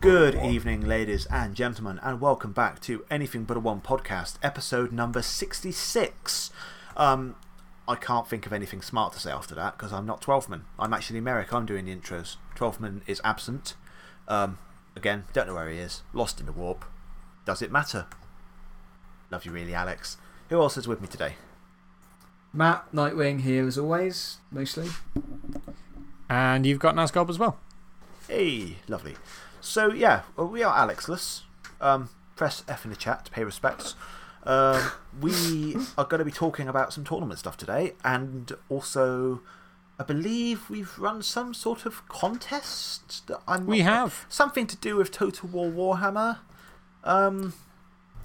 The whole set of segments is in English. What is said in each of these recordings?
Good evening, ladies and gentlemen, and welcome back to Anything But a One podcast, episode number 66. Um, I can't think of anything smart to say after that because I'm not Twelfthman. I'm actually Merrick, I'm doing the intros. Twelfthman is absent. Um, again, don't know where he is. Lost in the warp. Does it matter? Love you, really, Alex. Who else is with me today? Matt, Nightwing here as always, mostly. And you've got Nazgob as well. Hey, lovely. So, yeah, we are Alexless. Um, press F in the chat to pay respects. Um, we are going to be talking about some tournament stuff today, and also, I believe we've run some sort of contest. That I'm We not- have. Something to do with Total War Warhammer. Um,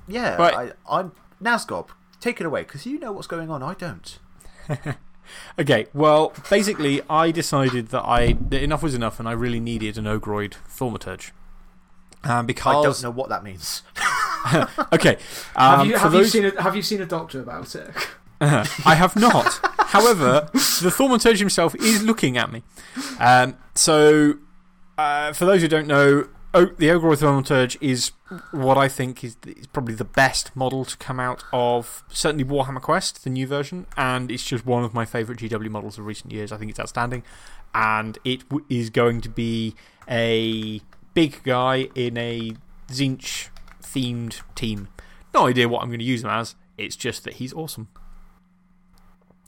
yeah, Right. I, I'm. Nazgob, take it away, because you know what's going on. I don't. Okay, well, basically, I decided that, I, that enough was enough and I really needed an Ogroid Thaumaturge. Um, because. I don't know what that means. Okay. Um, have you, for have, you seen a, have you seen a doctor about it? I have not. However, the Thaumaturge himself is looking at me. Um, so, uh, for those who don't know, o the Ogre Thaumaturge is what I think is, is probably the best model to come out of certainly Warhammer Quest, the new version. And it's just one of my favourite GW models of recent years. I think it's outstanding. And it w is going to be a big guy in a Tzeentch themed team. No idea what I'm going to use him as. It's just that he's awesome.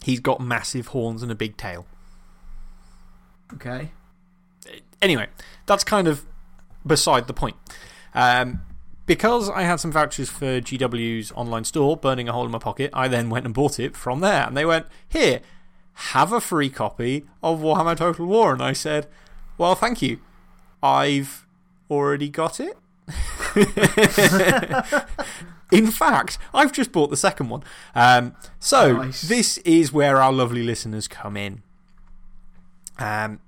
He's got massive horns and a big tail. Okay. Anyway, that's kind of beside the point. Um, because I had some vouchers for GW's online store burning a hole in my pocket, I then went and bought it from there. And they went, Here, have a free copy of Warhammer Total War. And I said, Well, thank you. I've already got it. In fact, I've just bought the second one. Um, so, Nice. this is where our lovely listeners come in. Um,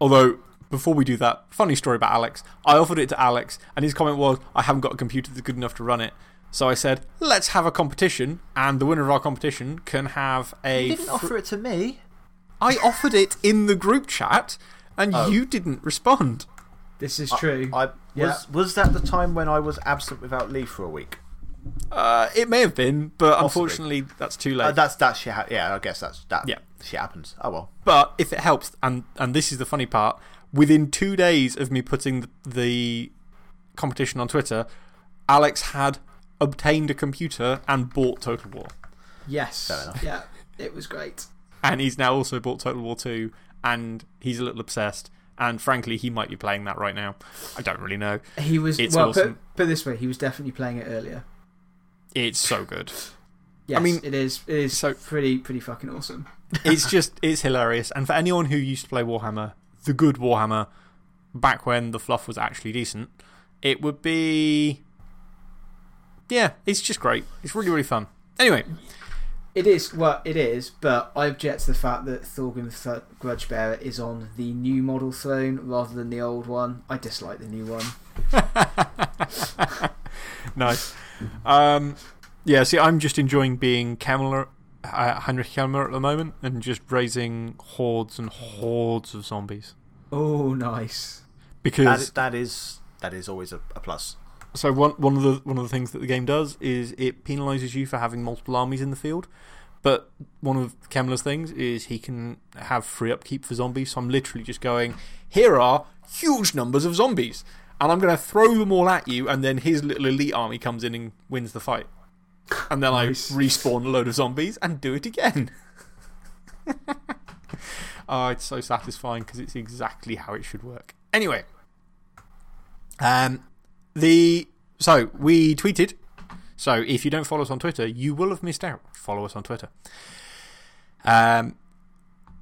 although, before we do that, funny story about Alex. I offered it to Alex, and his comment was, I haven't got a computer that's good enough to run it. So I said, let's have a competition, and the winner of our competition can have a. You didn't offer it to me. I offered it in the group chat, and Oh. you didn't respond. This is true. I, Yeah. was, was that the time when I was absent without leave for a week? Uh, it may have been, but Possibly. unfortunately, that's too late. Uh, that's, that shit. Yeah, I guess that's, that Yeah. shit happens. Oh well. But if it helps, and, and this is the funny part, within two days of me putting the, the competition on Twitter, Alex had obtained a computer and bought Total War. yes. Fair enough. Yeah, it was great. And he's now also bought Total War 2, and he's a little obsessed. And frankly, he might be playing that right now. I don't really know. He was. It's well, awesome. put, put it this way, he was definitely playing it earlier. It's so good. Yes, I mean, it is, it is so- pretty, pretty fucking awesome. it's just, it's hilarious. And for anyone who used to play Warhammer, the good Warhammer, back when the fluff was actually decent, it would be. Yeah, it's just great. It's really, really fun. Anyway, It is, well, it is, but I object to the fact that Thorgrim the Grudgebearer is on the new model throne rather than the old one. I dislike the new one. nice. Um, yeah, see, I'm just enjoying being Kemmler, uh, Heinrich Kemmler at the moment and just raising hordes and hordes of zombies. Oh, nice. Because is, that is, that is always a, a plus. So one, one, of the, one of the things that the game does is it penalises you for having multiple armies in the field. But one of Kemmler's things is he can have free upkeep for zombies. So I'm literally just going, here are huge numbers of zombies. And I'm going to throw them all at you, and then his little elite army comes in and wins the fight. And then Nice. I respawn a load of zombies and do it again. oh, it's so satisfying because it's exactly how it should work. Anyway, um, the, so we tweeted. So if you don't follow us on Twitter, you will have missed out. Follow us on Twitter. Um,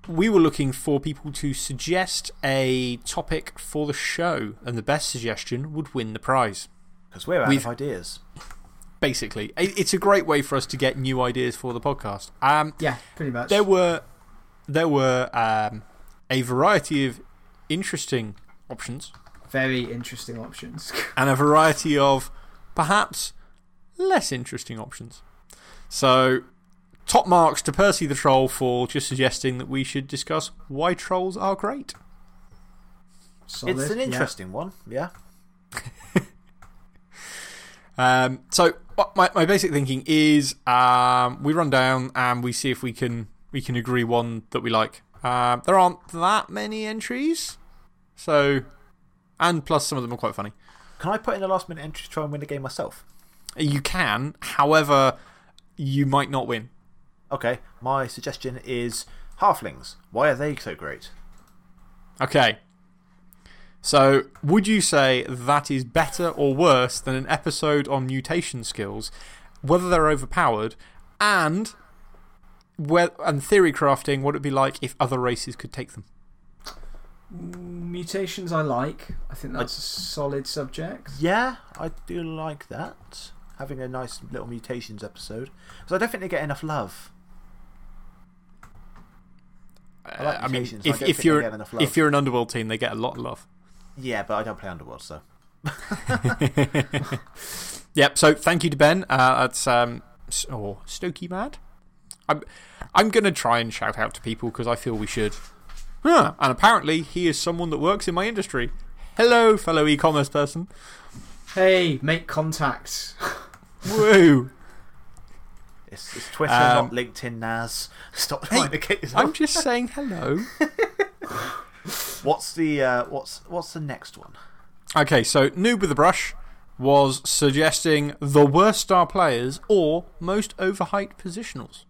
we were looking for people to suggest a topic for the show, and the best suggestion would win the prize. Because we're out We've- of ideas. Basically, It- it's a great way for us to get new ideas for the podcast. Um, Yeah, pretty much. there were, there were um, a variety of interesting options Very interesting options. and a variety of perhaps less interesting options. So, top marks to Percy the Troll for just suggesting that we should discuss why trolls are great. Solid, It's an yeah. interesting one, yeah. Um, so, my, my basic thinking is um, we run down and we see if we can, we can agree one that we like. Um, there aren't that many entries. So, and plus some of them are quite funny. Can I put in a last minute entry to try and win the game myself? You can, however, you might not win. Okay, my suggestion is Halflings. Why are they so great? Okay. So, would you say that is better or worse than an episode on mutation skills, whether they're overpowered, and, where, and theory crafting, what it would be like if other races could take them? Mutations I like. I think that's a solid subject. Yeah, I do like that. Having a nice little mutations episode. Because I don't think they get enough love. I like Uh, I mean, mutations, I if, don't if, think they you're, get enough love. if you're an underworld team, they get a lot of love. Yeah, but I don't play Underworld, so. Yep, so thank you to Ben. Uh, that's um, S- or Stokey Mad. I'm, I'm going to try and shout out to people because I feel we should. Huh, and apparently, he is someone that works in my industry. Hello, fellow e commerce person. Hey, make contact. Woo! It's, it's Twitter, Um, not LinkedIn, Naz. Stop Hey, trying to get yourself. I'm just saying hello. What's the, uh, what's, what's the next one? Okay, so Noob with the Brush was suggesting the worst star players or most overhyped positionals.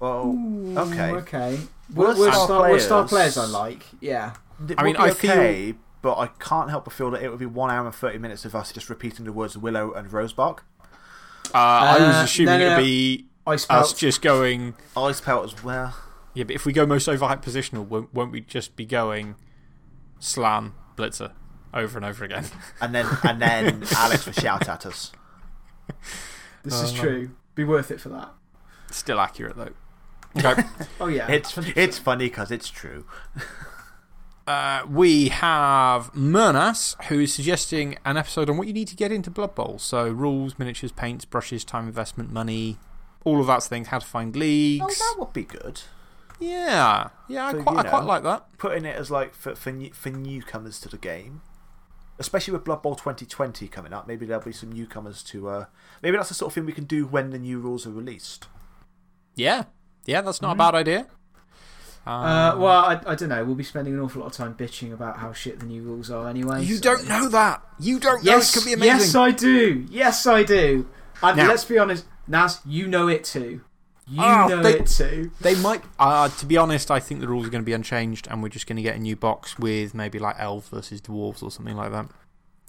Well, okay. Okay. Worst Worst star star, worst star players. players I like. Yeah. I mean, would be I feel- okay, but I can't help but feel that it would be one hour and 30 minutes of us just repeating the words Willow and Rosebark. Uh, I was Uh, assuming no, no, it'd no. be Ice us just going. Ice Pelt as well. Yeah, but if we go most overhyped positional, won't, won't we just be going Slann, Blitzer over and over again? And then, and then Alex would shout at us. This is Uh, true. Be worth it for that. Still accurate, though. Okay. Oh, yeah. It's, it's funny because it's true. uh, we have Murnas, who is suggesting an episode on what you need to get into Blood Bowl. So, rules, miniatures, paints, brushes, time investment, money, all of those things, how to find Oh, leagues. that would be good. Yeah. Yeah, I, quite, you I quite like that. Putting it as like for, for, new, for newcomers to the game. Especially with Blood Bowl 2020 coming up. Maybe there'll be some newcomers to. Uh, maybe that's the sort of thing we can do when the new rules are released. Yeah. Yeah, that's not Mhm. a bad idea. Uh, Um, well, I, I don't know. We'll be spending an awful lot of time bitching about how shit the new rules are anyway. you so- don't know that. You don't Yes, know. It could be amazing. yes, I do. Yes, I do. And Now- let's be honest, Naz, you know it too. You Oh, know they- it too. They might. Uh, to be honest, I think the rules are going to be unchanged, and we're just going to get a new box with maybe like elves versus dwarves or something like that.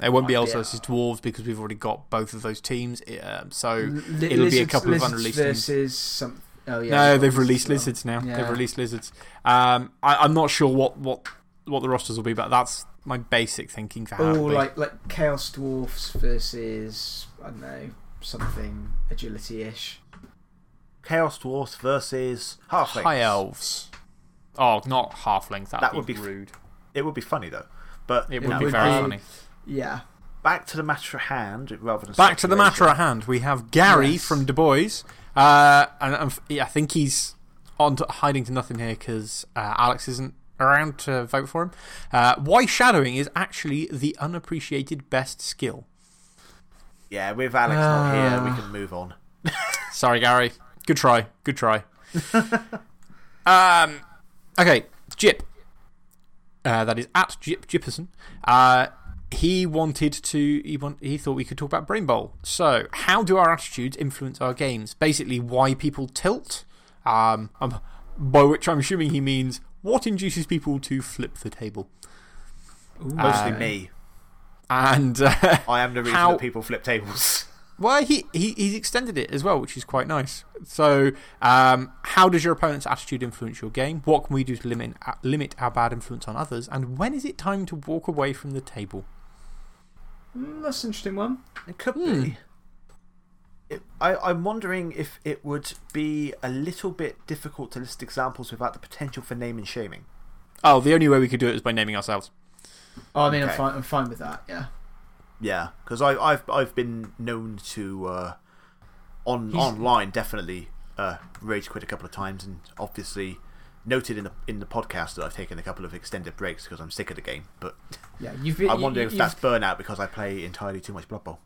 It won't be elves be versus dwarves because we've already got both of those teams. Uh, so it'll be a couple of unreleased teams. versus some. Oh yeah. no, they've released lizards now. They've released lizards. Um, I, I'm not sure what, what what the rosters will be, but that's my basic thinking for how. Oh, like like chaos dwarfs versus I don't know something agility ish. Chaos Dwarfs versus Halflings. high elves. Oh, not halflings. That'd That be would be f- rude. It would be funny though. But It would know, be very be- funny. Yeah. back to the matter at hand rather than Back to the matter at hand. We have Gary Yes. from Du Bois. Uh, and, and yeah, I think he's on to hiding to nothing here because uh, Alex isn't around to vote for him. Uh, why shadowing is actually the unappreciated best skill. Yeah, with Alex not here, we Ah. can move on. Sorry, Gary. Good try. Good try. um, okay, Jip. Uh, that is at Jip Jipperson. Uh, he wanted to. He, want, he thought we could talk about Brain Bowl. So, how do our attitudes influence our games? Basically, why people tilt. Um, um, by which I'm assuming he means what induces people to flip the table. Mostly Uh, me. And uh, I am the reason how- that people flip tables. Well, he, he, he's extended it as well, which is quite nice. So, um, how does your opponent's attitude influence your game? What can we do to limit, uh, limit our bad influence on others? And when is it time to walk away from the table? Mm, that's an interesting one. It could Hmm. be. It, I, I'm wondering if it would be a little bit difficult to list examples without the potential for name and shaming. Oh, the only way we could do it is by naming ourselves. Oh, I mean, I'm fine. I'm fine with that. Yeah. Yeah, because I've I've been known to uh, on He's- online definitely uh, rage quit a couple of times and obviously noted in the, in the podcast that I've taken a couple of extended breaks because I'm sick of the game. But Yeah, you've been. I'm wondering you- if that's burnout because I play entirely too much Blood Bowl.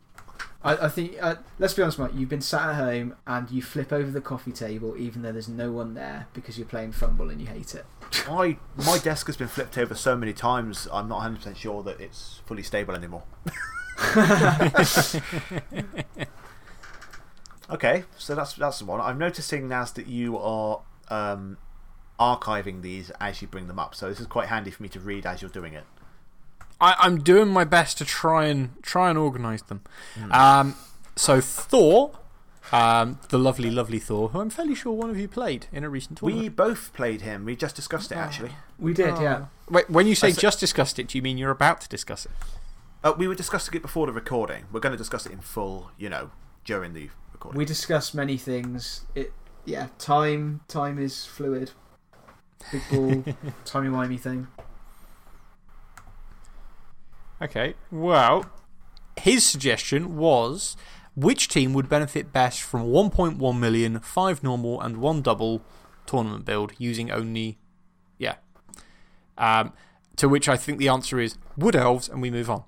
I, I think. Uh, let's be honest, Mike. You've been sat at home and you flip over the coffee table even though there's no one there because you're playing FUMBBL and you hate it. I, my desk has been flipped over so many times, I'm not 100% sure that it's fully stable anymore. okay, so that's, that's the one. I'm noticing, Naz, that you are um, archiving these as you bring them up. So this is quite handy for me to read as you're doing it. I, I'm doing my best to try and try and organise them. Um, so Thor, um, the lovely, lovely Thor, who I'm fairly sure one of you played in a recent tournament. We both played him. We just discussed it, actually. We did, Oh. yeah. Wait, when you say I said- just discussed it, do you mean you're about to discuss it? Uh, we were discussing it before the recording. We're going to discuss it in full, you know, during the recording. We discussed many things. It, yeah, time, time is fluid. Big ball, timey wimey thing. Okay, well, his suggestion was which team would benefit best from 1.1 million, 5 normal, and 1 double tournament build using only. Yeah. Um, to which I think the answer is Wood Elves, and we move on.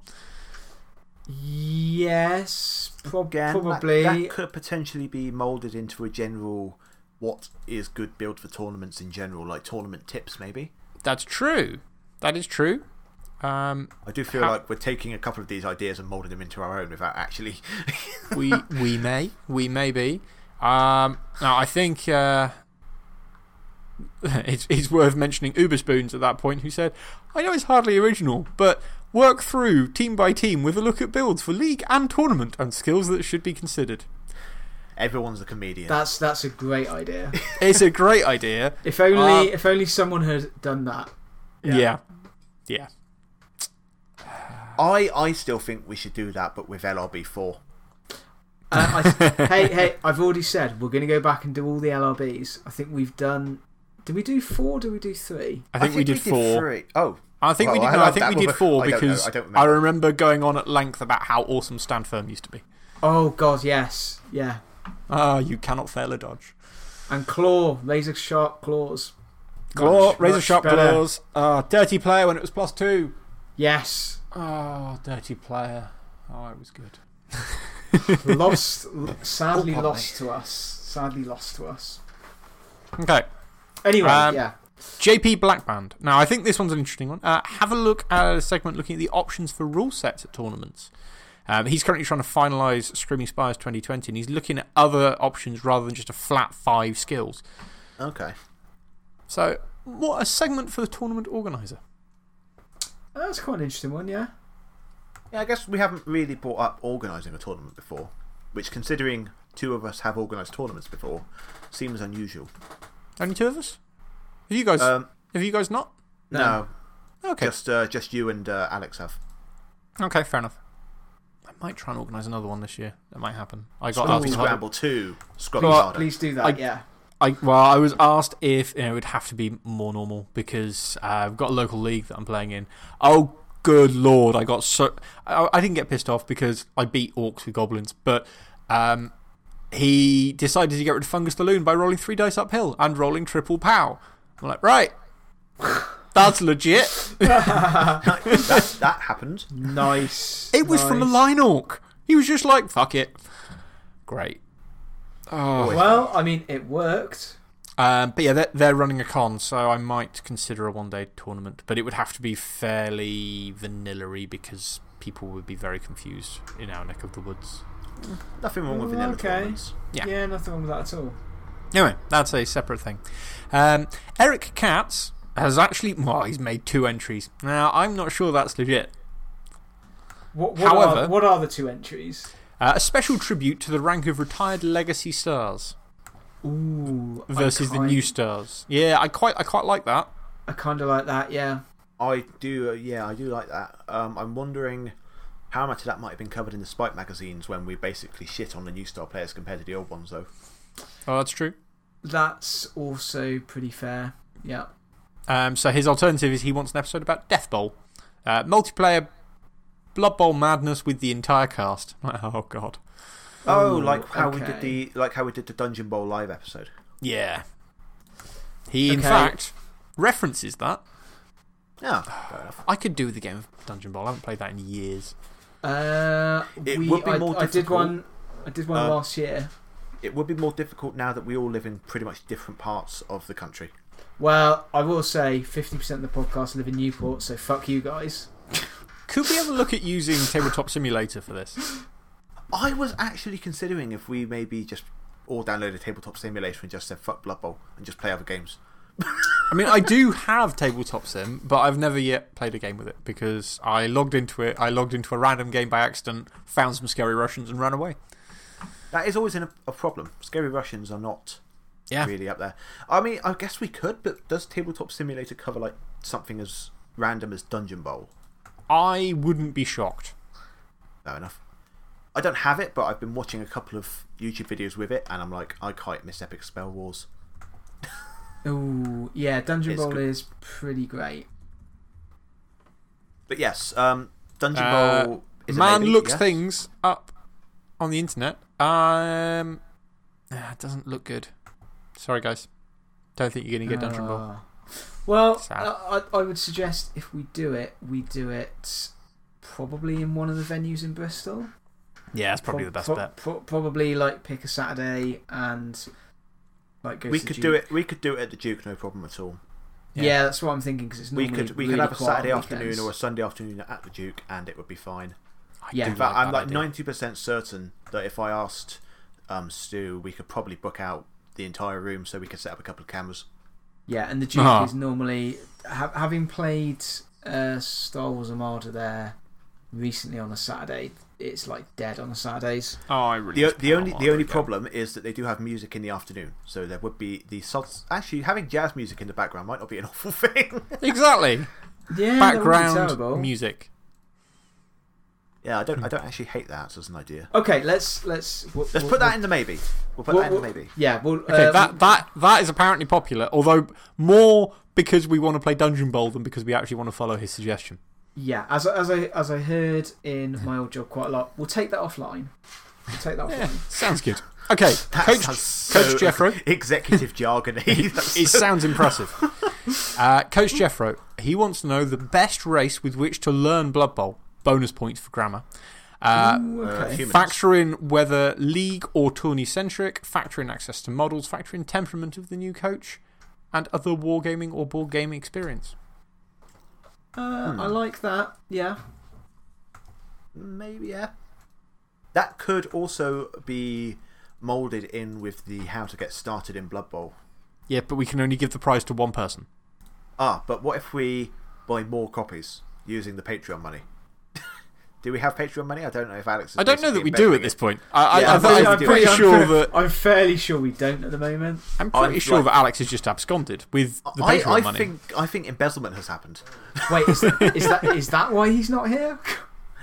Yes, prob- Again, probably. That, could potentially be moulded into a general what is good build for tournaments in general, like tournament tips, maybe. That's true. That is true. Um, I do feel like we're taking a couple of these ideas and moulding them into our own without actually. we, we may. We may be. Um, now, I think uh, it's, it's worth mentioning Uber Spoons at that point, who said, I know it's hardly original, but work through team by team with a look at builds for league and tournament and skills that should be considered. Everyone's a comedian. That's that's a great idea. It's a great idea. If only Um, if only someone had done that. Yeah. Yeah. I, I still think we should do that, but with LRB4. Uh, I, hey hey, I've already said we're going to go back and do all the LRBs. I think we've done. Did we do four? Did we do three? I think, we did four. Three. Oh, I think we did. I No, I love think we one, did but four I don't know, because I don't I remember. remember going on at length about how awesome Stand Firm used to be. Oh God, yes, yeah. Ah, you cannot fail a dodge. And claw, razor sharp claws. Claw, Much, razor much sharp better. claws. Ah, dirty player when it was plus two. Yes, Oh, dirty player. Oh, it was good. lost. sadly Oh, lost to us. Sadly lost to us. Okay. Anyway, Um, yeah. JP Blackband. Now, I think this one's an interesting one. Uh, have a look at a segment looking at the options for rule sets at tournaments. Um, he's currently trying to finalise Screaming Spires 2020, and he's looking at other options rather than just a flat five skills. okay. So, what a segment for the tournament organiser. That's quite an interesting one, yeah. Yeah, I guess we haven't really brought up organising a tournament before, which, considering two of us have organised tournaments before, seems unusual. Only two of us? Have you guys, Um, have you guys not? no, Okay. just, uh, just you and uh, Alex have. Okay, fair enough. I might try and organise another one this year. That might happen. I got Scrabble asked. Scramble 2, Scrubby Please, Harder. please do that, I- yeah. I, well, I was asked if you know, it would have to be more normal because uh, I've got a local league that I'm playing in. Oh, good lord. I got so. I, I didn't get pissed off because I beat orcs with goblins, but um, he decided to get rid of Fungus the Loon by rolling three dice uphill and rolling triple pow. I'm like, right. That's legit. that, that happened. Nice. It was from a line orc. He was just like, fuck it. Great. Oh. Well, I mean, it worked. Um, but yeah, they're, they're running a con, so I might consider a one day tournament. But it would have to be fairly vanilla because people would be very confused in our neck of the woods. Nothing wrong with vanilla Okay. tournaments. Yeah. Yeah, nothing wrong with that at all. Anyway, that's a separate thing. Um, Eric Katz has actually, well, he's made two entries. Now, I'm not sure that's legit. What, what, However- are, what are the two entries? Uh, a special tribute to the rank of retired legacy stars Ooh. I versus the new stars. Yeah, I quite, I quite like that. I kind of like that, yeah. I do, uh, yeah, I do like that. Um, I'm wondering how much of that might have been covered in the Spike magazines when we basically shit on the new star players compared to the old ones, though. Oh, that's true. That's also pretty fair. Yeah. Um, so his alternative is he wants an episode about Death Bowl. Uh, multiplayer Blood Bowl madness with the entire cast. Oh, God. Oh, Ooh, like how we did the like how we did the Dungeon Bowl live episode. Yeah. He, in fact, references that. Yeah, fair. I could do with the game of Dungeon Bowl. I haven't played that in years. Uh, It we, would be I, more I did one. I did one Uh, last year. It would be more difficult now that we all live in pretty much different parts of the country. Well, I will say 50% of the podcast live in Newport, so fuck you guys. Could we ever look at using Tabletop Simulator for this? I was actually considering if we maybe just all downloaded Tabletop Simulator and just said fuck Blood Bowl and just play other games. I mean, I do have Tabletop Sim, but I've never yet played a game with it because I logged into it. I logged into a random game by accident, found some scary Russians, and ran away. That is always an, a problem. Scary Russians are not Yeah. really up there. I mean, I guess we could, but does Tabletop Simulator cover like something as random as Dungeon Bowl? I wouldn't be shocked. Fair enough. I don't have it, but I've been watching a couple of YouTube videos with it, and I'm like, I can't miss Epic Spell Wars. Ooh, yeah, Dungeon It's Bowl good. is pretty great. But yes, um, Dungeon Uh, Bowl is Man maybe, looks yes? things up on the internet. Um, it doesn't look good. Sorry, guys. Don't think you're going to get Dungeon Bowl. Ah. Well, uh, I, I would suggest if we do it, we do it probably in one of the venues in Bristol. Yeah, that's probably Pro- the best pro- bet. pro- probably like pick a Saturday and like go We could the do it. We could do it at the Duke, no problem at all. Yeah, Yeah. that's what I'm thinking because it's We could we really could have a Saturday afternoon or a Sunday afternoon at the Duke, and it would be fine. I Yeah. do In fact, like I'm like ninety percent certain that if I asked um, Stu, we could probably book out the entire room so we could set up a couple of cameras. Yeah, and the Duke Ah. is normally ha- having played uh, Star Wars Armada there recently on a Saturday. It's like dead on the Saturdays. Oh, I really The, the only the only problem is that they do have music in the afternoon, so there would be the sods. Actually, having jazz music in the background might not be an awful thing. Exactly. Yeah, that wouldn't be Background music. yeah, I don't I don't actually hate that as an idea. Okay, let's let's we'll, Let's we'll- put that in the maybe. We'll put we'll- that in the maybe. Yeah, well, Okay, uh, that, that, that is apparently popular, although more because we want to play Dungeon Bowl than because we actually want to follow his suggestion. Yeah. As I- as I as I heard in my old job quite a lot. We'll take that offline. We'll take that Yeah, offline. sounds good. Okay, That Coach, Coach so Jeffro. executive jargony. That's- It sounds impressive. Uh, Coach Jeffro, he wants to know the best race with which to learn Blood Bowl. Bonus points for grammar. Uh, Ooh, uh, okay. factor in whether league or tourney centric, factor in access to models, factor in temperament of the new coach, and other wargaming or board game experience. Uh, Hmm. I like that. Yeah. Maybe, yeah. That could also be moulded in with the how to get started in Blood Bowl. Yeah, but we can only give the prize to one person. Ah, but what if we buy more copies using the Patreon money? Do we have Patreon money? I don't know if Alex is I don't know that we do at this point. I, Yeah, I, I, I'm pretty- I'm I'm pretty I'm sure that. I'm fairly sure we don't at the moment. I'm pretty I'm sure like- that Alex has just absconded with the I, Patreon I money. think I think embezzlement has happened. Wait, is that, is that is that why he's not here?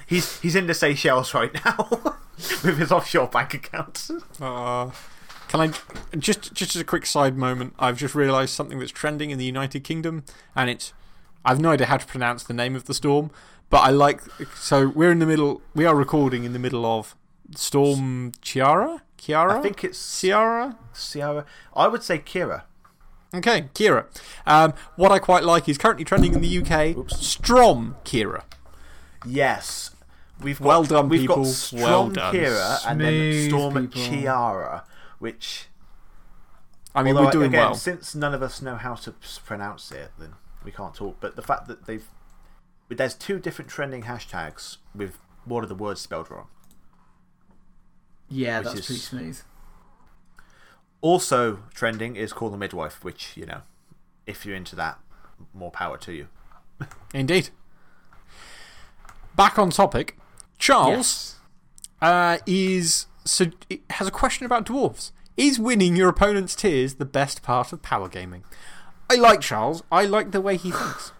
He's he's in the Seychelles right now with his offshore bank account. Uh, can I just just as a quick side moment? I've just realised something that's trending in the United Kingdom, and it's I've no idea how to pronounce the name of the storm, but I like. So we're in the middle. We are recording in the middle of Storm Chiara. Chiara. I think it's Ciara. Ciara. I would say Kira. Okay, Kira. Um, what I quite like is currently trending in the UK. Oops. Strom Kira. Yes. We've got, Well done, we've people. got Well Strong done. Kira and then Storm people. Chiara, which I mean, although we're doing again, well. since none of us know how to pronounce it, then we can't talk. But the fact that they've but there's two different trending hashtags with one of the words spelled wrong. Yeah, that's is- pretty smooth. Also trending is Call the Midwife, which you know, if you're into that, more power to you. Indeed. Back on topic, Charles Yes. uh, is so, has a question about dwarves. Is winning your opponent's tears the best part of power gaming? I like Charles. I like the way he thinks.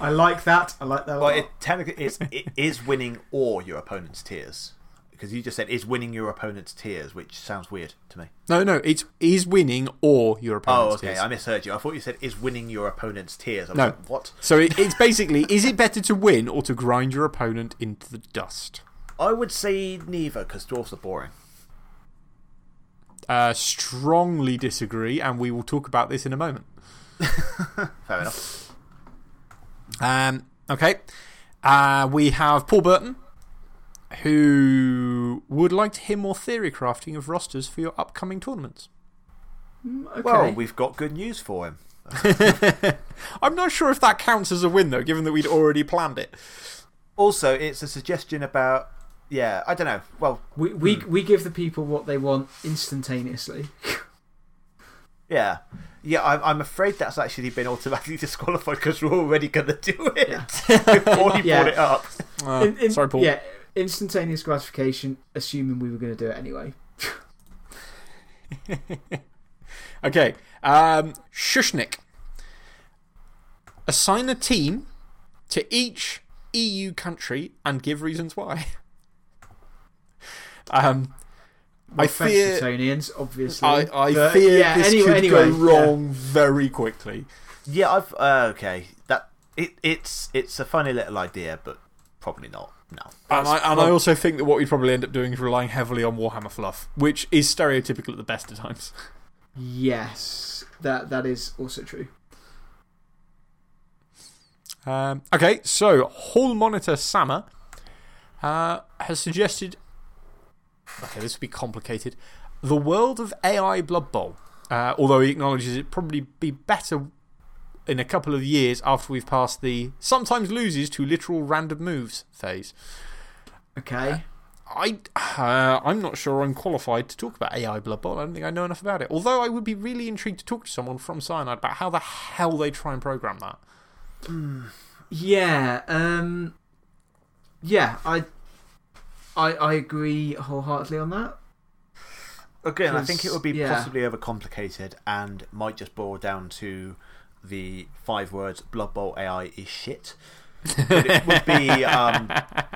I like that. I like that. Well, it technically it's, it is winning or your opponent's tears because you just said is winning your opponent's tears, which sounds weird to me. No, no, it's is winning or your opponent's tears. Oh, okay. tears. I misheard you. I thought you said is winning your opponent's tears. I was No. like, what? So it, it's basically is it better to win or to grind your opponent into the dust? I would say neither because dwarfs are boring. uh, strongly disagree, and we will talk about this in a moment. Fair enough. Um, okay. Uh, we have Paul Burton, who would like to hear more theory crafting of rosters for your upcoming tournaments. Mm, Okay. Well, we've got good news for him. I'm not sure if that counts as a win, though, given that we'd already planned it. Also, it's a suggestion about. Yeah, I don't know. Well, we, we, we give the people what they want instantaneously. yeah. Yeah, I'm, I'm afraid that's actually been automatically disqualified because we're already going to do it before he Yeah. brought it up. Uh, In- in- sorry, Paul. Yeah, instantaneous gratification, assuming we were going to do it anyway. Okay. Um, Shushnik. Assign a team to each EU country and give reasons why. Um, I Well, thanks, fear. Bretonnians, obviously. I, I But, fear yeah, this anyway, could anyway, go yeah. wrong very quickly. Yeah, I've. Uh, okay. That it, it's, it's a funny little idea, but probably not. No. And, I, That's and I also think that what we'd probably end up doing is relying heavily on Warhammer fluff, which is stereotypical at the best of times. Yes, that, that is also true. Um, okay, so Hall Monitor Sama uh, has suggested. Okay, this would be complicated. The world of AI Blood Bowl. Uh, although he acknowledges it probably be better in a couple of years after we've passed the sometimes loses to literal random moves phase. Okay. I, uh, I'm not sure I'm qualified to talk about AI Blood Bowl. I don't think I know enough about it. Although I would be really intrigued to talk to someone from Cyanide about how the hell they try and program that. Yeah, um. Yeah, I, I, I agree wholeheartedly on that. Again, I think it would be yeah. possibly overcomplicated and might just boil down to the five words Blood Bowl AI is shit. But it would be um,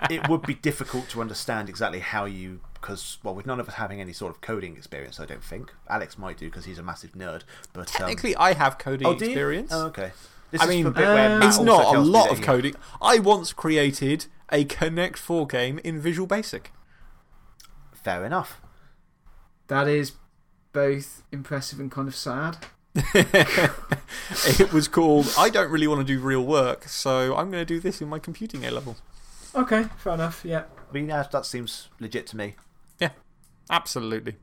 it would be difficult to understand exactly how you because well with none of us having any sort of coding experience I don't think Alex might do because he's a massive nerd but um, Technically, I have coding oh, experience. oh, okay this I is mean, the bit um, Matt it's not a lot of he- coding. I once created a Connect 4 game in Visual Basic. fair enough That is both impressive and kind of sad. it was called I Don't Really Want to Do Real Work, so I'm going to do this in my computing A level. Okay, fair enough, yeah. I mean yeah, that seems legit to me Yeah, Absolutely.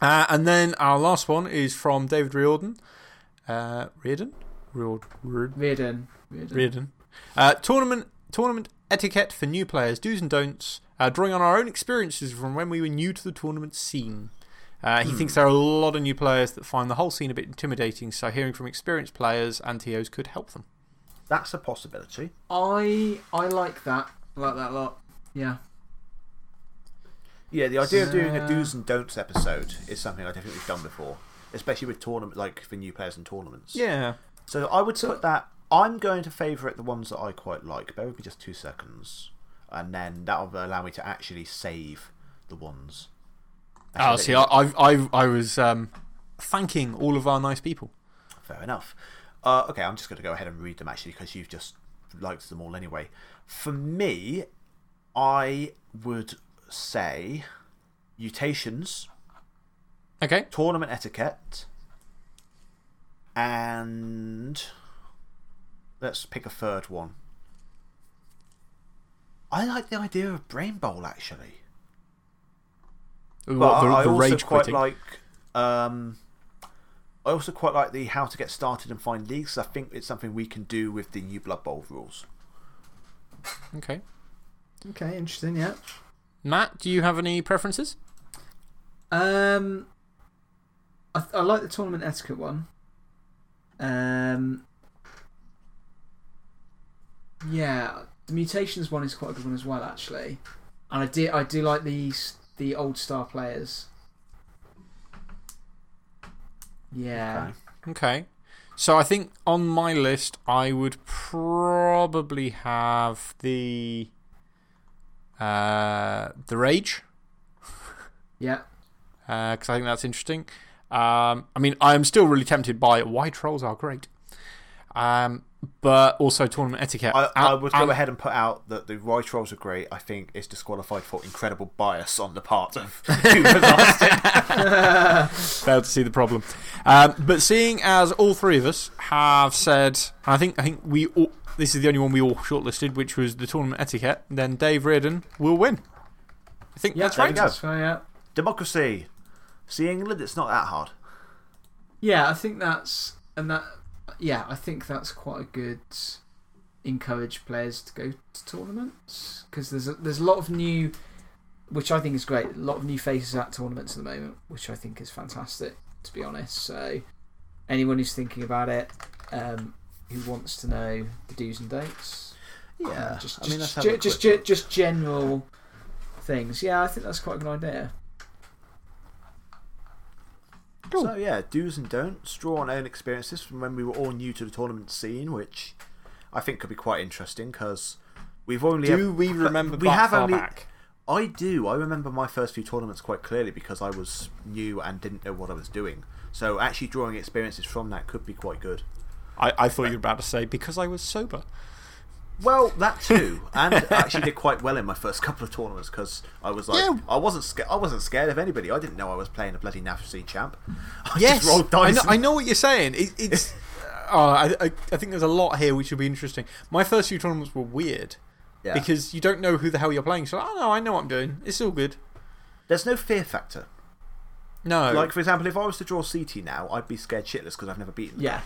Uh, and then our last one is from David Riordan. Uh, Riordan? Riord, Riord, Reardon. Reardon. Riordan. Uh, tournament, tournament etiquette for new players, do's and don'ts, uh, drawing on our own experiences from when we were new to the tournament scene. Uh, he thinks there are a lot of new players that find the whole scene a bit intimidating, so hearing from experienced players and TOs could help them. that's a possibility I, I like that. I like that a lot. Yeah. yeah the idea of doing a do's and don'ts episode is something I don't think we've done before especially with tournament like for new players and tournaments Yeah. So I would put that. I'm going to favourite the ones that I quite like. Bear with me just two seconds. And then that'll allow me to actually save the ones. Oh, see, I, I, I, I was um, thanking all of our nice people. Fair enough. Uh, okay, I'm just going to go ahead and read them actually because you've just liked them all anyway. For me, I would say mutations, Okay. tournament etiquette, and let's pick a third one. I like the idea of Brain Bowl actually. What, But the, I the also rage quite quitting. like. Um, I also quite like the how to get started and find leagues. I think it's something we can do with the new Blood Bowl rules. Okay. Okay, interesting, yeah. Matt, do you have any preferences? Um, I, I like the tournament etiquette one. Um, yeah, the mutations one is quite a good one as well, actually. And I do, I do like these the old star players. Yeah. Okay. Okay. So I think on my list, I would probably have the. Uh, the Rage, Yeah. because I think that's interesting. Um, I mean, I am still really tempted by Why Trolls Are Great. Um, but also tournament etiquette. I, I would go and- ahead and put out that the right rolls are great. I think it's disqualified for incredible bias on the part of who has asked it. Failed to see the problem. Um, but seeing as all three of us have said, I think, I think we all, this is the only one we all shortlisted, which was the tournament etiquette, then Dave Reardon will win. I think Yeah, that's there right. go. That's fair, yeah. Democracy. See England, it's not that hard. Yeah, I think that's and that. Yeah, I think that's quite a good encourage players to go to tournaments because there's a, there's a lot of new, which I think is great. A lot of new faces at tournaments at the moment, which I think is fantastic. To be honest, so anyone who's thinking about it, um, who wants to know the do's and dates, Yeah. uh, just I mean, just have ju- a just quick ju- look. just general things. Yeah, I think that's quite a good idea. Cool. So, yeah, do's and don'ts. Draw on own experiences from when we were all new to the tournament scene, which I think could be quite interesting because we've only. Do ever- we remember we have far only, back? I do. I remember my first few tournaments quite clearly because I was new and didn't know what I was doing. So, actually, drawing experiences from that could be quite good. I, I thought you were about to say, because I was sober. Well, that too, and I actually did quite well in my first couple of tournaments because I was like, Yeah. I wasn't scared. I wasn't scared of anybody. I didn't know I was playing a bloody NAFC champ. I Yes, just rolled I know, and- I know what you're saying. It, it's. Uh, oh, I, I, I think there's a lot here which will be interesting. My first few tournaments were weird Yeah. because you don't know who the hell you're playing. So, oh no, I know what I'm doing. It's all good. There's no fear factor. No. Like for example, if I was to draw CT now, I'd be scared shitless because I've never beaten. them. Yeah,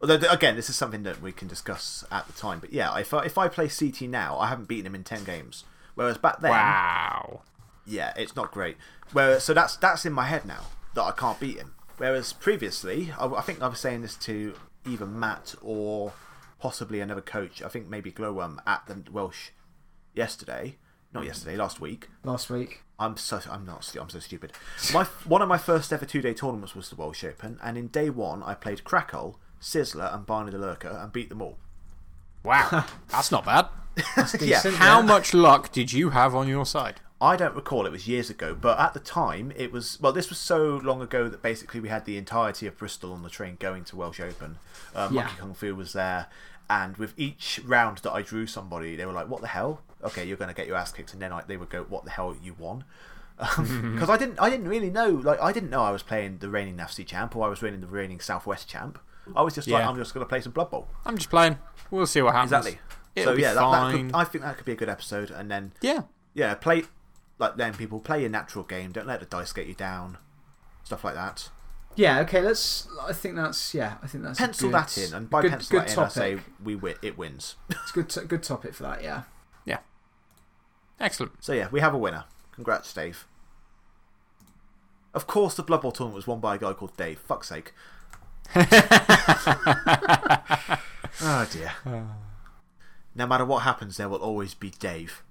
Although again, this is something that we can discuss at the time. But yeah, if I, if I play CT now, I haven't beaten him in ten games. Whereas back then, wow. yeah, it's not great. Whereas so that's that's in my head now that I can't beat him. Whereas previously, I, I think I was saying this to either Matt or possibly another coach. I think maybe Glowworm at the Welsh yesterday. Not hmm. yesterday, last week. last week. I'm so I'm not I'm so stupid. My one of my first ever two day tournaments was the Welsh Open, and in day one I played Krakow, Sizzler, and Barney the Lurker, and beat them all. Wow. That's not bad. yeah, Decent, How yeah. much luck did you have on your side? I don't recall it was years ago, but at the time it was well. This was so long ago that basically we had the entirety of Bristol on the train going to Welsh Open. Uh, Yeah. Monkey Kung Fu was there, and with each round that I drew somebody, they were like, "What the hell? Okay, you're going to get your ass kicked," and then I, they would go, "What the hell? You won." Because I didn't, I didn't really know. Like, I didn't know I was playing the reigning NAFC champ or I was reigning the reigning Southwest champ. I was just like, I'm just going to play some Blood Bowl. I'm just playing. We'll see what happens. Exactly. It'll so yeah, that, that could, I think that could be a good episode. And then Yeah. yeah, play like then people play your natural game. Don't let the dice get you down. Stuff like that. Yeah, okay, let's. I think that's. Yeah, I think that's. Pencil good- that in, and by good, pencil good that in, topic. I say we win. It wins. It's a good, to- good topic for that, yeah. yeah. Excellent. So yeah, we have a winner. Congrats, Dave. Of course, the Blood Bowl tournament was won by a guy called Dave. Fuck's sake. Oh dear. No matter what happens, there will always be Dave.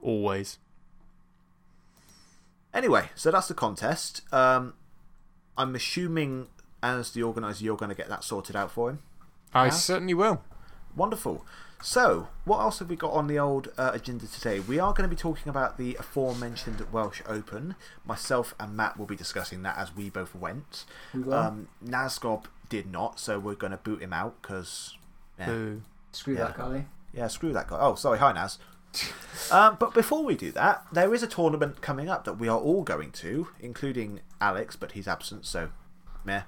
Always. Anyway, so that's the contest. Um, I'm assuming, as the organizer, you're going to get that sorted out for him. I Yeah. certainly will. Wonderful. So, what else have we got on the old uh, agenda today? We are going to be talking about the aforementioned Welsh Open. Myself and Matt will be discussing that as we both went. We. Um, Nazgob did not, so we're going to boot him out because. Yeah, Boo. Screw yeah. that guy. yeah, screw that guy. Oh, sorry. Hi, Naz. um, but before we do that, there is a tournament coming up that we are all going to, including Alex, but he's absent, so meh.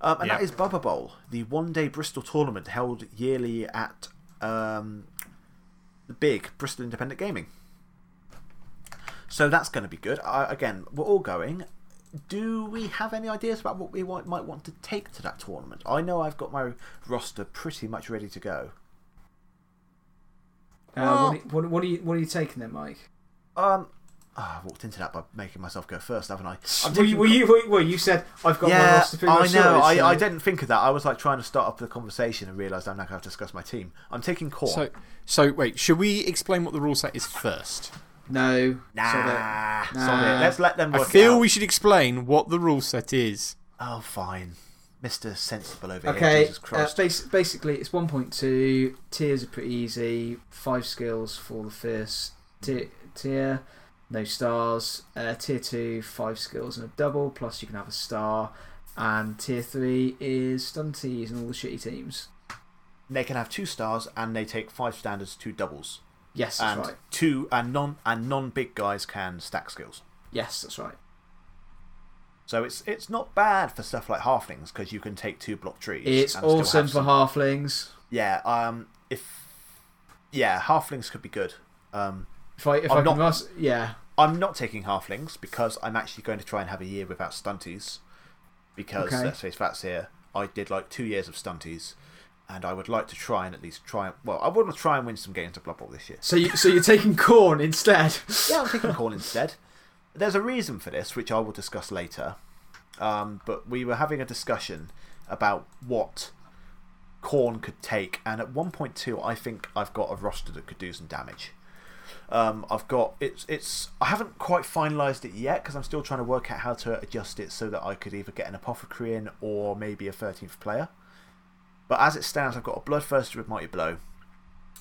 Um, and that Yeah. Bubba Bowl, the one day Bristol tournament held yearly at um, the big Bristol Independent Gaming. So that's going to be good. I, again, we're all going. Do we have any ideas about what we want, might want to take to that tournament? I know I've got my roster pretty much ready to go. Uh, Well- what, are you- what, what, are you, what are you taking then, Mike? Um, oh, I walked into that by making myself go first, haven't I? I'm Were you, taking- were you, were, well, you said, I've got my yeah, roster pretty I know. sorted, I, so- I didn't think of that. I was like trying to start up the conversation and realised I'm not going to discuss my team. I'm taking core. So, so wait, should we explain what the rule set is first? No. nah, sod it. sod Nah. it. Let's let them I work it feel out. we should explain what the rule set is. Oh, fine. Mr. Sensible over here. Okay, Jesus uh, bas- basically it's 1.2. Tiers are pretty easy. Five skills for the first ti- tier. No stars. Uh, tier 2, five skills and a double, plus you can have a star. And tier 3 is stunties and all the shitty teams. they can have two stars and they take five standards, two doubles. Yes, that's and right. two and non and non big guys can stack skills. Yes, that's right. So it's it's not bad for stuff like halflings because you can take two block trees. It's awesome for halflings. Yeah, um, if yeah, halflings could be good. Um, If I if I'm I not- can ask, yeah, I'm not taking halflings because I'm actually going to try and have a year without stunties. Because Okay. let's face facts here, I did like two years of stunties, and I would like to try and at least try. Well, I want to try and win some games of Blood Bowl this year. so you so you're taking Khorne instead. Yeah, I'm taking Khorne instead. There's a reason for this, which I will discuss later. Um, but we were having a discussion about what Khorne could take, and at 1.2, I think I've got a roster that could do some damage. Um, I've got it's it's I haven't quite finalised it yet because I'm still trying to work out how to adjust it so that I could either get an apothecary in or maybe a 13th player. But as it stands, I've got a Bloodthirster with Mighty Blow,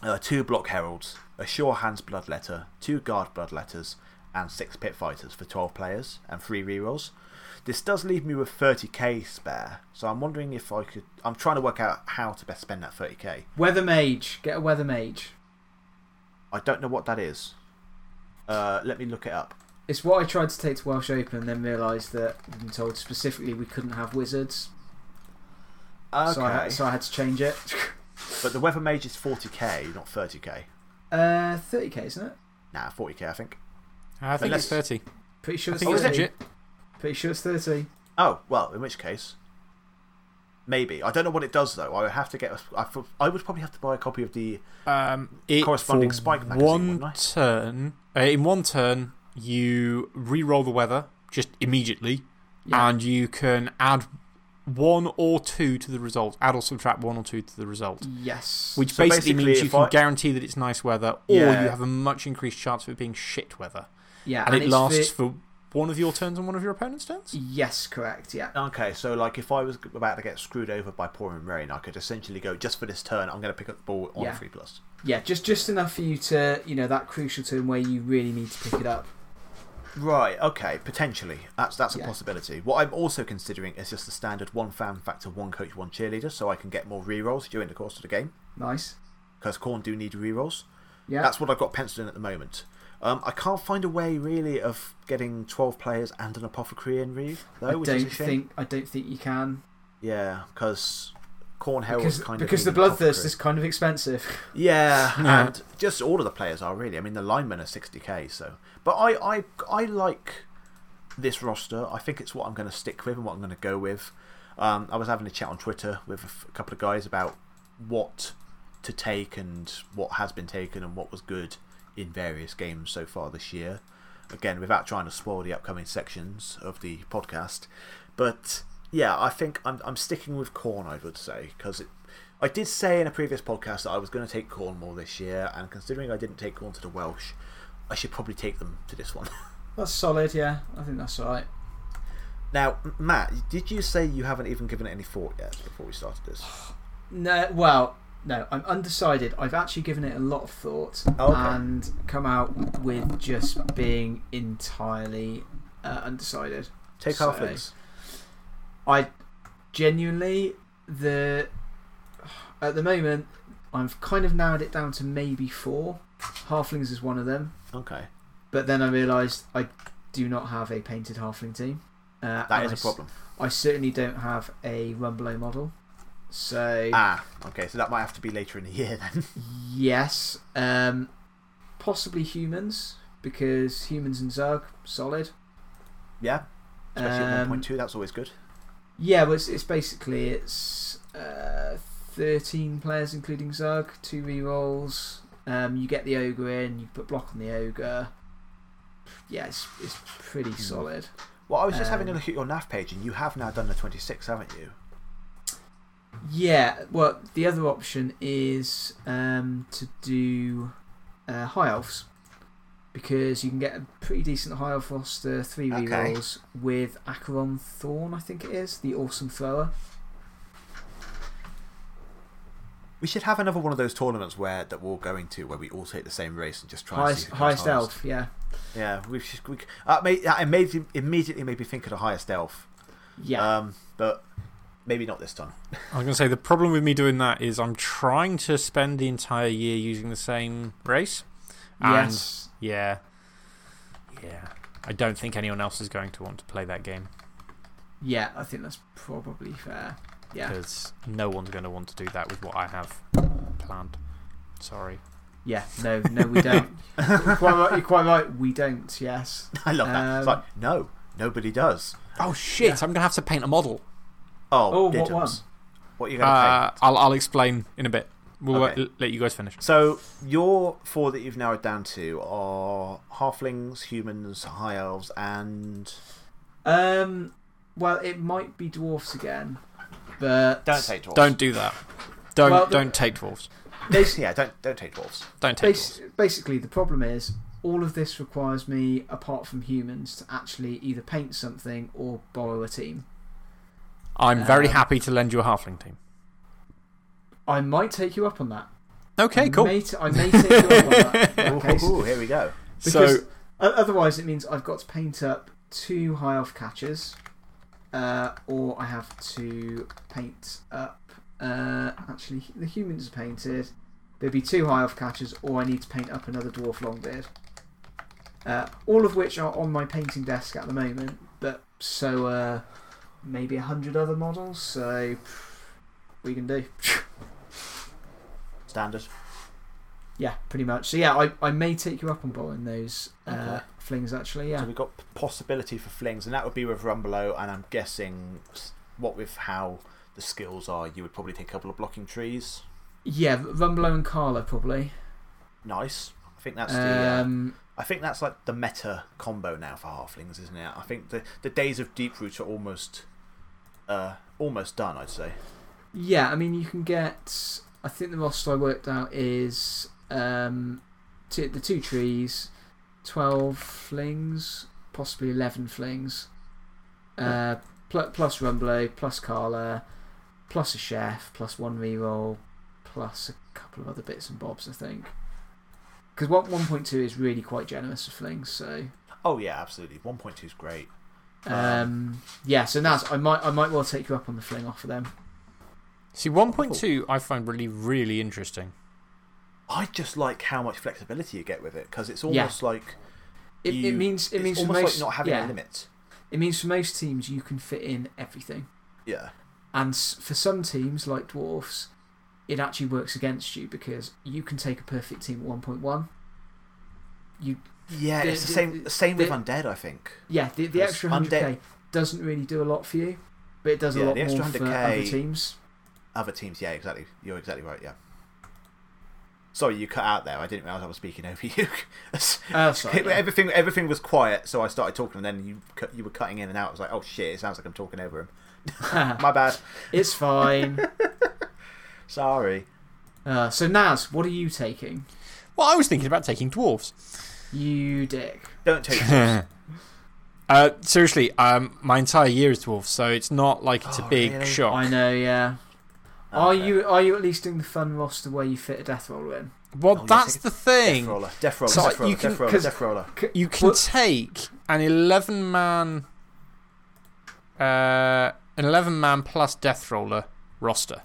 uh, two Block Heralds, a Sure Hands Bloodletter, two Guard Bloodletters, and six Pit Fighters for 12 players and three rerolls. This does leave me with 30k spare, so I'm wondering if I could. I'm trying to work out how to best spend that 30k. Weather mage, get a weather mage. I don't know what that is. Uh, let me look it up. It's what I tried to take to Welsh Open and then realised that I've been told specifically we couldn't have wizards. Okay. So, I had, so I had to change it. But the Weather Mage is 40k, not 30k. Uh, 30k, isn't it? Nah, 40k, I think. I think Unless- it's 30. Pretty sure I it's think it's 30. Pretty sure it's 30. Oh, well, in which case. Maybe. I don't know what it does, though. I would have to get. A, I, thought- I would probably have to buy a copy of the. Um, it, Corresponding Spike magazine, One turn. Uh, in one turn, you re roll the weather just immediately, Yeah. and you can add one or two to the result. Add or subtract one or two to the result. Yes. Which So basically, basically means you can I- guarantee that it's nice weather, or Yeah. you have a much increased chance of it being shit weather. yeah, And, it lasts for- for one of your turns and one of your opponent's turns? Yes, correct, yeah. Okay, so like if I was about to get screwed over by pouring rain, I could essentially go just for this turn. I'm going to pick up the ball on Yeah. three plus. Yeah, just, just enough for you to, you know, that crucial turn where you really need to pick it up. Right. Okay. Potentially, that's that's a Yeah. possibility. What I'm also considering is just the standard one fan factor, one coach, one cheerleader, so I can get more rerolls during the course of the game. Nice. Because Khorne do need rerolls. Yeah. That's what I've got penciled in at the moment. Um, I can't find a way really of getting 12 players and an apothecary in Reeve, though, I which is a don't shame. think I don't think you can Yeah, because Khorne Herald's because, kind of because the of. need an bloodthirst is kind of expensive. Yeah, Yeah. and just all of the players are really. I mean, the linemen are 60k, so. But I, I, I like this roster. I think it's what I'm going to stick with and what I'm going to go with. Um, I was having a chat on Twitter with a f- a couple of guys about what to take and what has been taken and what was good in various games so far this year. Again, without trying to spoil the upcoming sections of the podcast. But yeah, I think I'm, I'm sticking with Khorne, I would say, because I did say in a previous podcast that I was going to take Cornwall this year, and considering I didn't take Khorne to the Welsh, I should probably take them to this one. That's solid, yeah. I think that's alright. now, Matt, did you say you haven't even given it any thought yet before we started this? No, well, no, I'm undecided. I've actually given it a lot of thought Okay. and come out with just being entirely uh, undecided. Take So- halflings. I genuinely the at the moment I've kind of narrowed it down to maybe four. Halflings is one of them, Okay, but then I realised I do not have a painted halfling team. Uh, that is I a problem. I certainly don't have a Rumbelow model. So Ah, okay, so that might have to be later in the year then. yes, um, possibly humans because humans and Zug solid. yeah, especially at Um, 1.2, that's always good. Yeah, but it's, it's basically it's uh, thirteen players including Zug, two rerolls. Um, you get the ogre in, you put block on the ogre. Yeah, it's, it's pretty solid. Well, I was just having a um, look at your NAF page, and you have now done the 26, haven't you? Yeah, well, the other option is um, to do uh, high elves because you can get a pretty decent high elf roster, three Okay. rerolls with Acheron Thorn, I think it is, the awesome thrower. We should have another one of those tournaments where that we're going to, where we all take the same race and just try and Highest, goes highest elf, yeah. Yeah, we should. We, uh, made, that immediately, immediately made me think of the highest elf. Yeah. Um, but maybe not this time. I'm going to say the problem with me doing that is I'm trying to spend the entire year using the same race. And yes. yeah. Yeah. I don't think anyone else is going to want to play that game Yeah, I think that's probably fair. Yeah. because no one's going to want to do that with what I have planned. Sorry. Yeah, no, no, we don't. you're, quite right, you're quite right, we don't, yes. I love that. it's Um, like, no, nobody does. Oh, shit. I'm going to have to paint a model. Oh, Oh, what diddums. one? What are you going to Uh, paint? I'll, I'll explain in a bit. We'll Okay. let, let you guys finish. So, your four that you've narrowed down to are halflings, humans, high elves, and. Um, well, it might be dwarfs again, but. Don't take dwarves. Don't do that. Don't, Well, don't take dwarves. Bas- Yeah, don't, don't take dwarves. Don't take bas- dwarves. basically, the problem is all of this requires me, apart from humans, to actually either paint something or borrow a team. I'm very um, happy to lend you a halfling team. I might take you up on that. Okay, I cool. May t- I may take you up on that. in that case. Ooh, here we go. Because So, otherwise, it means I've got to paint up two high elf catchers, uh, or I have to paint up. Uh, actually, the humans are painted. There'd be two high elf catchers, or I need to paint up another dwarf longbeard. Uh, all of which are on my painting desk at the moment, but so uh, maybe a hundred other models. So we can do. Standard. Yeah, pretty much. So yeah, I, I may take you up on borrowing those uh, Okay. flings. Actually, yeah. So we've got possibility for flings, and that would be with Rumbelow, and I'm guessing what with how the skills are, you would probably take a couple of blocking trees. Yeah, Rumbelow and Karla probably. Nice. I think that's the. Uh, Um, I think that's like the meta combo now for halflings, isn't it? I think the the days of Deeproots are almost, uh, almost done. I'd say. yeah, I mean, you can get. I think the roster I worked out is um, the two trees, 12 flings, possibly 11 flings, uh, pl- plus Rumbelow, plus Karla, plus a chef, plus one reroll, plus a couple of other bits and bobs, I think. Because 1.2 is really quite generous for flings, so. Oh yeah, absolutely. One point two is great. Um, yeah, so Naz, I might, I might well take you up on the fling offer then. see, 1.2 I find really, really interesting. I just like how much flexibility you get with it because it's Yeah. almost like It, you, it means it it's means for almost most like not having yeah, a limit. It means for most teams you can fit in everything, Yeah. and for some teams like dwarfs, it actually works against you because you can take a perfect team at one point one. You Yeah, The- it's the, the- same. the- same with the- undead, I think. yeah, the, the extra hundred k doesn't really do a lot for you, but it does a lot the extra more for 100K other teams. Other teams, yeah, exactly. You're exactly right. Yeah. Sorry, you cut out there. I didn't realize I was speaking over you. Uh, sorry, yeah. everything, everything was quiet, so I started talking, and then you, you were cutting in and out. I was like, "Oh shit!" It sounds like I'm talking over him. My bad. it's fine. Sorry. Uh, so Naz, what are you taking? Well, I was thinking about taking dwarves. You dick. Don't take. uh, seriously, um, my entire year is dwarves, so it's not like it's Oh, a big really? shock. I know, yeah. Are you are you at least doing the fun roster where you fit a death roller in? Well, Oh, that's take the Death thing. roller, death roller, So death roller, you can- death roller, 'cause- death roller. You can Well- take an 11 man. Uh, an 11 man plus death roller roster.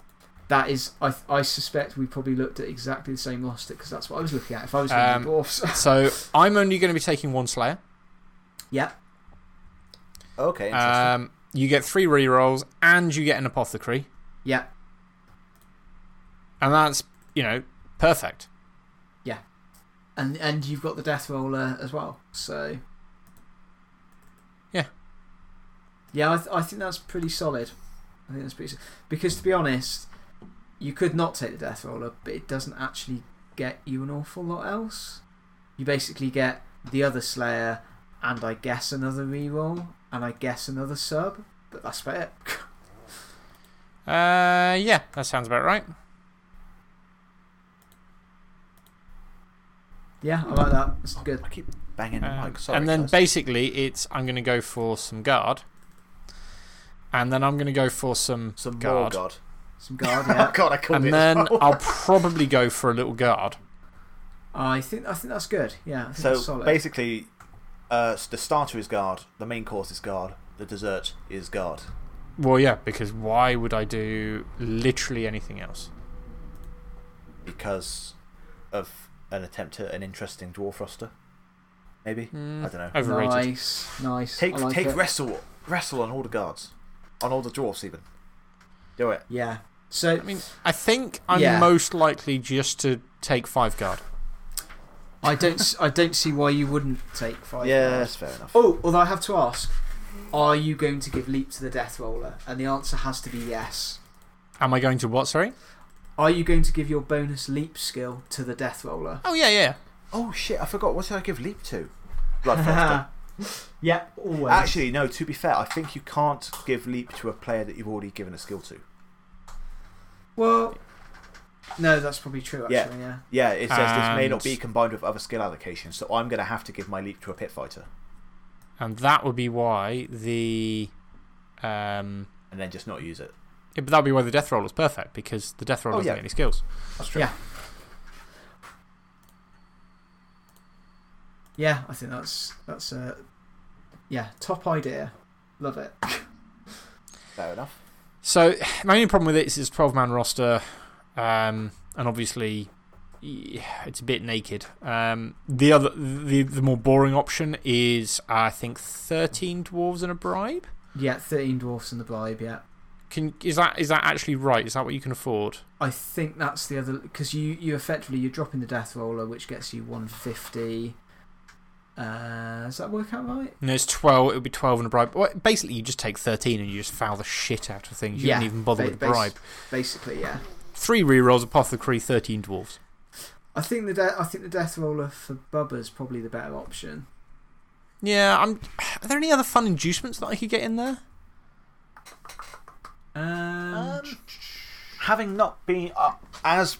That is, I I suspect we probably looked at exactly the same roster because that's what I was looking at. If I was looking Um, at dwarfs, So I'm only going to be taking one Slayer. yeah, Okay. Um, you get three rerolls and you get an apothecary. yeah, And that's, you know, perfect. Yeah. And and you've got the death roller as well. So Yeah. yeah, I th- I think that's pretty solid. I think that's pretty so- because to be honest, you could not take the death roller, but it doesn't actually get you an awful lot else. You basically get the other Slayer, and I guess another reroll, and I guess another sub, but that's about it. Uh, yeah, that sounds about right. yeah, I like that. That's good. I keep banging the Um, mic. Sorry, and then guys. basically, it's I'm going to go for some guard. And then I'm going to go for some, some more guard. God. Some guard, Oh god, I called And it. then well. I'll probably go for a little guard. I think I think that's good. Yeah, So that's basically, uh, the starter is guard, the main course is guard, the dessert is guard. Well, yeah, because why would I do literally anything else? Because of an attempt at an interesting dwarf roster. Maybe? Hmm, I don't know. Overrated. Nice, nice. Take, like take it. wrestle, wrestle on all the guards. On all the dwarfs, even. Do it. Yeah. So, I mean, I think I'm Yeah. most likely just to take five guard. I don't, s- I don't see why you wouldn't take five. Yeah, guard. that's fair enough. Oh, although I have to ask, are you going to give leap to the death roller? And the answer has to be yes. Am I going to what, sorry? Are you going to give your bonus leap skill to the death roller? Oh, yeah, yeah. Oh shit, I forgot. What did I give Leap to? Bloodthirster. yep, always. Actually, no, to be fair, I think you can't give Leap to a player that you've already given a skill to. Well, no, that's probably true. Yeah. Actually, yeah. Yeah, it says this may not be combined with other skill allocations, so I'm going to have to give my Leap to a Pit Fighter. And that would be why the. Um, And then just not use it. yeah, but that would be why the death roll is perfect, because the death roll Oh, doesn't yeah. get any skills. That's true. Yeah. Yeah, I think that's that's a yeah top idea. Love it. Fair enough. So, my only problem with it is it's 12 man roster, um, and obviously it's a bit naked. Um, the, other, the, the more boring option is, I think, 13 dwarves and a bribe. Yeah, thirteen dwarfs and the bribe. Yeah, Can, is, that, is that actually right? Is that what you can afford? I think that's the other because you you effectively you're dropping the death roller, which gets you one fifty. Uh, does that work out right? No, it's 12. It would be 12 and a bribe. Well, basically, you just take 13 and you just foul the shit out of things. You Yeah, don't even bother ba- with bas- bribe. Basically, yeah. Three rerolls, apothecary, 13 dwarves. I think the I think the death roller for Bubba's probably the better option. Yeah, I'm. Are there any other fun inducements that I could get in there? Um, Um, having not been, uh, as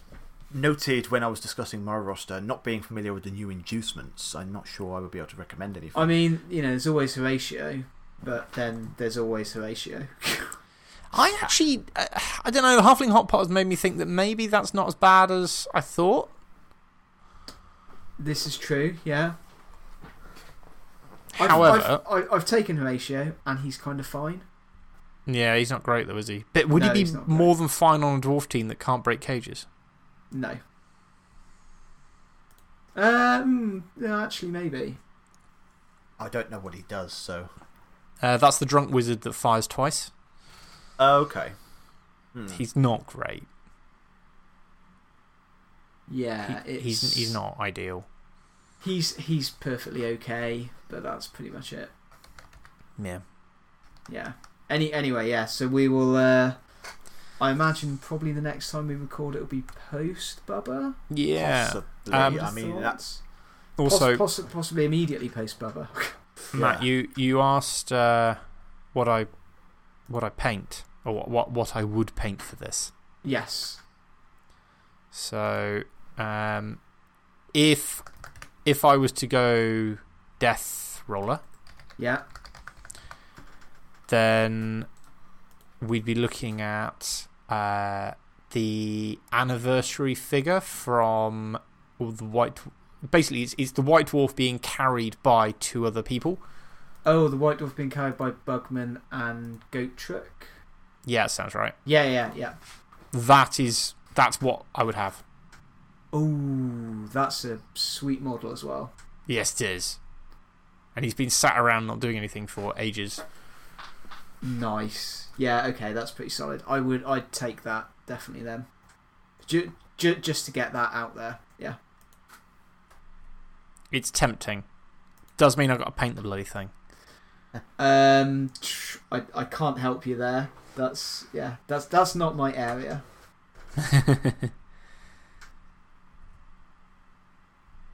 noted when I was discussing my roster, not being familiar with the new inducements, I'm not sure I would be able to recommend anything. I mean, you know, there's always Horatio, but then there's always Horatio. I actually, uh, I don't know, Halfling Hot Pot has made me think that maybe that's not as bad as I thought. this is true, yeah. I've, However, I've, I- I've taken Horatio, and he's kind of fine. yeah, he's not great though, is he? But would No, he be more than fine on a dwarf team that can't break cages? No. Um, no, actually, maybe. I don't know what he does, so. Uh, that's the drunk wizard that fires twice. Okay. Hmm. He's not great. Yeah, He- it's, he's, he's not ideal. He's he's perfectly okay, but that's pretty much it. Yeah. Yeah. Any anyway, yeah. So we will. Uh, I imagine probably the next time we record it will be post Bubba. Yeah. Possibly. Um, I mean, that's. Poss- Also, possibly immediately post Bubba. Matt, yeah. you, you asked uh, what, I, what I paint, or what, what, what I would paint for this. yes. So, um, if, if I was to go Death Roller, Yeah. then we'd be looking at uh, the anniversary figure from the White. Basically, it's, it's the White Dwarf being carried by two other people. Oh, the White Dwarf being carried by Bugman and Goat Trick. Yeah, that sounds right. Yeah, yeah, yeah. That is, that's what I would have. Oh, that's a sweet model as well. Yes, it is. And he's been sat around not doing anything for ages. Nice. Yeah, okay, that's pretty solid. I would, I'd take that definitely then. Ju- ju- just to get that out there. Yeah. It's tempting. Does mean I've got to paint the bloody thing. Um, I, I can't help you there. That's yeah. That's that's not my area.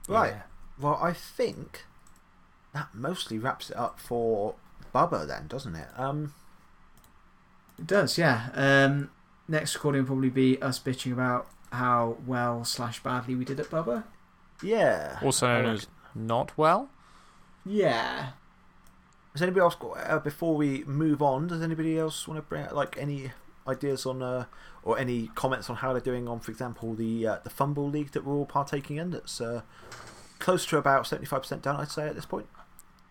Right. Yeah. Well, I think that mostly wraps it up for Bubba, then, doesn't it? Um, It does, yeah. Um, next recording will probably be us bitching about how well slash badly we did at Bubba. yeah. Also known as not well. Yeah. Has anybody else uh, before we move on, does anybody else want to bring out like any ideas on, uh, or any comments on how they're doing on, for example, the uh, the FUMBBL League that we're all partaking in? That's uh, close to about 75% done, I'd say, at this point.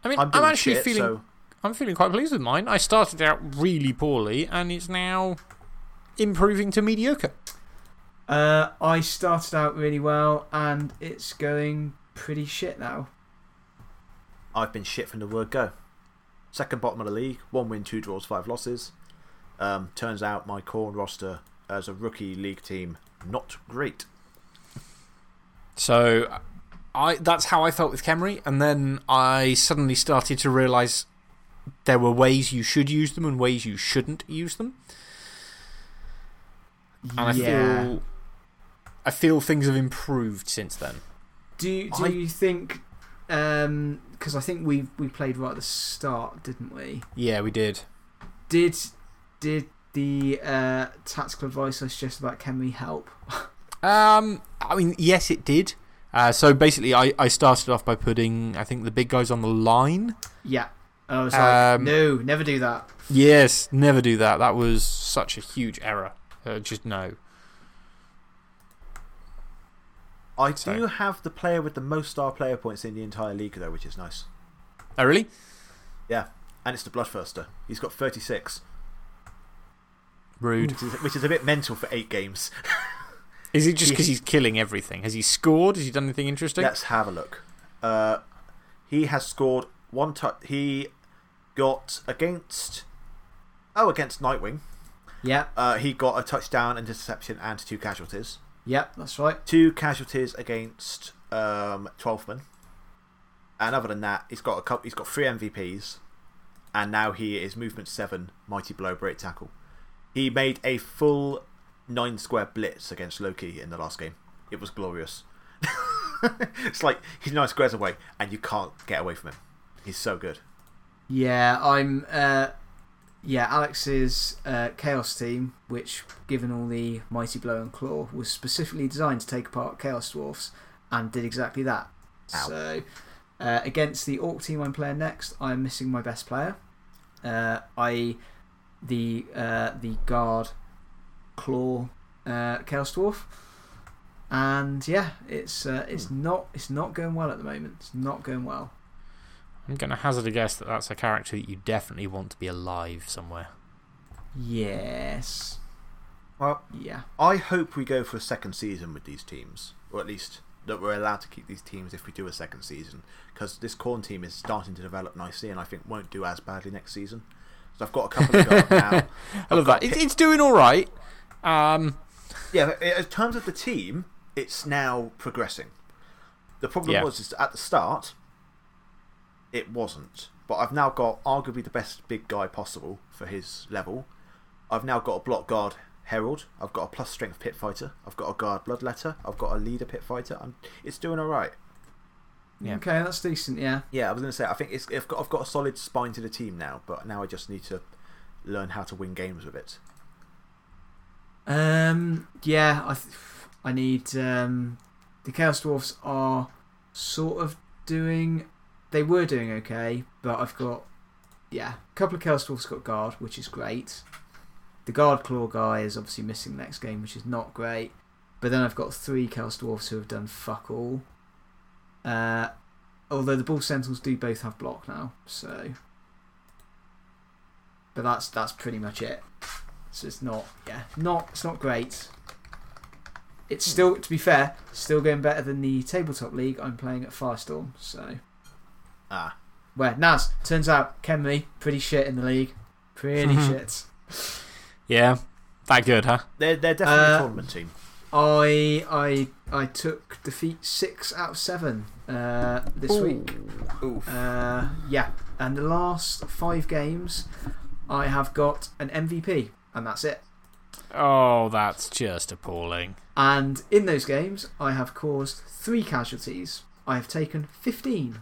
I mean, I'm I'm, actually shit, feeling. so I'm feeling quite pleased with mine. I started out really poorly and it's now improving to mediocre. Uh, I started out really well and it's going pretty shit now. I've been shit from the word go. Second bottom of the league, one win, two draws, five losses. Um, turns out my Khorne roster as a rookie league team, not great. So I, that's how I felt with Khemri. And then I suddenly started to realise there were ways you should use them and ways you shouldn't use them. And I feel, I feel things have improved since then. Do, do I- you think. Because I think we, we played right at the start, didn't we? Yeah, we did. Did, did the uh, tactical advice I suggested about Khemri help? Um, I mean, yes, it did. Uh, so basically, I, I started off by putting, I think, the big guys on the line. yeah. And I was like, Um, no, never do that. Yes, never do that. That was such a huge error. Uh, just no. I So- do have the player with the most star player points in the entire league, though, which is nice. Oh, really? Yeah, and it's the Bloodthirster. He's got 36, Rude. which is, which is a bit mental for eight games. Is it just because he's killing everything? Has he scored? Has he done anything interesting? Let's have a look. Uh, he has scored one touch. He got against. Oh, against Nightwing. Yeah, Uh, he got a touchdown, and interception, and two casualties. yeah, that's right. Two casualties against um, Twelfthman. And other than that, he's got, a couple, he's got three MVPs. And now he is movement seven, mighty blow, break tackle. He made a full nine square blitz against Loki in the last game. It was glorious. it's like he's nine squares away, and you can't get away from him. He's so good. Yeah, I'm. Uh, yeah, Alex's uh, Chaos team, which, given all the Mighty Blow and Claw, was specifically designed to take apart Chaos Dwarfs and did exactly that. Ow. So, uh, against the Orc team I'm playing next, I'm missing my best player. Uh, I. The, uh, the Guard Claw uh, Chaos Dwarf. And yeah, it's, uh, it's, not, it's not going well at the moment. It's not going well. I'm going to hazard a guess that that's a character that you definitely want to be alive somewhere. Yes. Well, Yeah. I hope we go for a second season with these teams, or at least that we're allowed to keep these teams if we do a second season, because this Khorne team is starting to develop nicely, and I think won't do as badly next season. So I've got a couple of guard now. I love that. It's, it's doing all right. Um, Yeah, in terms of the team, it's now progressing. The problem Yeah. was is at the start, it wasn't. But I've now got arguably the best big guy possible for his level. I've now got a block guard Herald. I've got a plus strength pit fighter. I've got a guard bloodletter. I've got a leader pit fighter. I'm, it's doing all right. Yeah. Okay, that's decent, yeah. Yeah, I was going to say, I think it's, I've, got, I've got a solid spine to the team now, but now I just need to learn how to win games with it. Um, yeah, I, th- I need. Um, the Chaos Dwarfs are sort of doing. They were doing okay, but I've got. Yeah, a couple of Dwarfs got guard, which is great. The guard claw guy is obviously missing next game, which is not great. But then I've got three Dwarfs who have done fuck all. Uh, although the Bull Centaurs do both have block now, so. But that's that's pretty much it. So it's not, yeah, not it's not great. It's still, to be fair, still going better than the tabletop league I'm playing at Firestorm. So Ah, where Naz turns out Khemri pretty shit in the league, pretty shit. yeah. That good, huh? they're, they're definitely Uh, a tournament team. I I I took defeat six out of seven uh, this week. Oof. Uh, yeah, and the last five games, I have got an MVP, and that's it. Oh, that's just appalling. And in those games, I have caused three casualties. I have taken 15.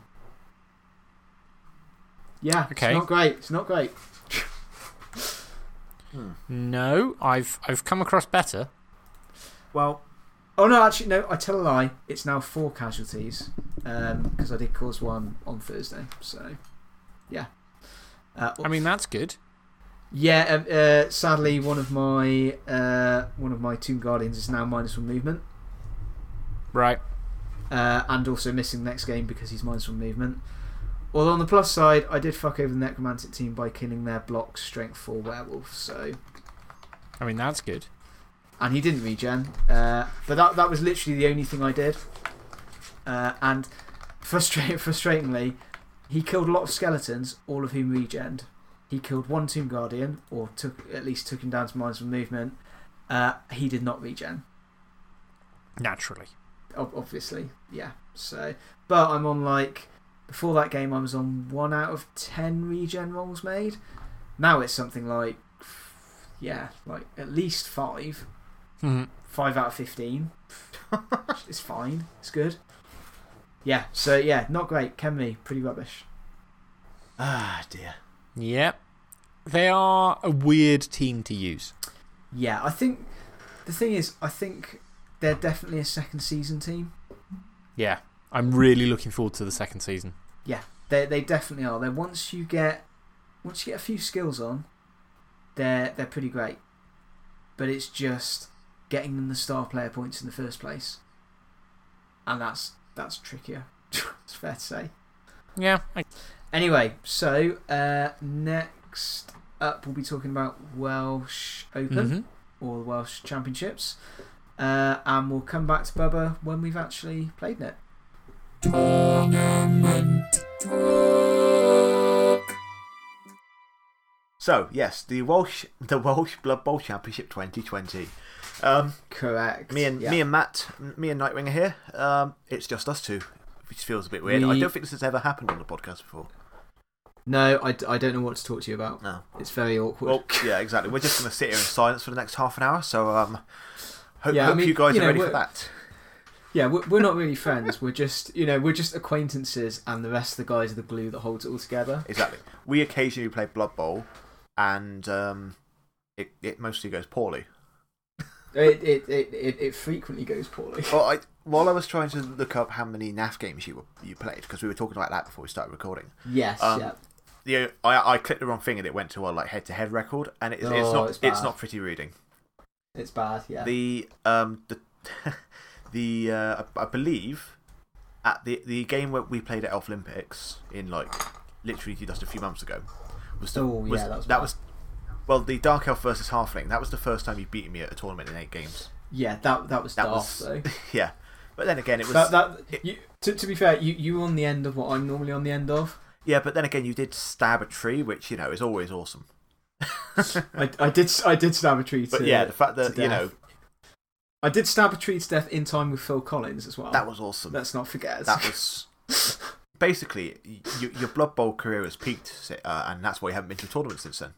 Yeah, Okay. it's not great. It's not great. No, I've, I've come across better. Well, Oh, no, actually, no, I tell a lie. It's now four casualties because I did cause one on Thursday. So, yeah. Uh, I mean, that's good. yeah, um, uh, sadly, one of my uh, one of my Tomb Guardians is now minus one movement. Right. uh, and also missing next game because he's minus one movement. Although on the plus side, I did fuck over the Necromantic team by killing their block strength 4 werewolf, so. I mean, that's good. And he didn't regen. Uh, but that, that was literally the only thing I did. Uh, and frustrate, frustratingly, he killed a lot of skeletons, all of whom regened. He killed one Tomb Guardian, or took, at least took him down to minus one movement. Uh, he did not regen. Naturally. Ob obviously, yeah. So, But I'm on like. Before that game, I was on 1 out of 10 regen rolls made. Now it's something like. Yeah, like at least 5. -hmm. 5 out of 15. it's fine. It's good. Yeah, so yeah, not great. Khemri, pretty rubbish. Ah, dear. Yep. They are a weird team to use. Yeah, I think. The thing is, I think they're definitely a second season team. Yeah. I'm really looking forward to the second season. Yeah, they, they definitely are. They're, once, you get, once you get a few skills on, they're, they're pretty great. But it's just getting them the star player points in the first place. And that's, that's trickier. it's fair to say. Yeah. I... Anyway, so uh, next up, we'll be talking about Welsh Open -hmm. or the Welsh Championships. Uh, and we'll come back to Bubba when we've actually played it. Tournament talk. So, yes, the Welsh, the Welsh Blood Bowl Championship 2020. Um, Correct. Me and, yeah. me and Matt, me and Nightwing are here. Um, it's just us two, which feels a bit weird. We... I don't think this has ever happened on the podcast before. No, I, I don't know what to talk to you about. No. It's very awkward. Well, yeah, exactly. We're just going to sit here in silence for the next half an hour. So, um, hope, yeah, hope I mean, you guys you know, are ready for that. Yeah, we're, we're not really friends. We're just, you know, we're just acquaintances, and the rest of the guys are the glue that holds it all together. Exactly. We occasionally play Blood Bowl, and um, it, it mostly goes poorly. it, it, it, it, it frequently goes poorly. Well, I, while I was trying to look up how many NAF games you, were, you played, because we were talking about that before we started recording. Yes, um, yeah. Yeah, I, I clicked the wrong thing and it went to our like head to head record, and it, oh, it's, not, it's, it's, not pretty reading. It's bad, yeah. The, um, the the uh, I believe at the the game where we played at Elf Olympics in like literally just a few months ago was the, oh, yeah, that was, that was well the Dark Elf versus Halfling. That was the first time you beat me at a tournament in eight games. Yeah, that that was that was, though. Yeah, but then again, it was that. that it, you, to, to be fair, you you were on the end of what I'm normally on the end of. Yeah, but then again, you did stab a tree, which you know is always awesome. I, I did I did stab a tree. To, but yeah, the fact that you know I did stab a tree to death in time with Phil Collins as well. That was awesome. Let's not forget. That was. Basically, you, your Blood Bowl career has peaked, uh, and that's why you haven't been to a tournament since then.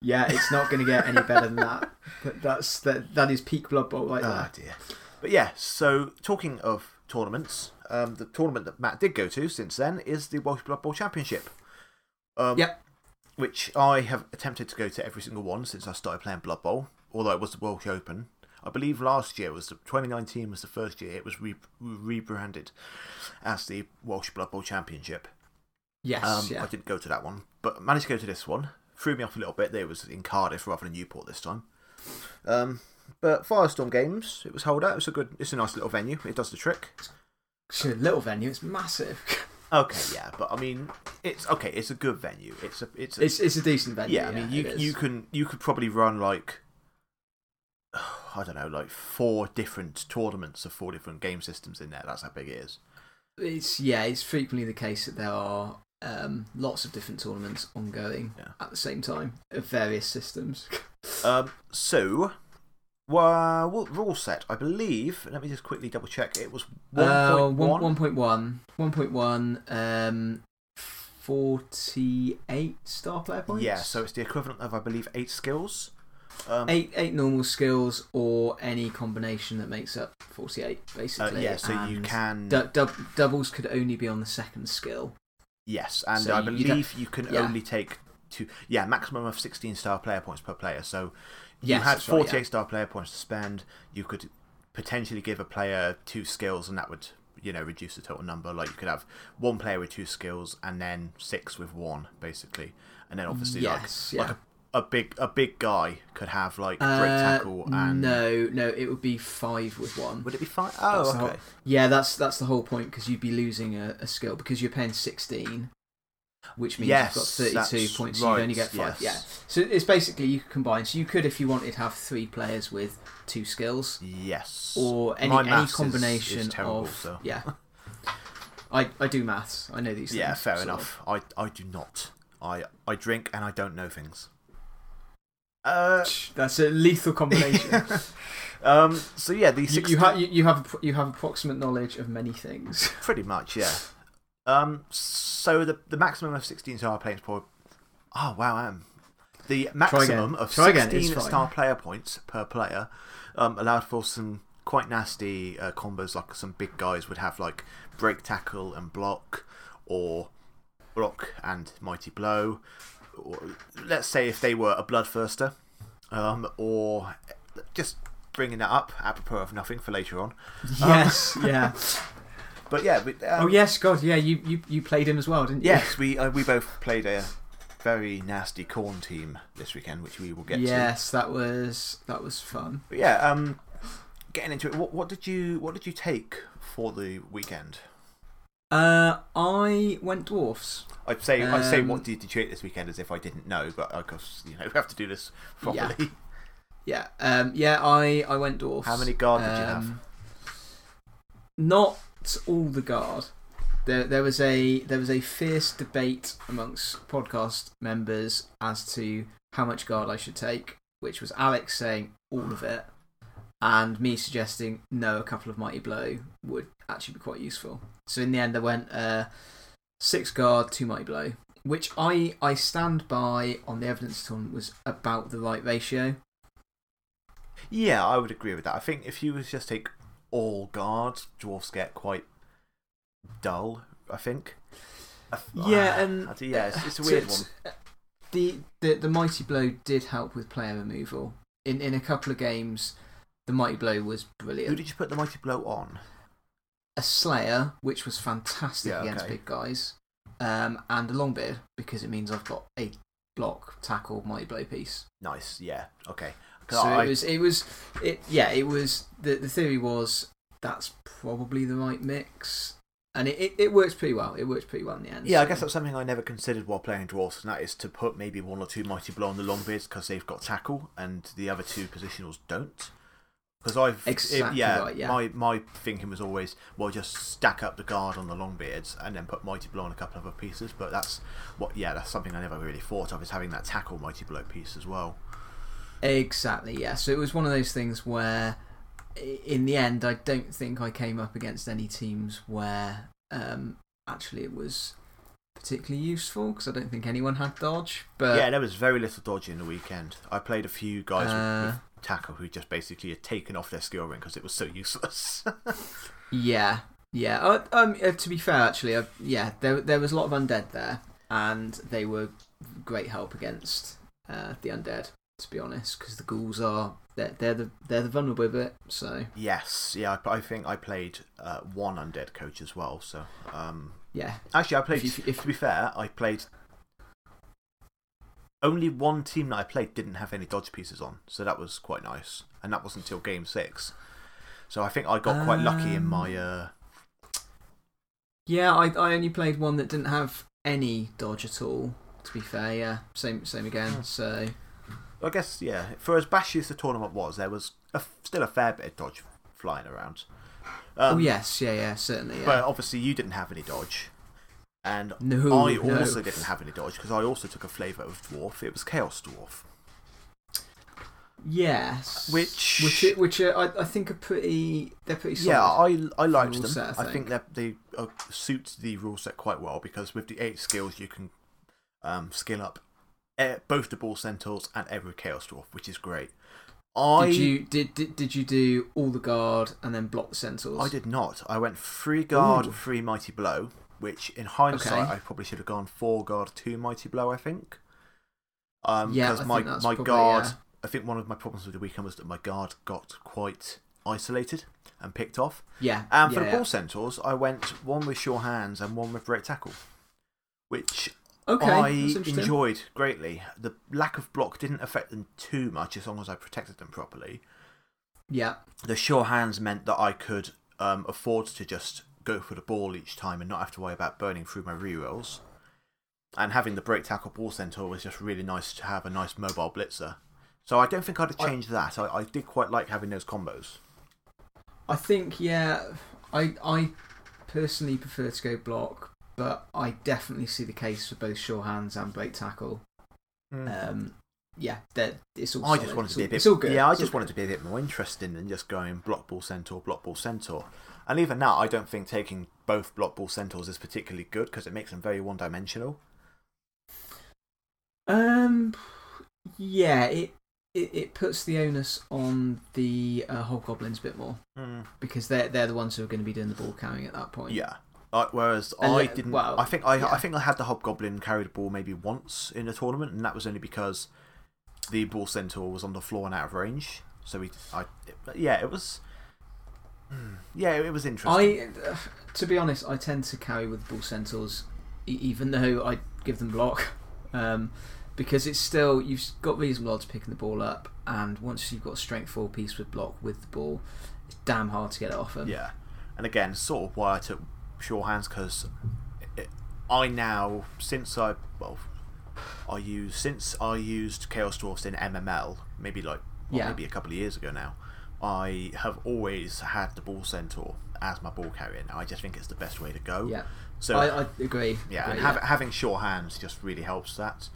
Yeah, it's not going to get any better than that. But that's, that, that is peak Blood Bowl right oh, dear. But yeah, so talking of tournaments, um, the tournament that Matt did go to since then is the Welsh Blood Bowl Championship. Um, yep. Which I have attempted to go to every single one since I started playing Blood Bowl, although it was the Welsh Open. I believe last year was the, 2019 was the first year it was re, rebranded as the Welsh Blood Bowl Championship. Yes, um, yeah. I didn't go to that one, but managed to go to this one. Threw me off a little bit. There was in Cardiff rather than Newport this time. Um, but Firestorm Games, it was held out. It's a good, it's a nice little venue. It does the trick. It's a little venue. It's massive. Okay, yeah, but I mean, it's okay. It's a good venue. It's a, it's a, it's, it's a decent venue. Yeah, I mean, you you can you could probably run like I don't know, like four different tournaments of four different game systems in there. That's how big it is. It's, yeah, it's frequently the case that there are um, lots of different tournaments ongoing yeah. at the same time of various systems. um, so, well, rule set, I believe, let me just quickly double check. It was 1.1. Uh, 1.1. 1.1. Um, 48 star player points? Yeah, so it's the equivalent of, I believe, eight skills. Um, eight eight normal skills or any combination that makes up 48, basically. Uh, yeah, so and you can. doubles could only be on the second skill. Yes, and so I believe you, you can yeah. only take two. Yeah, maximum of 16 star player points per player. So you yes, had 48 right, yeah. star player points to spend. You could potentially give a player two skills, and that would you know reduce the total number. Like you could have one player with two skills, and then six with one, basically. And then obviously, yes, like, yeah. like a a big a big guy could have like uh, tackle and no no it would be five with one would it be five oh that's okay whole, yeah that's that's the whole point because you'd be losing a, a, skill because you're paying 16 which means Yes, you've got 32 that's points, so you only get five. yes. Yeah. So it's basically you could combine. So you could, if you wanted, have three players with two skills, Yes. or any any maths is- combination is terrible, of. so. Yeah. I, I do maths. I know these things. Yeah, fair sort of. enough. I, I do not. I, I drink and I don't know things. Uh, That's a lethal combination. um, so yeah, the you, 16, you, ha- you, you have you have approximate knowledge of many things. pretty much, yeah. Um, so the the maximum of 16 star players per. Oh wow, um, the maximum of 16 star player points per player um, allowed for some quite nasty uh, combos. Like some big guys would have like break tackle and block, or block and mighty blow. Or, let's say if they were a bloodthirster, um, or just bringing that up apropos of nothing for later on. yes, yeah. But yeah, we, um, Oh yes, God, yeah. You, you, you played him as well, didn't you? Yes, we uh, we both played a very nasty Khorne team this weekend, which we will get to. Yes, that was that was fun. But yeah, um, getting into it, what, what did you what did you take for the weekend? Uh, I went dwarfs. I'd say I'd say Um, what did you take this weekend as if I didn't know, but of course you know we have to do this properly. Yeah, um, yeah. I I went dwarfs. How many guard did you have? Um, Not all the guard. There, there was a there was a fierce debate amongst podcast members as to how much guard I should take, which was Alex saying all of it, and me suggesting no, a couple of mighty blow would actually be quite useful. So in the end, I went uh, six guard, two mighty blow, which I I stand by on the evidence ton was about the right ratio. Yeah, I would agree with that. I think if you was just take all guard, dwarfs get quite dull. I think. Yeah, ah, and yeah, it's, it's a weird it's- one. The, the the mighty blow did help with player removal. In in a couple of games, the mighty blow was brilliant. Who did you put the mighty blow on? A slayer, which was fantastic Yeah, against okay. big guys, um, and a longbeard because it means I've got a block tackle mighty blow piece. Nice, yeah, okay. So I- it was it was it yeah it was the the theory was that's probably the right mix. And it, it, it works pretty well. It works pretty well in the end. Yeah, I guess that's something I never considered while playing dwarfs, and that is to put maybe one or two mighty blow on the longbeards because they've got tackle and the other two positionals don't. Because I've it- Exactly yeah, right, yeah. my my thinking was always well just stack up the guard on the longbeards and then put mighty blow on a couple of other pieces. But that's what yeah, that's something I never really thought of is having that tackle mighty blow piece as well. Exactly, yeah. So it was one of those things where, in the end, I don't think I came up against any teams where um, actually it was particularly useful because I don't think anyone had dodge. But yeah, there was very little dodge in the weekend. I played a few guys with, Uh, with tackle who just basically had taken off their skill ring because it was so useless. yeah, yeah. Uh, um, uh, to be fair, actually, uh, yeah, there there was a lot of undead there, and they were great help against uh, the undead. To be honest, because the ghouls are they're, they're the they're the vulnerable bit. So Yes, yeah, I, I think I played uh, one undead coach as well. So, um, yeah, actually, I played. If if- to be fair, I played. Only one team that I played didn't have any dodge pieces on, so that was quite nice, and that wasn't until game six. So I think I got quite lucky in my. Um, Uh, Yeah, I I only played one that didn't have any dodge at all. To be fair, yeah, same same again. Hmm. So I guess yeah. For as bashy as the tournament was, there was a, still a fair bit of dodge flying around. Um, oh yes, yeah, yeah, certainly. Yeah. But obviously, you didn't have any dodge, and no, I no. also didn't have any dodge because I also took a flavour of dwarf. It was chaos dwarf. Yes, Which- which are- which are, I I think are pretty. They're pretty. Solid. Yeah, I I liked them. set, I I think that they uh, suit the rule set quite well because with the eight skills you can um, skill up both the ball centaurs and every chaos dwarf, which is great. I Did you did, did did you do all the guard and then block the centaurs? I did not. I went free guard, Ooh. three mighty blow, which in hindsight Okay. I probably should have gone four guard, two mighty blow. I think. Um, Yeah, because my my probably, guard. yeah. I think one of my problems with the weekend was that my guard got quite isolated and picked off. Yeah. And for yeah, the ball centaurs, I went one with sure hands and one with break tackle, which Okay, I enjoyed greatly. The lack of block didn't affect them too much as long as I protected them properly. Yeah. The sure hands meant that I could um, afford to just go for the ball each time and not have to worry about burning through my rerolls. And having the break tackle ball centaur was just really nice to have a nice mobile blitzer. So I don't think I'd have changed that. I, I did quite like having those combos. I think, yeah, I, I personally prefer to go block, but I definitely see the case for both sure hands and break tackle. Um, yeah, that it's all. I solid. just wanted to be a bit. It's all good. Yeah, I It's just wanted to be a bit more interesting than just going block ball centaur, block ball centaur. And even now, I don't think taking both block bull centaurs is particularly good because it makes them very one dimensional. Um, yeah, it, it it puts the onus on the uh, hobgoblins a bit more because they're they're the ones who are going to be doing the ball carrying at that point. Yeah. Uh, whereas And I didn't. well, I think I, yeah. I think I had the hobgoblin carry the ball maybe once in a tournament, and that was only because the bull centaur was on the floor and out of range. So we, I, yeah, it was. Hmm, Yeah, it was interesting. I, uh, to be honest, I tend to carry with bull centaurs, e- even though I give them block, um, because it's still you've got reasonable odds picking the ball up, and once you've got a strength four piece with block with the ball, it's damn hard to get it off them. Yeah, and again, sort of why I took sure hands because I now since I well I use since I used Chaos Dwarfs in MML maybe like well, Yeah. maybe a couple of years ago now. I have always had the bull centaur as my ball carrier. Now I just think it's the best way to go. yeah. So I, I agree. yeah, agree, and have, having sure hands just really helps that.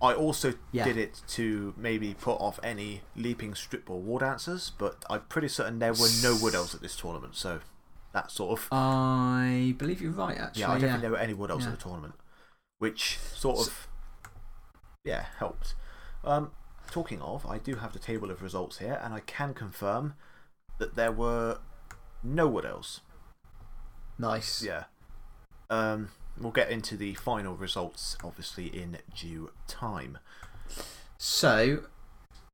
I also Yeah. did it to maybe put off any leaping strip ball war dancers, but I'm pretty certain there were no wood elves at this tournament, so that sort of I believe you're right. Actually, yeah, I don't yeah. think there were any wood elves Yeah. at the tournament, which sort of yeah helped. Um, talking of, I do have the table of results here, and I can confirm that there were no wood elves. Nice. Yeah. Um, we'll get into the final results, obviously, in due time. So,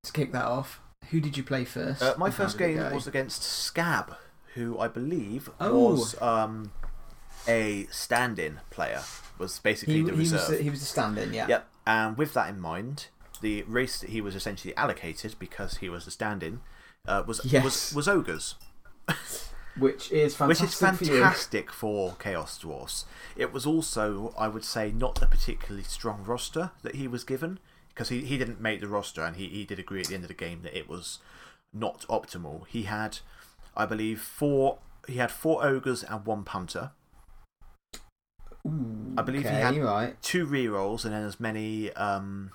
to kick that off, who did you play first? Uh, my first game was against Scab, who I believe Oh. was um, a stand in player, was basically he, the he was reserve. he was a stand-in. Yeah. Yep. And with that in mind, the race that he was essentially allocated because he was the stand in uh, was, Yes. was, was Ogres. Which is which fantastic. is for fantastic for, Chaos Dwarfs. It was also, I would say, not a particularly strong roster that he was given because he, he didn't make the roster and he, he did agree at the end of the game that it was not optimal. He had, I believe, four. He had four ogres and one punter, Ooh, I believe he had- right. two rerolls, and then as many um,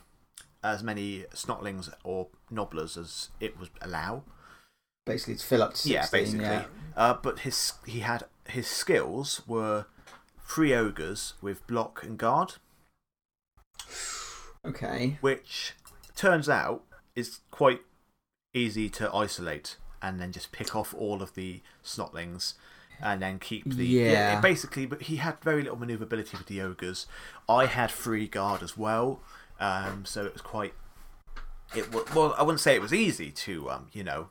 as many snotlings or nobblers as it would allow. Basically, to fill up to 16. Yeah, basically. Yeah. Uh, but his he had his skills were three ogres with block and guard, Okay. which turns out is quite easy to isolate and then just pick off all of the snotlings and then keep the Yeah. it basically but he had very little maneuverability with the ogres i had free guard as well um, so it was quite it wa- well i wouldn't say it was easy to um, you know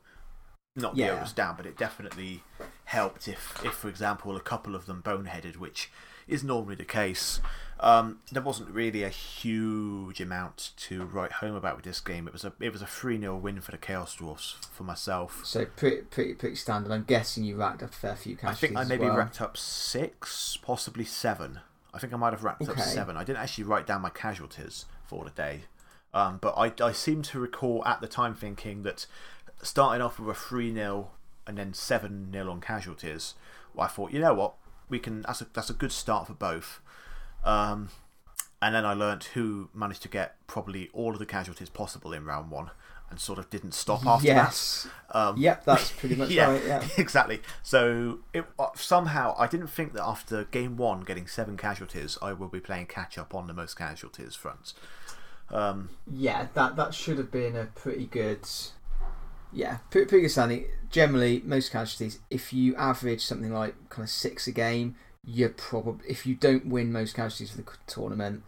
knock the Yeah. ogres down but it definitely helped if if for example a couple of them boneheaded which is normally the case um, there wasn't really a huge amount to write home about with this game. It was a it was a three 0 win for the Chaos Dwarfs for myself. So, pretty, pretty, pretty standard. I'm guessing you racked up a fair few casualties. I think I maybe well. racked up six, possibly seven. I think I might have racked up seven. I didn't actually write down my casualties for the day, um, but I I seem to recall at the time thinking that starting off with a three 0 and then seven 0 on casualties. Well, I thought you know what we can that's a that's a good start for both. Um, and then I learnt who managed to get probably all of the casualties possible in round one and sort of didn't stop after Yes. that. Um, Yep, that's pretty much yeah, right. Yeah. exactly. So it, uh, somehow I didn't think that after game one getting seven casualties, I will be playing catch up on the most casualties front. Um, Yeah, that that should have been a pretty good. Yeah, pretty, pretty good standing. Generally, most casualties, if you average something like kind of six a game, you're probably if you don't win most casualties for the tournament,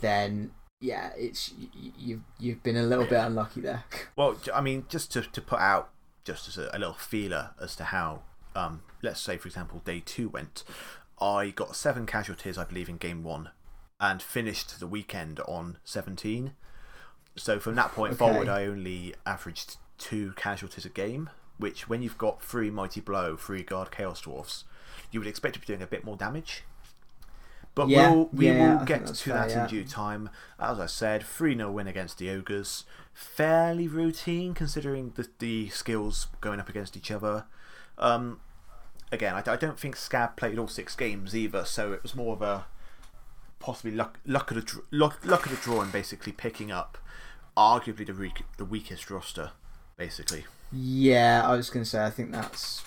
then yeah, it's you, you've you've been a little bit unlucky there. well, I mean, just to, to put out just as a, a little feeler as to how, um, let's say for example, day two went. I got seven casualties, I believe, in game one, and finished the weekend on seventeen. So from that point Okay. forward, I only averaged two casualties a game, which when you've got three mighty blow, three guard chaos dwarfs, you would expect to be doing a bit more damage. But Yeah, we'll, we yeah, will get to fair, that yeah. in due time. As I said, 3 0 win against the Ogres. Fairly routine considering the, the skills going up against each other. Um, again, I, I don't think Scab played all six games either, so it was more of a possibly luck, luck, of, the, luck, luck of the draw and basically picking up arguably the, weak, the weakest roster, basically. Yeah, I was going to say, I think that's,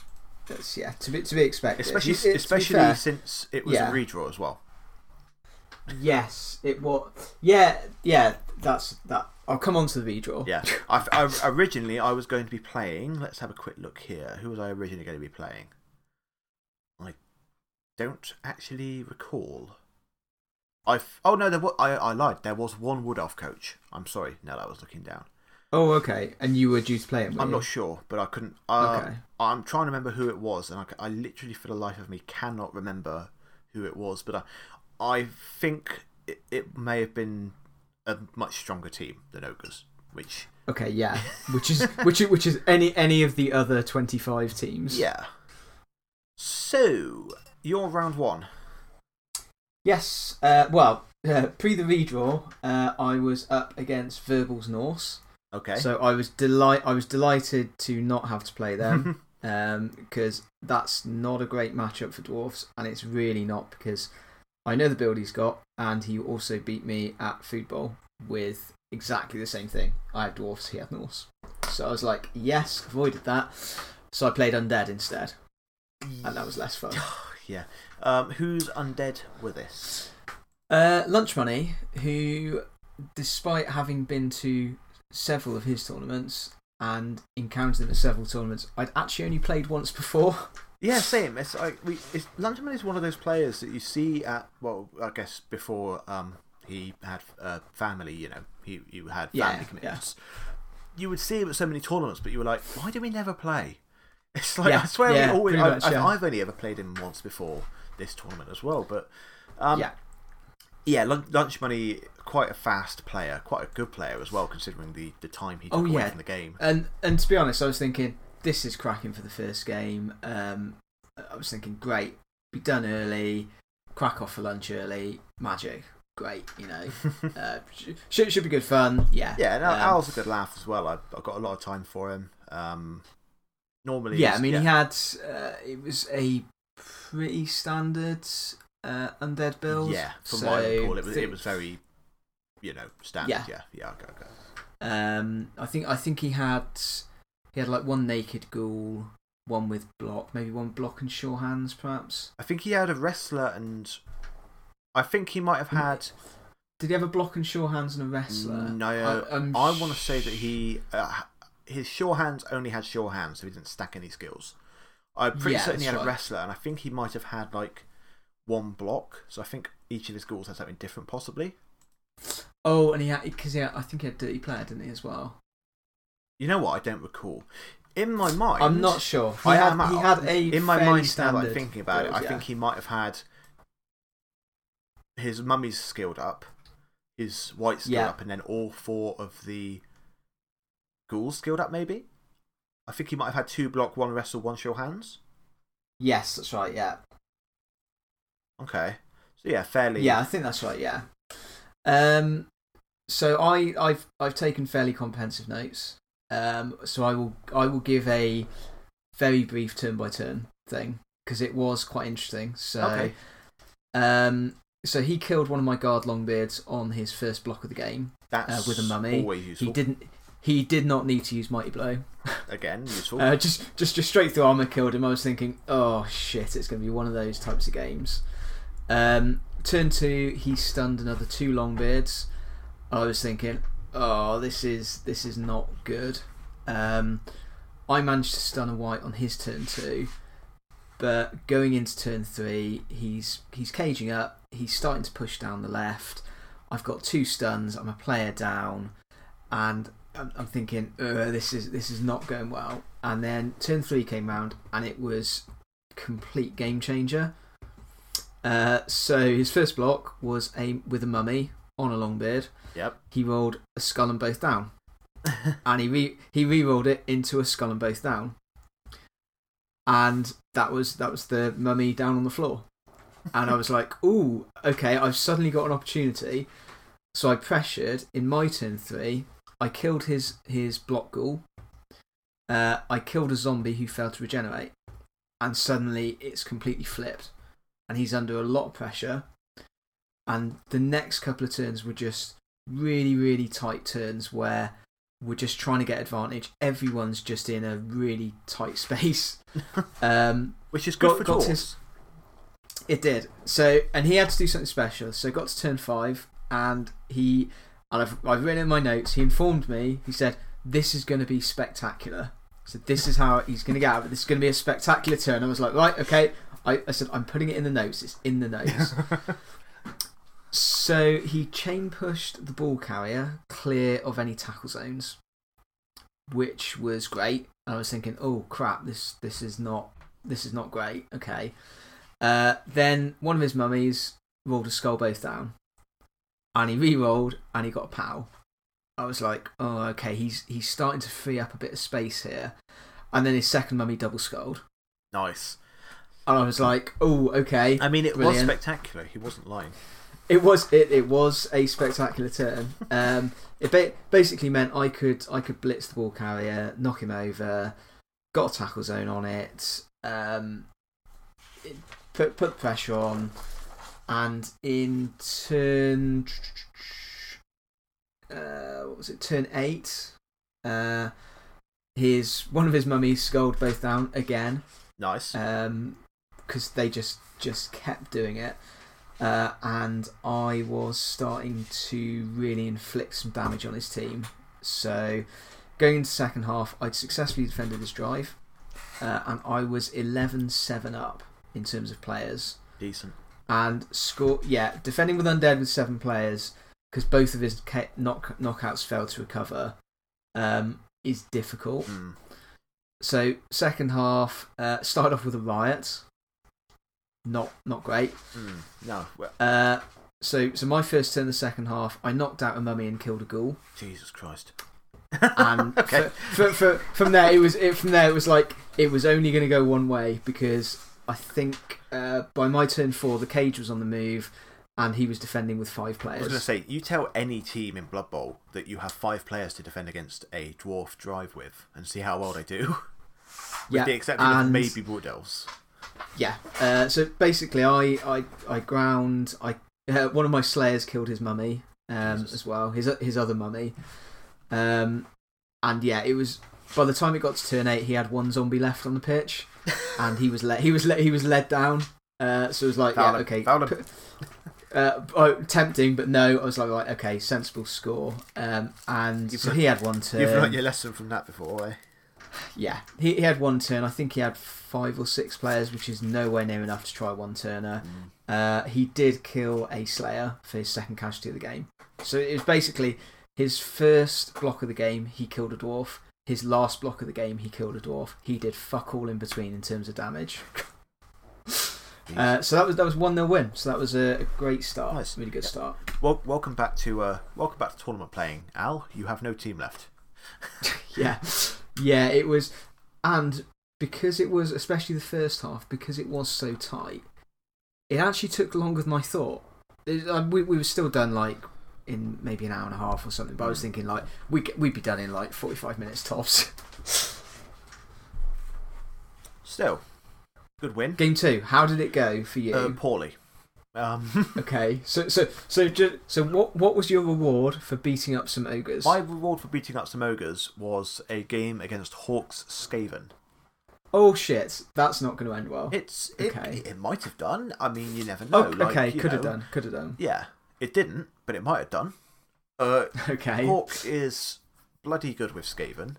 that's yeah, to be, to be expected. Especially, it- especially fair, since it was Yeah. a redraw as well. Yes, it was. Yeah, yeah, that's that. I'll come on to the redraw. Yeah. I, I, originally, I was going to be playing. Let's have a quick look here. Who was I originally going to be playing? I don't actually recall. I oh no, there was, I I lied. There was one Wood Elf coach. I'm sorry. Now that I was looking down. Oh, okay. And you were due to play him. I'm you? not sure, but I couldn't. Uh, Okay. I'm trying to remember who it was, and I, I literally, for the life of me, cannot remember who it was. But I, I think it, it may have been a much stronger team than Ogres, which Okay, yeah. Which is which is, which is any any of the other twenty five teams. Yeah. So, you're round one. Yes. Uh, well, uh, pre the redraw, uh, I was up against Verbals Norse. Okay. So I was delight. I was delighted to not have to play them because that's not a great matchup for dwarfs, and it's really not because I know the build he's got, and he also beat me at Food Bowl with exactly the same thing. I have dwarfs, he had Norse. So I was like, yes, avoided that. So I played undead instead, and that was less fun. yeah. Um, who's undead with this? Uh, Lunch Money, who, despite having been to several of his tournaments and encountered him at several tournaments, I'd actually only played once before. Yeah, same. It's like we. It's, Lunchman is one of those players that you see at well, I guess before um he had uh, family. You know, he you had Yeah, family commitments. You would see him at so many tournaments, but you were like, why do we never play? It's like Yeah, I swear yeah, we always. I, yeah. I've only ever played him once before this tournament as well, but um, yeah. Yeah, Lunch Money, quite a fast player, quite a good player as well, considering the, the time he took Oh, away yeah. from the game. And and to be honest, I was thinking this is cracking for the first game. Um, I was thinking great, be done early, crack off for lunch early, magic, great. You know, uh, should should be good fun. Yeah, Yeah, and Um, Al's a good laugh as well. I, I've got a lot of time for him. Um, normally, yeah. I mean, he had uh, it was a pretty standard uh, undead build. Yeah, from so what I recall, it was, it was very, you know, standard. Yeah. Yeah, yeah, okay, okay. Um, I think I think he had he had like one naked ghoul, one with block, maybe one block and sure hands, perhaps. I think he had a wrestler, and I think he might have had. Did he have a block and sure hands and a wrestler? No, I, I want to say that he uh, his sure hands only had sure hands, so he didn't stack any skills. I'm pretty Yeah, certain he had a wrestler, and I think he might have had like one block. So I think each of his ghouls had something different, possibly. Oh, and he had because yeah, I think he had dirty player, didn't he as well? You know what? I don't recall. In my mind, I'm not sure. He I had, am out. He had a in my mind now that I'm thinking about it. I yeah. think he might have had his mummies skilled up, his wight skilled Yeah. up, and then all four of the ghouls skilled up. Maybe. I think he might have had two block, one wrestle, one sure hands. Yes, that's right. Yeah, Okay. So yeah, fairly. yeah, I think that's right. Yeah. Um, so I I've I've taken fairly comprehensive notes. Um, so I will I will give a very brief turn by turn thing because it was quite interesting. So. Okay. Um, so he killed one of my guard longbeards on his first block of the game. That's uh, with a mummy. He didn't. He did not need to use mighty blow. Again, useful. Uh, just, just, just straight through armor killed him. I was thinking, oh shit, it's going to be one of those types of games. Um, turn two, he stunned another two longbeards. I was thinking, oh, this is this is not good. Um, I managed to stun a wight on his turn two, but going into turn three, he's he's caging up. He's starting to push down the left. I've got two stuns. I'm a player down, and I'm, I'm thinking, this is this is not going well. And then turn three came round, and it was complete game changer. Uh, so his first block was a with a mummy on a long beard. Yep. He rolled a skull and both down, and he re he re-rolled it into a skull and both down, and that was that was the mummy down on the floor. and I was like, "Ooh, okay, I've suddenly got an opportunity." So I pressured in my turn three. I killed his his block ghoul. Uh, I killed a zombie who failed to regenerate, and suddenly it's completely flipped, and he's under a lot of pressure. And the next couple of turns were just really, really tight turns where we're just trying to get advantage. Everyone's just in a really tight space. um, Which is good Got- for got his- it did. So, and he had to do something special. So, got to turn five, and he, and I've, I've written in my notes, he informed me, he said, This is going to be spectacular. So, this is how he's going to get out of it. This is going to be a spectacular turn. I was like, Right, okay. I, I said, I'm putting it in the notes. It's in the notes. so, he chain pushed the ball carrier clear of any tackle zones, which was great. And I was thinking, oh crap, this, this is not this is not great. Okay. Uh, then one of his mummies rolled a skull both down, and he re-rolled and he got a pow. I was like, oh, okay, he's he's starting to free up a bit of space here. And then his second mummy double skulled, Nice. and I was like, oh, okay. I mean, it was spectacular. He wasn't lying. It was it, it was a spectacular turn. Um, it ba- basically meant I could I could blitz the ball carrier, knock him over, got a tackle zone on it, um, it put put pressure on, and in turn, uh, what was it? Turn eight. Uh, his one of his mummies skulled both down again Nice. because they just just kept doing it. Uh, and I was starting to really inflict some damage on his team. So, going into second half, I'd successfully defended his drive, uh, and I was 11 7 up in terms of players. Decent. And score, yeah, defending with Undead with seven players, because both of his ca- knock, knockouts failed to recover, um, is difficult. Mm. So second half, uh, started off with a riot. Not not great. Mm. No. Uh, so so my first turn, the second half, I knocked out a mummy and killed a ghoul. Jesus Christ. And Okay. for, for, for, from there it was it from there it was like it was only going to go one way because I think uh, by my turn four the cage was on the move and he was defending with five players. I was going to say, you tell any team in Blood Bowl that you have five players to defend against a dwarf drive with and see how well they do. with Yeah, the exception of maybe Wood Elves. Yeah. Uh, so basically, I I, I ground. I uh, one of my slayers killed his mummy um, as well. His his other mummy. Um, and yeah, it was by the time it got to turn eight, he had one zombie left on the pitch, and he was let he was let he was led down. Uh, so it was like, yeah, him, okay, foul him. p- Uh, oh, tempting, but no. I was like, right, okay, sensible score. Um, and You've so he had one turn. You've learnt your lesson from that before, eh? Yeah, he, he had one turn. I think he had five or six players, which is nowhere near enough to try one turner. Uh, he did kill a Slayer for his second casualty of the game. So it was basically his first block of the game, he killed a dwarf. His last block of the game, he killed a dwarf. He did fuck all in between in terms of damage. Uh, so that was that was one 0 win. So that was a, a great start. Nice. Really good start. Well, welcome back to uh, welcome back to tournament playing, Al. You have no team left. yeah, yeah, it was, and because it was, especially the first half, because it was so tight, it actually took longer than I thought. It- uh, we we were still done like in maybe an hour and a half or something, but I was thinking like we we'd be done in like forty five minutes tops. Still, good win. Game two, how did it go for you? Uh, poorly. Um, okay, so so so ju- so what what was your reward for beating up some ogres? my reward for beating up some ogres was a game against Hawks Skaven. Oh shit, that's not going to end well. It's it, Okay. it, might have done. I mean, you never know. oh, like, okay, could have done, could have done. Yeah, it didn't, but it might have done. Uh, Okay. Hawk is bloody good with Skaven.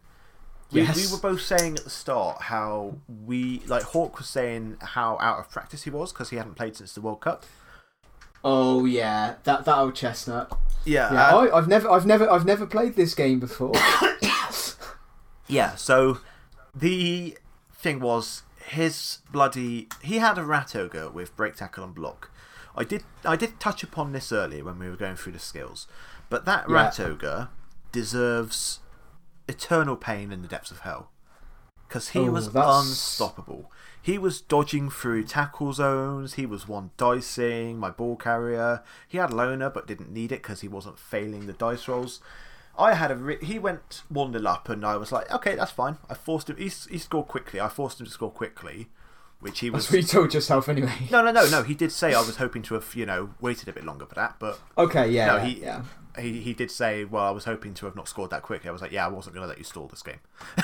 We, Yes. we were both saying at the start how we like Hawk was saying how out of practice he was because he hadn't played since the World Cup. Oh yeah, that that old chestnut. Yeah, Yeah, uh, I, I've never, I've never, I've never played this game before. yeah. So the thing was his bloody he had a rat ogre with break tackle and block. I did I did touch upon this earlier when we were going through the skills, but that Yeah. rat ogre deserves eternal pain in the depths of hell because he Oh, was that's- unstoppable. He was dodging through tackle zones. He was one dicing my ball carrier. He had loner but didn't need it because he wasn't failing the dice rolls. I had a he went one nil up and I was like, okay, that's fine. I forced him. He, he scored quickly. I forced him to score quickly, which he was. That's what you told yourself anyway. No, no, no, no. He did say I was hoping to have you know waited a bit longer for that, but Okay, yeah. No, he- yeah. he he did say, well, I was hoping to have not scored that quickly. I was like, yeah, I wasn't going to let you stall this game.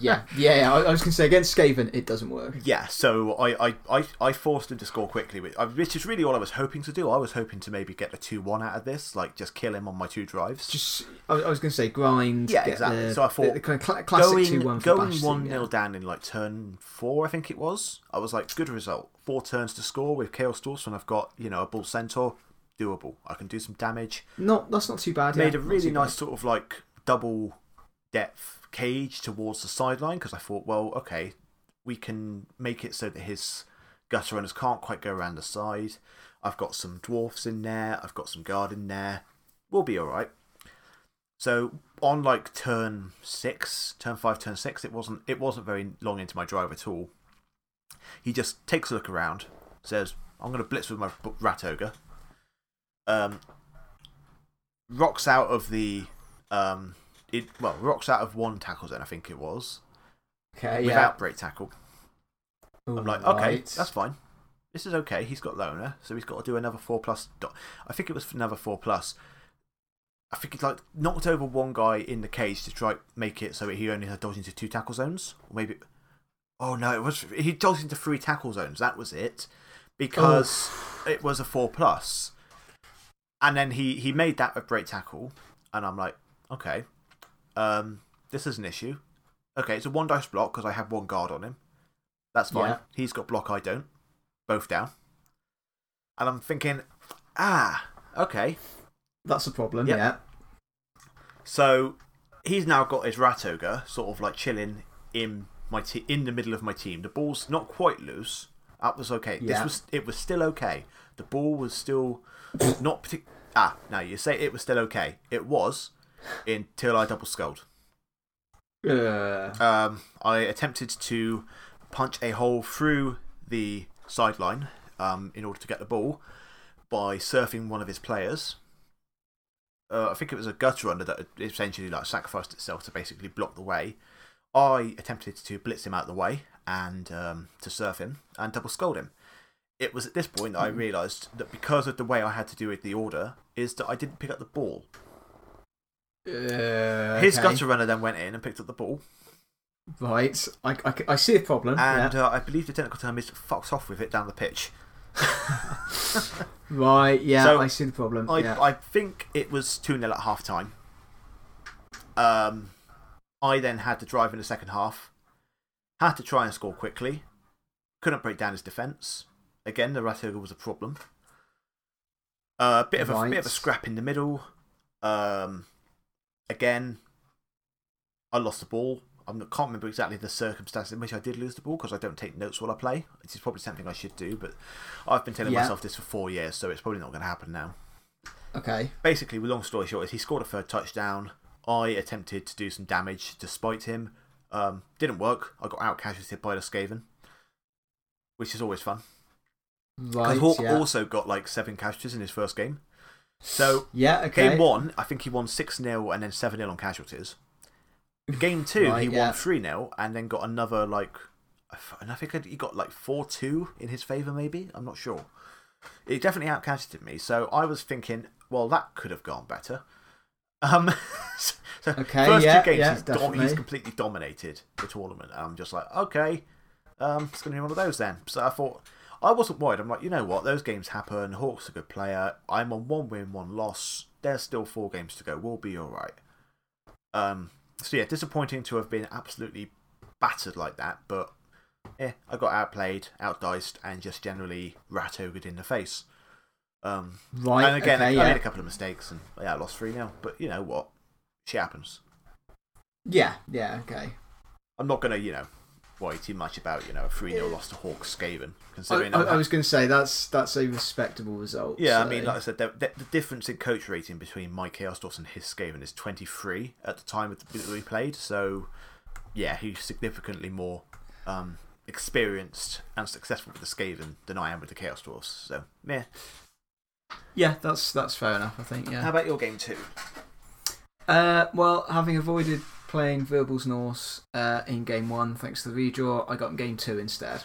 yeah, yeah, yeah. I, I was going to say against Skaven, it doesn't work. Yeah, so I, I, I, I forced him to score quickly, which, which is really all I was hoping to do. I was hoping to maybe get a 2 1 out of this, like just kill him on my two drives. Just, I, was- I was going to say grind. Yeah, get exactly. The, So I thought the, the kind of cla- classic going two one for going Bastion, 1 yeah. down in like turn 4, I think it was. I was like, good result. Four turns to score with Chaos when I've got, you know, a Bull Centaur. Doable. I can do some damage. Not that's not too bad. Made yeah, a really nice bad. sort of like double depth cage towards the sideline because I thought, well, okay, we can make it so that his gutter runners can't quite go around the side. I've got some dwarfs in there. I've got some guard in there. We'll be all right. So on like turn six, turn five, turn six, it wasn't it wasn't very long into my drive at all. He just takes a look around, says, "I'm going to blitz with my rat ogre." Um, rocks out of the um, it well rocks out of one tackle zone, I think it was, Okay, without break tackle. yeah. I'm like, okay, Right. that's fine. This is okay. He's got loner, so he's got to do another four plus. Dot. I think it was another four plus. I think he like knocked over one guy in the cage to try make it so he only had dodged into two tackle zones, or maybe. Oh no, it was he dodged into three tackle zones. That was it, because it was a four plus, and then he he made that a break tackle, and I'm like, okay, um, this is an issue. Okay, it's a one dice block because I have one guard on him. That's fine. Yeah. He's got block, I don't. Both down. And I'm thinking, ah, okay. That's a problem. Yep. Yeah. So he's now got his rat ogre sort of like chilling in my te- in the middle of my team. The ball's not quite loose. That was okay. This was it was still okay. The ball was still not partic- Ah, now you say it was still okay. It was until I double skulled. Uh, Um, I attempted to punch a hole through the sideline um, in order to get the ball by surfing one of his players. Uh, I think it was a gutter runner that essentially like sacrificed itself to basically block the way. I attempted to blitz him out of the way and um, to surf him and double skull him. It was at this point that I realised that because of the way I had to do it, the order is that I didn't pick up the ball. Uh, His okay. gutter runner then went in and picked up the ball, Right. I, I, I see a problem. and yeah. uh, I believe the technical term is fucked off with it down the pitch. right. Yeah. So, I see the problem. I, yeah. I think it was 2 0 at half time. Um, I then had to drive in the second half, had to try and score quickly, couldn't break down his defence. Again, the Ratogre was a problem. A uh, bit, of a, Right. bit of a scrap in the middle. Um, again, I lost the ball. I can't remember exactly the circumstances in which I did lose the ball because I don't take notes while I play. It is probably something I should do, but I've been telling Yeah. myself this for four years, so it's probably not going to happen now okay. basically, long story short, is he scored a third touchdown. I attempted to do some damage to spite him. Um, didn't work. I got out casualted by the Skaven, which is always fun. Right. Hawk yeah. also got like seven casualties in his first game. So, yeah. Okay. game one, I think he won 6 0 and then 7 0 on casualties. Game two, Right, he yeah. won 3 0 and then got another like. And I think he got like 4 2 in his favour, maybe? I'm not sure. It definitely outcasted me. So I was thinking, well, that could have gone better. Um, so Okay, first yeah, two games, yeah, he's, definitely. he's completely dominated the tournament. And I'm just like, okay, um, it's going to be one of those then. So I thought, I wasn't worried. I'm like, you know what? Those games happen. Hawk's a good player. I'm on one win, one loss. There's still four games to go. We'll be all right. Um, so yeah, disappointing to have been absolutely battered like that, but yeah, I got outplayed, outdiced, and just generally rat ogred in the face. Um, Right. and again, okay, I yeah. made a couple of mistakes, and yeah, I lost three 0 But you know what? Shit happens. Yeah. Yeah. Okay. I'm not gonna, you know, worry too much about you know a three 0 loss to Hawks Skaven, considering. I, I'm I was going to say that's that's a respectable result. Yeah, I mean, like I said, the, the, the difference in coach rating between my Chaos Dwarfs and his Skaven is 23 at the time of the, that we played. So, yeah, he's significantly more um, experienced and successful with the Skaven than I am with the Chaos Dwarfs. So, yeah. Yeah, that's, that's fair enough, I think. Yeah. How about your game two? Uh, well, having avoided playing Verbals Norse uh, in game one, thanks to the redraw, I got in game two instead,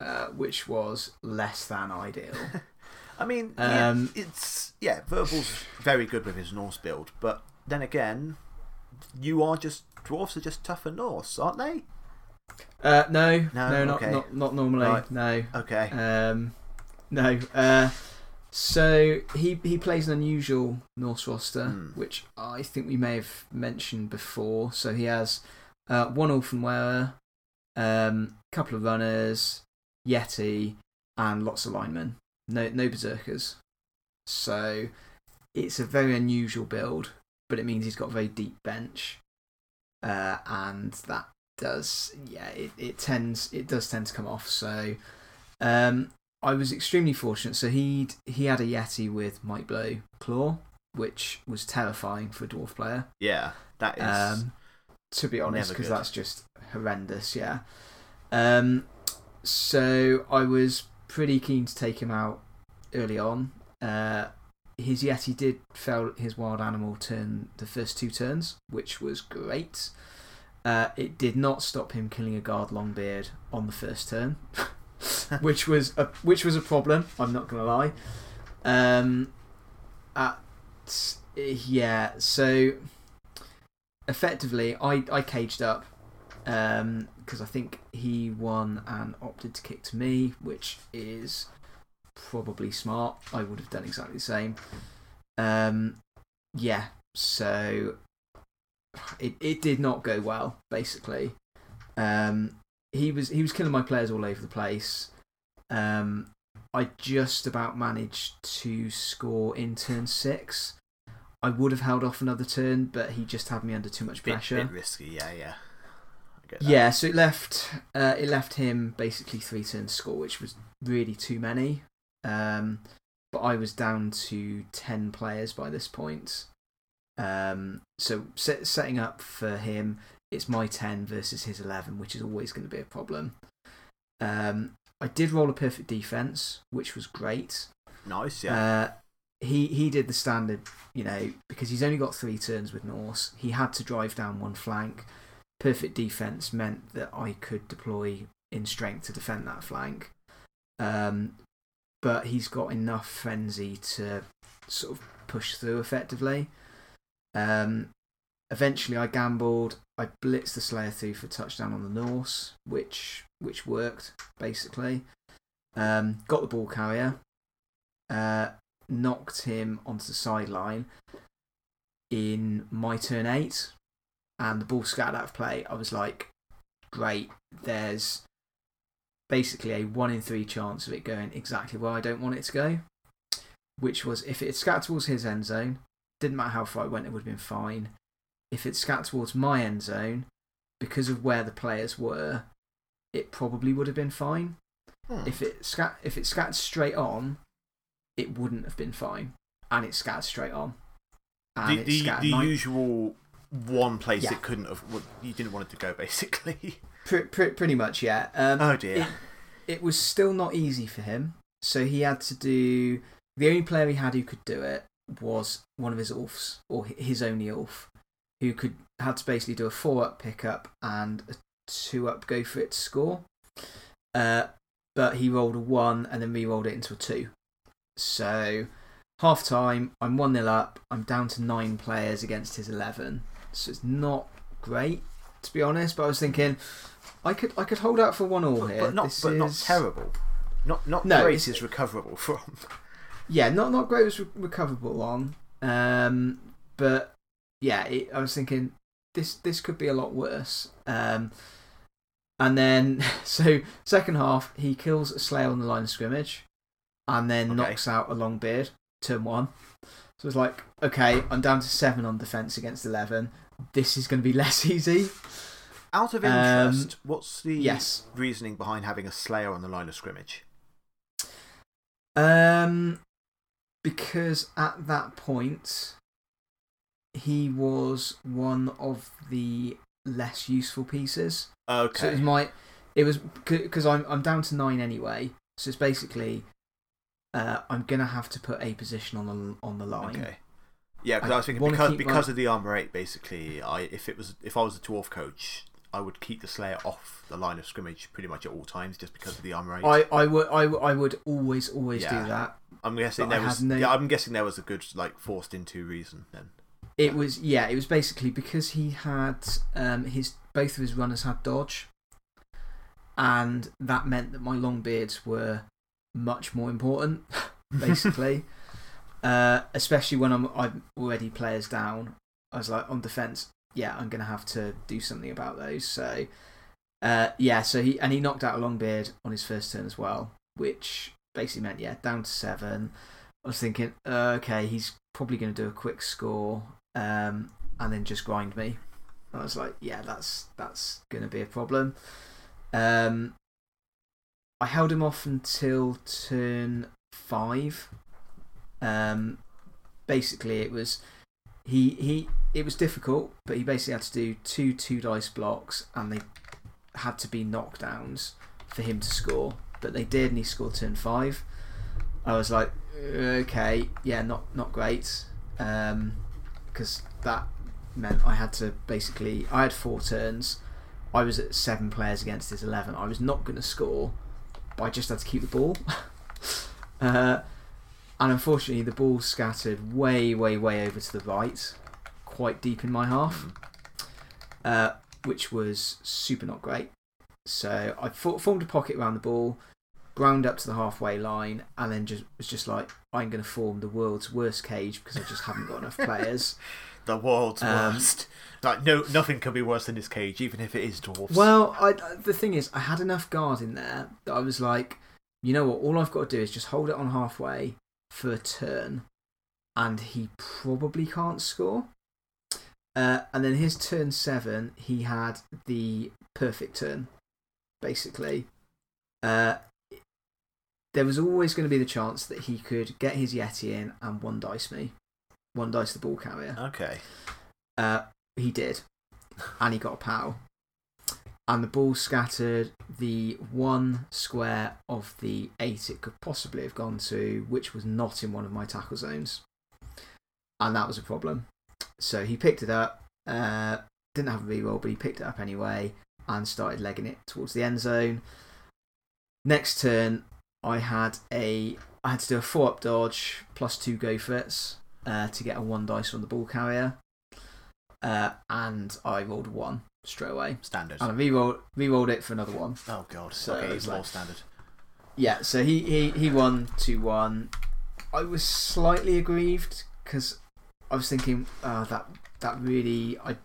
uh, which was less than ideal. I mean, yeah, Um, it's. Yeah, Verbal's very good with his Norse build, but then again, you are just. Dwarfs are just tougher Norse, aren't they? Uh, no, No, no, not, not, not normally. Right. No. Okay. Um, no. Uh, so he, he plays an unusual Norse roster, Hmm. which I think we may have mentioned before. So he has uh, one Ulfwerener, a um, couple of runners, Yeti, and lots of linemen. No, no berserkers. So it's a very unusual build, but it means he's got a very deep bench. Uh, and that does, yeah, it, it tends, it does tend to come off. So um, I was extremely fortunate. So he he had a Yeti with Might Blow Claw, which was terrifying for a dwarf player. Yeah, that is. Um, to be honest, because that's just horrendous. Yeah. Um, so I was pretty keen to take him out early on. Uh, his Yeti did fail his wild animal turn the first two turns, which was great. Uh, it did not stop him killing a guard longbeard on the first turn, which was a which was a problem. I'm not gonna lie. Um, at yeah, so effectively, I, I caged up because I think he won and opted to kick to me, which is probably smart. I would have done exactly the same. Um, yeah, so it, it did not go well, basically. Um, he was he was killing my players all over the place. Um, I just about managed to score in turn six. I would have held off another turn, but he just had me under too much pressure. bit risky, yeah, yeah. I get that. Yeah, so it left uh, it left him basically three turns score, which was really too many. Um, but I was down to ten players by this point. Um, so set, setting up for him, it's my ten versus his eleven, which is always going to be a problem. Um, I did roll a perfect defense, which was great. Nice, yeah. Uh, he he did the standard, you know, because he's only got three turns with Norse. He had to drive down one flank. Perfect defense meant that I could deploy in strength to defend that flank. Um, but he's got enough frenzy to sort of push through effectively. Um, eventually, I gambled. I blitzed the Slayer through for touchdown on the Norse, which which worked basically. Um, got the ball carrier. Uh, knocked him onto the sideline in my turn eight, and the ball scattered out of play. I was like, great, there's basically a one in three chance of it going exactly where I don't want it to go. Which was if it had scattered towards his end zone, didn't matter how far it went, it would have been fine. If it scattered towards my end zone, because of where the players were, it probably would have been fine. Hmm. If it scat if it scattered straight on, it wouldn't have been fine, and it scattered straight on. And the the, the usual one place Yeah. it couldn't have. well, You didn't want it to go, basically. Pre- pre- pretty much, yeah. Um, oh dear. It, it was still not easy for him, so he had to do. The only player he had who could do it was one of his Ulfs, or his only Ulf, who could had to basically do a four up pickup and a two up go for it to score. Uh, but he rolled a one and then re rolled it into a two. So, half time, I'm 1 0 up. I'm down to nine players against his 11. So it's not great, to be honest. But I was thinking, I could, I could hold out for one all here. but not, This but not terrible. Not not No, great is recoverable from. Yeah, not not great was re- recoverable on. Um, but yeah, it, I was thinking this this could be a lot worse. Um, and then so second half he kills a Slayer on the line of scrimmage, and then Okay. knocks out a long beard. Turn one. So it's like okay, I'm down to seven on defense against eleven. This is going to be less easy. Out of Um, interest, what's the Yes. reasoning behind having a Slayer on the line of scrimmage? Um, because at that point, he was one of the less useful pieces. Okay. So it was my. It was because I'm, I'm down to nine anyway. So it's basically. Uh, I'm going to have to put a position on the, on the line. Okay. Yeah, because I I, was thinking because because my- of the armor eight, basically, I if it was if I was a dwarf coach, I would keep the Slayer off the line of scrimmage pretty much at all times, just because of the armor eight. I, I, would, I, I would always, always Yeah. do that. I'm guessing but there was no- yeah, I'm guessing there was a good like forced into reason then. It was yeah. It was basically because he had um, his both of his runners had dodge, and that meant that my long beards were much more important. Basically, uh, especially when I'm I'm already players down. I was like on defense. Yeah, I'm gonna have to do something about those. So, uh, yeah. So he and he knocked out a long beard on his first turn as well, which basically meant yeah down to seven. I was thinking, uh, okay, he's probably going to do a quick score um, and then just grind me. I was like, yeah, that's that's going to be a problem. Um, I held him off until turn five. Um, basically, it was he he. It was difficult, but he basically had to do two two dice blocks, and they had to be knockdowns for him to score. But they did, and he scored turn five. I was like, okay, yeah, not not great, because that meant I had to basically I had four turns. I was at seven players against his eleven. I was not going to score, but I just had to keep the ball. uh, and unfortunately, the ball scattered way, way, way over to the right, quite deep in my half, uh, which was super not great. So I formed a pocket around the ball, ground up to the halfway line, and then just was just like, I'm going to form the world's worst cage because I just haven't got enough players. The world's Um, worst. Like no, nothing can be worse than this cage, even if it is dwarfs. Well, I, the thing is, I had enough guard in there that I was like, you know what? All I've got to do is just hold it on halfway for a turn, and he probably can't score. Uh, and then his turn seven, he had the perfect turn, basically. Uh, there was always going to be the chance that he could get his Yeti in and one dice me, one dice the ball carrier. okay. Uh, he did, and he got a POW. And the ball scattered the one square of the eight it could possibly have gone to, which was not in one of my tackle zones. And that was a problem. So he picked it up, uh, didn't have a reroll, but he picked it up anyway and started legging it towards the end zone. Next turn, I had a I had to do a four up dodge plus two go it uh, to get a one dice on the ball carrier. Uh, and I rolled one straight away. Standard. And I re-rolled, re-rolled it for another one. Oh god. So okay, it's more standard. Yeah, so he, he, he won 2 1. I was slightly aggrieved because I was thinking, oh, that, that really. I,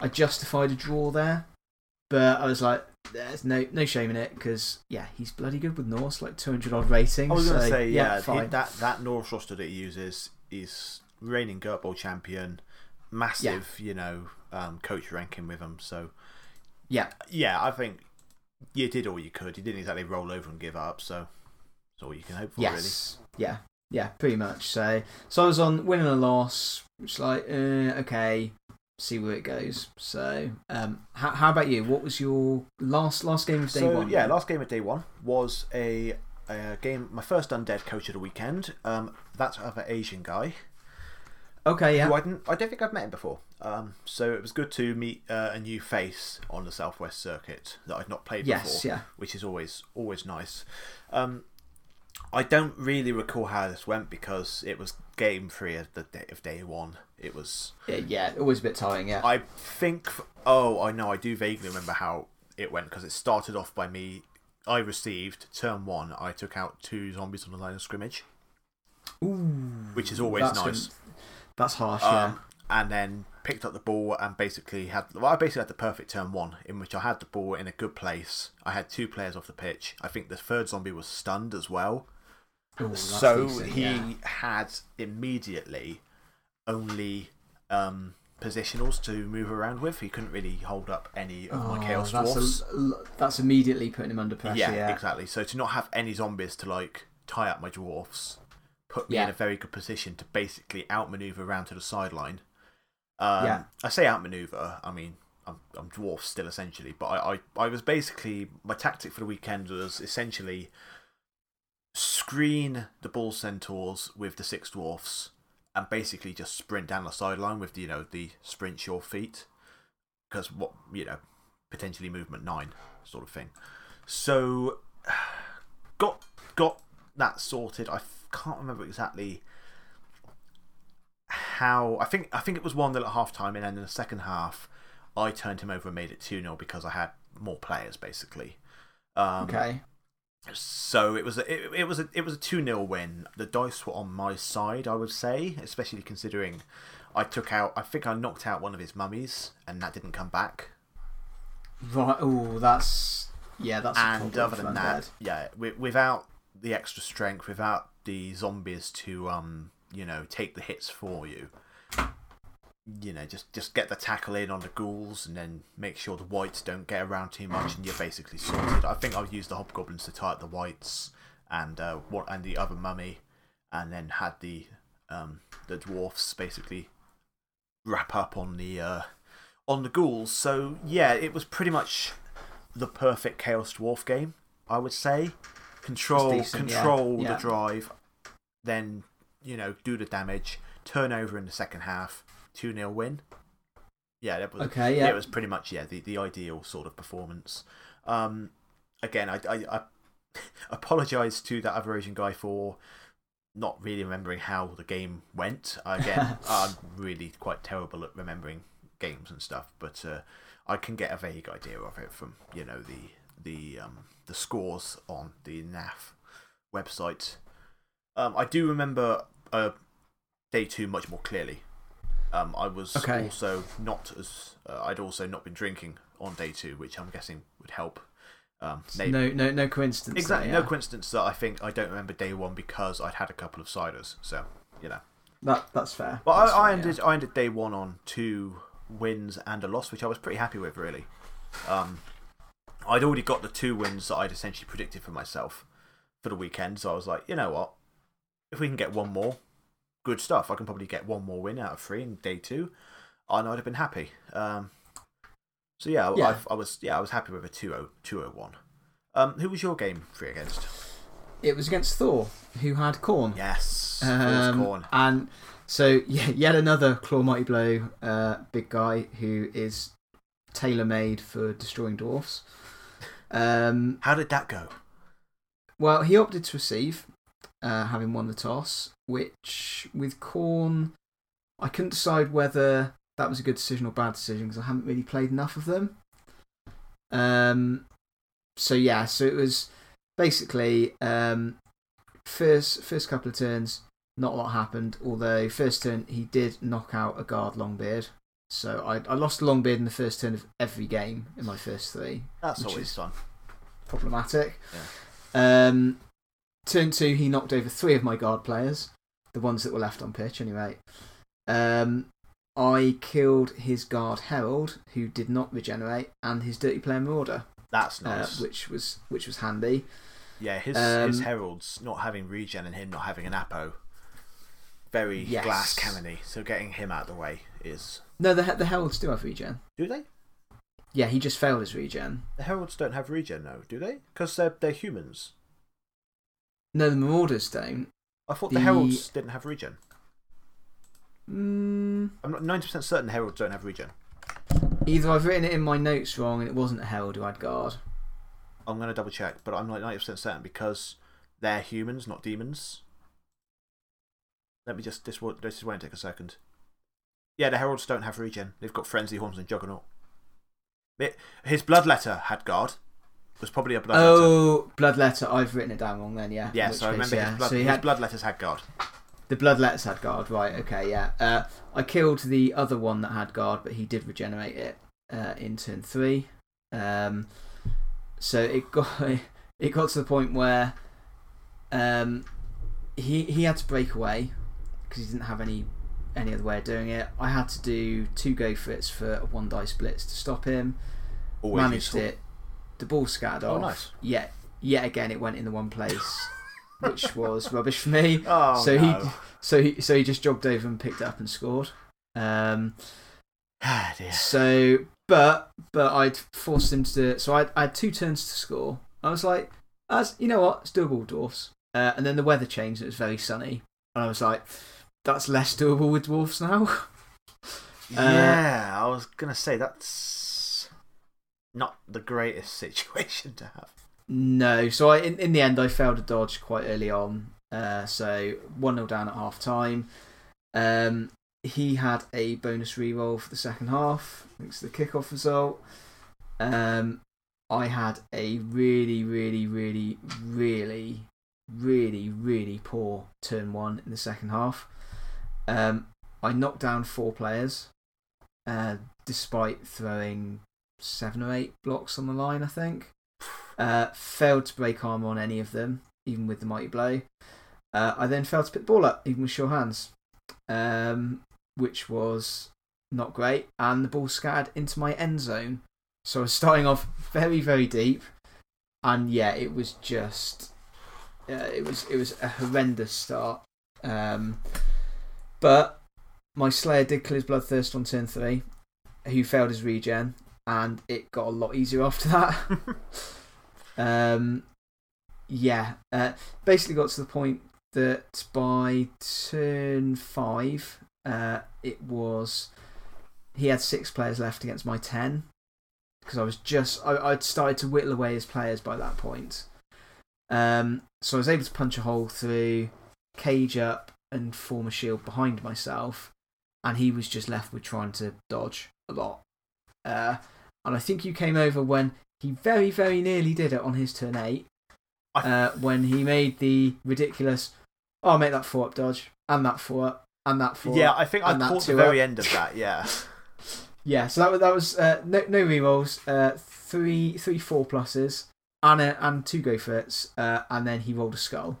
I justified a draw there. But I was like, there's no, no shame in it because, yeah, he's bloody good with Norse, like 200 odd rating. I was going to so, say, yeah, he- fine. that that Norse roster that he uses is reigning Gert Bowl champion, massive, you know, um, coach ranking with him. So yeah, yeah, I think you did all you could. You didn't exactly roll over and give up. So that's all you can hope for, Yes. Yeah. Yeah, pretty much. So, so I was on winning a loss, which like, uh, okay, see where it goes. So, um, how, how about you? What was your last last game of day so one? yeah, last game of day one was a, a game. My first undead coach of the weekend. Um, that's other Asian guy. Okay, yeah. Who I, didn't, I don't think I've met him before. Um, so it was good to meet uh, a new face on the Southwest Circuit that I'd not played Yes, before, yeah. which is always always nice. Um, I don't really recall how this went because it was game three of the day, of day one. It was. yeah, yeah, always a bit tiring. Yeah. I think. Oh, I know. I do vaguely remember how it went because it started off by me. I received turn one. I took out two zombies on the line of scrimmage, Ooh, which is always that's nice. gonna- that's harsh. yeah. Um, and then picked up the ball and basically had well, I basically had the perfect turn one in which I had the ball in a good place. I had two players off the pitch. I think the third zombie was stunned as well. Ooh, so decent, he yeah. had immediately only um, positionals to move around with. He couldn't really hold up any of my Oh, chaos that's, dwarfs. a, that's immediately putting him under pressure. yeah, Yeah, exactly. So to not have any zombies to like tie up my dwarfs put me Yeah. in a very good position to basically outmaneuver around to the sideline. Um, Yeah. I say outmaneuver. I mean I'm, I'm dwarf still essentially, but I, I, I was basically my tactic for the weekend was essentially screen the bull centaurs with the six dwarfs and basically just sprint down the sideline with you know the sprint your feet because what you know potentially movement nine sort of thing. So got got that sorted. I can't remember exactly how. I think I think it was one 0 at half time, and then in the second half, I turned him over and made it two 0 because I had more players basically. Um, Okay. So it was a, it, it was a, it was a 2 0 win. The dice were on my side, I would say, especially considering I took out, I think I knocked out one of his mummies and that didn't come back. Right. Oh, that's. Yeah, that's. and other than that, yeah, wi- without the extra strength, without the zombies to, um, you know, take the hits for you, you know, just, just get the tackle in on the ghouls and then make sure the wights don't get around too much and you're basically sorted. I think I've used the hobgoblins to tie up the wights and, uh, what, and the other mummy and then had the, um, the dwarfs basically wrap up on the, uh, on the ghouls. So, yeah, it was pretty much the perfect Chaos Dwarf game, I would say. Control, decent, control Yeah. the drive, then, you know, do the damage, turn over in the second half, 2 0 win. Yeah, that was, Okay, yeah. it was pretty much, yeah, the, the ideal sort of performance. Um, again, I, I, I apologise to that other Asian guy for not really remembering how the game went. Again, I'm really quite terrible at remembering games and stuff, but uh, I can get a vague idea of it from you know the the um, the scores on the NAF website. Um, I do remember uh, day two much more clearly. Um, I was Okay. also not as uh, I'd also not been drinking on day two, which I'm guessing would help. Um, maybe. No, no, no coincidence. Exactly. there, No coincidence that I think I don't remember day one because I'd had a couple of ciders. So, you know. That, that's fair. But That's I, I, fair, yeah. ended, I ended day one on two wins and a loss, which I was pretty happy with, really. Um, I'd already got the two wins that I'd essentially predicted for myself for the weekend. So I was like, you know what? If we can get one more, good stuff. I can probably get one more win out of three in day two. And I'd have been happy. Um, so yeah, I- Yeah. I've, I was yeah I was happy with a 2-0 2-0-1. Um, who was your game free against? It was against Thor, who had Khorne. Yes, Um, Khorne. And so, yeah, yet another Claw Mighty Blow uh, big guy who is tailor made for destroying dwarfs. Um, How did that go? well, he opted to receive, uh, having won the toss, which with Khorne, I couldn't decide whether that was a good decision or bad decision because I haven't really played enough of them. Um, so yeah, so it was basically um, first first couple of turns, not a lot happened. Although first turn he did knock out a guard Longbeard, so I I lost Longbeard in the first turn of every game in my first three That's always fun. problematic. Yeah. Um, turn two, he knocked over three of my guard players, the ones that were left on pitch anyway. Um, I killed his guard Herald, who did not regenerate, and his dirty player Marauder, That's uh, nice. which was which was handy. yeah, his um, his heralds not having regen and him not having an apo. Very Yes. glass cannony. So getting him out of the way is. No, the the Heralds do have regen. Do they? Yeah, he just failed his regen. The heralds don't have regen, though, do they? Because they're they're humans. No, the Marauders don't. I thought the, The- heralds didn't have regen. Mm, I'm not ninety percent certain the heralds don't have regen. either I've written it in my notes wrong, and it wasn't a Herald who had guard. I'm gonna double check, but I'm like ninety percent certain because they're humans, not demons. Let me just this will this won't take a second. Yeah, the heralds don't have regen. They've got frenzy horns and juggernaut. It, his bloodletter had guard. Was probably a bloodletter. Oh, Bloodletter. I've written it down wrong then, yeah. yeah, so I remember yeah. his, blood, So his had, bloodletters had guard. The Bloodletters had guard, right? Okay, yeah. Uh, I killed the other one that had guard, but he did regenerate it uh, in turn three. Um, so it got it got to the point where um, he he had to break away because he didn't have any any other way of doing it. I had to do two go for it for one die splits to stop him. Always Managed useful. it. The ball scattered Oh, off. nice. Yet yet again, it went in the one place, which was rubbish for me. Oh, so he so he so he just jogged over and picked it up and scored. Um, Ah, dear. so but, but I'd forced him to do it. So I, I had two turns to score. I was like, as, you know what? It's doable, dwarfs. Uh, and then the weather changed it was very sunny. And I was like, that's less doable with dwarfs now. yeah, I was going to say that's not the greatest situation to have. No. So I, in, in the end, I failed a dodge quite early on. Uh, so 1 0 down at half time. Um, he had a bonus reroll for the second half, thanks to the kickoff result. Um, I had a really, really, really, really, really, really poor turn one in the second half. Um, I knocked down four players, uh, despite throwing seven or eight blocks on the line, I think. Uh, failed to break armor on any of them, even with the mighty blow. Uh, I then failed to pick the ball up, even with sure hands, um, which was not great. And the ball scattered into my end zone. So I was starting off very, very deep. And yeah, it was just. Uh, it, was, it was a horrendous start. Um, but my Slayer did kill his Bloodthirster on turn three, who failed his regen, and it got a lot easier after that. um, yeah, uh, basically got to the point that by turn five, uh, it was. He had six players left against my ten. Because I was just. I, I'd started to whittle away his players by that point. Um, so I was able to punch a hole through, cage up, and form a shield behind myself. And he was just left with trying to dodge a lot. Uh, and I think you came over when he very, very nearly did it on his turn 8. Uh, when he made the ridiculous, oh, I'll make that 4 up dodge, and that 4 up, and that 4 Yeah, I think I caught the very up. end of that, yeah. Yeah, so that, was- that was uh, no, no rerolls, uh, three, three four pluses, and, a, and two go for it, uh, and then he rolled a skull,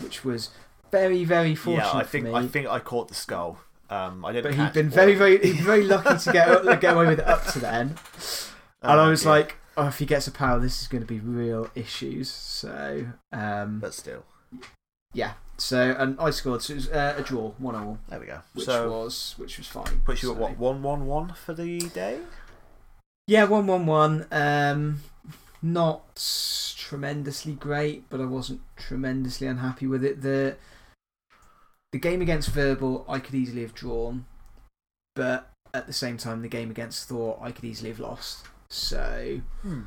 which was very, very fortunate yeah, I think, for me. I think I caught the skull. Um, I didn't but he'd been very, very, he'd been very lucky to get, get away with it up to then. And I Oh, was dear. like, oh, if he gets a power, this is going to be real issues. So, um, But still. yeah. So, and I scored. So it was uh, a draw, one all, There we go. which so, was which was fine. puts you at what, 1 1 1 for the day? Yeah, one one one. Um, not tremendously great, but I wasn't tremendously unhappy with it. The the game against Verbal, I could easily have drawn, but at the same time, the game against Thor, I could easily have lost. So Hmm.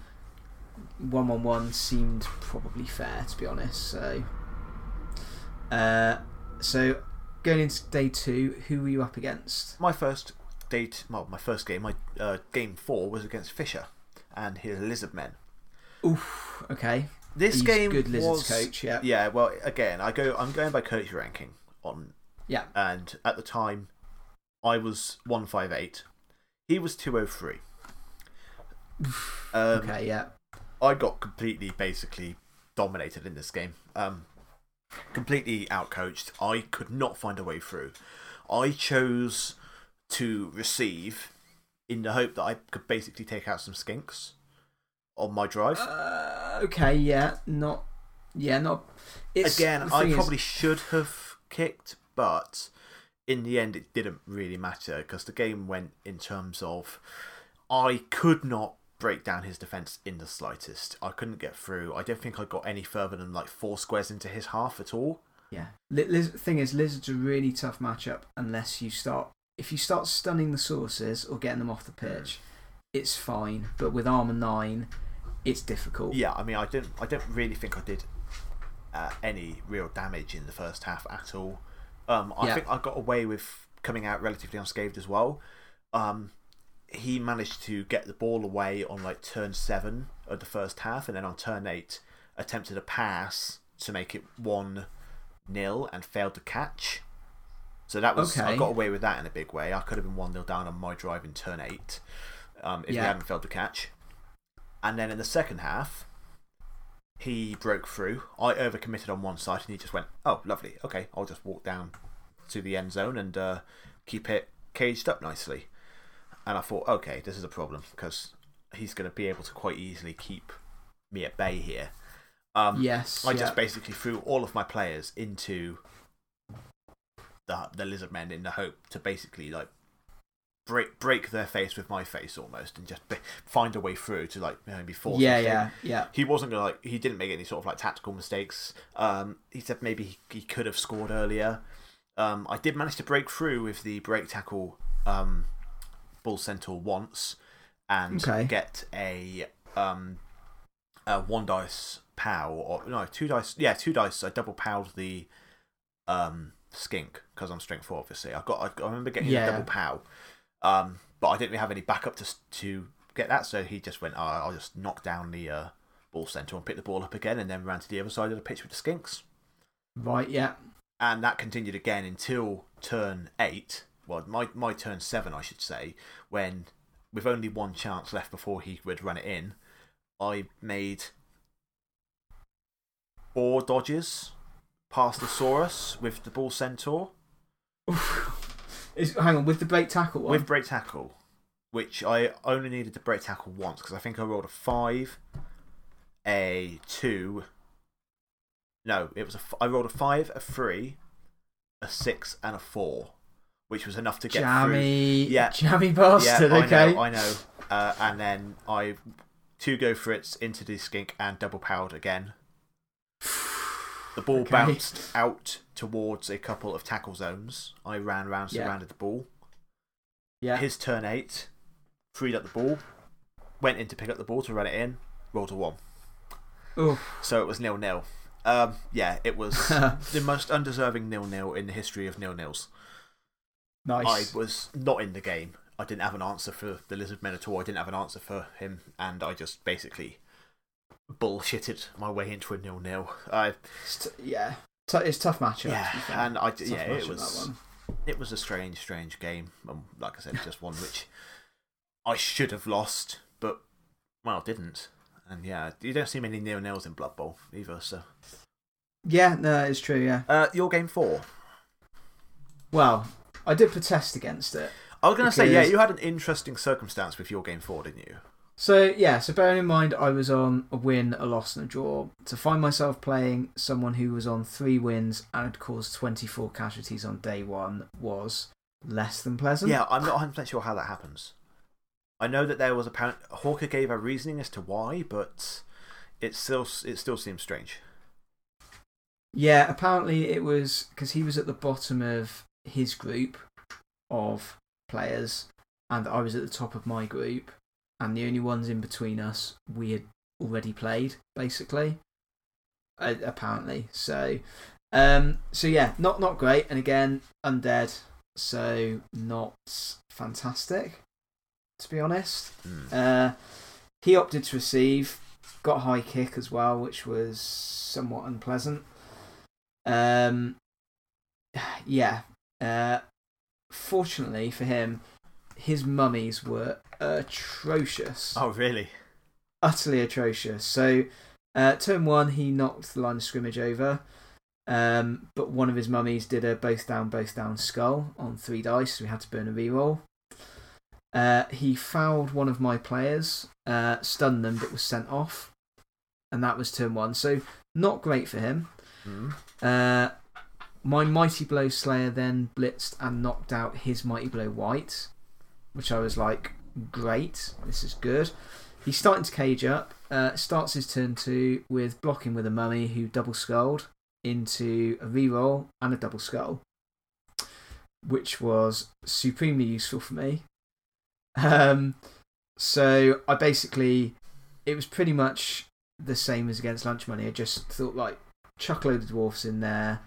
one one one seemed probably fair, to be honest. So, uh, so going into day two, who were you up against? My first date, well, my first game, my uh, game four was against Fisher and his Lizard Men. Oof. Okay. This He's game good Lizards was, coach. Yeah. Yeah, well, again, I go. I'm going by coach ranking on, Yeah. and at the time, I was one five eight. He was two oh three. Um, Okay. Yeah. I got completely, basically dominated in this game. Um, completely outcoached. I could not find a way through. I chose to receive in the hope that I could basically take out some skinks on my drive. Uh, okay, yeah, not, yeah, not. It's, Again, I thing is- probably should have kicked, but in the end, it didn't really matter because the game went in terms of I could not break down his defense in the slightest. I couldn't get through. I don't think I got any further than like four squares into his half at all. yeah. Li- Liz- thing is, lizards are a really tough matchup unless you start. If you start stunning the sources or getting them off the pitch, it's fine. But with armor nine, it's difficult. Yeah, I mean, I didn't. I don't really think I did uh, any real damage in the first half at all. Um, I Yeah. think I got away with coming out relatively unscathed as well. Um, he managed to get the ball away on like turn seven of the first half, and then on turn eight, attempted a pass to make it one nil and failed to catch. So that was I got away with that in a big way. I could have been one 0 down on my drive in turn eight um, if he hadn't failed to catch. And then in the second half, he broke through. I overcommitted on one side, and he just went, "Oh, lovely. Okay, I'll just walk down to the end zone and uh, keep it caged up nicely." And I thought, okay, this is a problem because he's going to be able to quite easily keep me at bay here. Um, Yes. I yeah. just basically threw all of my players into the the lizard men in the hope to basically like break break their face with my face almost, and just be, find a way through to like maybe force. Yeah, yeah, yeah. He wasn't gonna like. He didn't make any sort of like tactical mistakes. Um, he said maybe he, he could have scored earlier. Um, I did manage to break through with the break tackle um, bull centaur once, and Okay. get a um, a one dice pow or no two dice. Yeah, two dice. I double powed the um skink because I'm strength four. Obviously, I got. I, I remember getting Yeah. a double pow, um, but I didn't really have any backup to to get that. So he just went. Oh, I'll just knock down the uh, bull centaur and pick the ball up again, and then ran to the other side of the pitch with the skinks. Right, yeah. And that continued again until turn eight. Well, my my turn seven, I should say, when with only one chance left before he would run it in, I made four dodges past the Saurus with the bull centaur. Is, hang on, with the break tackle one? with break tackle, which I only needed to break tackle once because I think I rolled a five, a two. No, it was a. f- I rolled a five, a three, a six, and a four, which was enough to get jammy, through. Yeah, jammy yeah, bastard, I okay. know, I know. Uh, and then I two go for it into the skink and double powered again. The ball Okay. bounced out towards a couple of tackle zones. I ran round, Yeah. surrounded the ball. yeah. His turn eight, freed up the ball, went in to pick up the ball to run it in, rolled a one. Oof. So it was nil nil. Um, yeah, it was the most undeserving nil nil in the history of nil nils. nice. I was not in the game. I didn't have an answer for the lizard men at all. I didn't have an answer for him, and I just basically bullshitted my way into a nil nil. I yeah. T- it's a tough matchup. yeah, to be fair. and I yeah, it was it was a strange, strange game. Um, like I said, just one which I should have lost, but well, didn't. And yeah, you don't see many nil nils in Blood Bowl either. So, Yeah, no, it's true, yeah. uh, your game four. Well, I did protest against it. I was going to say, yeah, you had an interesting circumstance with your game four, didn't you? So, yeah, so bearing in mind I was on a win, a loss, and a draw, to find myself playing someone who was on three wins and had caused 24 casualties on day one was less than pleasant. Yeah, I'm not 100 percent sure how that happens. I know that there was apparent Hawker gave a reasoning as to why, but it still it still seems strange. Yeah, apparently it was because he was at the bottom of his group of players, and I was at the top of my group, and the only ones in between us we had already played, basically. Uh, apparently, so, um, so yeah, not not great, and again, undead, so not fantastic, to be honest. Hmm. Uh, he opted to receive, got high kick as well, which was somewhat unpleasant. Um, yeah. Uh, fortunately for him, his mummies were atrocious. Oh, really? Utterly atrocious. So, uh, turn one, he knocked the line of scrimmage over. Um, but one of his mummies did a both down, both down skull on three dice, so we had to burn a reroll. Uh, he fouled one of my players, uh, stunned them, but was sent off. And that was turn one. So, not great for him. Hmm. Uh, my Mighty Blow Slayer then blitzed and knocked out his Mighty Blow Wight, which I was like, great, this is good. He's starting to cage up, uh, starts his turn two with blocking with a mummy who double skulled into a reroll and a double skull, which was supremely useful for me. Um, so I basically, it was pretty much the same as against lunch money. I just thought like chuck a load of dwarfs in there,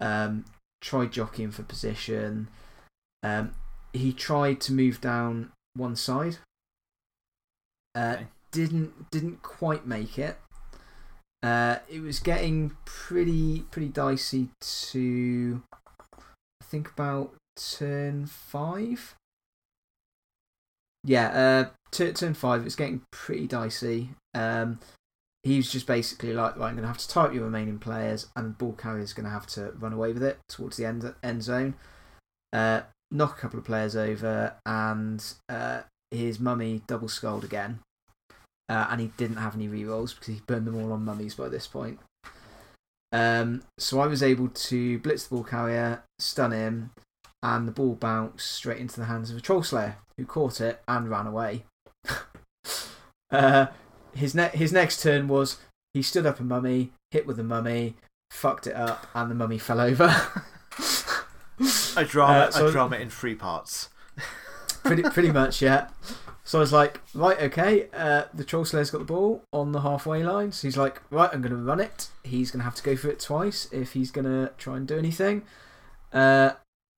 um, tried jockeying for position. Um, he tried to move down one side. Uh, Okay. Didn't didn't quite make it. Uh, it was getting pretty pretty dicey to I think about turn five. Yeah, uh, turn five. It's getting pretty dicey. Um, he was just basically like, right, I'm going to have to tie up your remaining players, and the ball carrier's going to have to run away with it towards the end end zone. Uh, knock a couple of players over, and uh, his mummy double skulled again. Uh, and he didn't have any rerolls because he burned them all on mummies by this point. Um, so I was able to blitz the ball carrier, stun him, and the ball bounced straight into the hands of a troll slayer who caught it and ran away. uh, his, ne- his next turn was he stood up a mummy, hit with the mummy, fucked it up, and the mummy fell over. A drama, Uh, so- a drama in three parts. pretty, pretty much, yeah. So I was like, right, okay, uh, the Troll Slayer's got the ball on the halfway line. So he's like, right, I'm going to run it. He's going to have to go for it twice if he's going to try and do anything. Uh,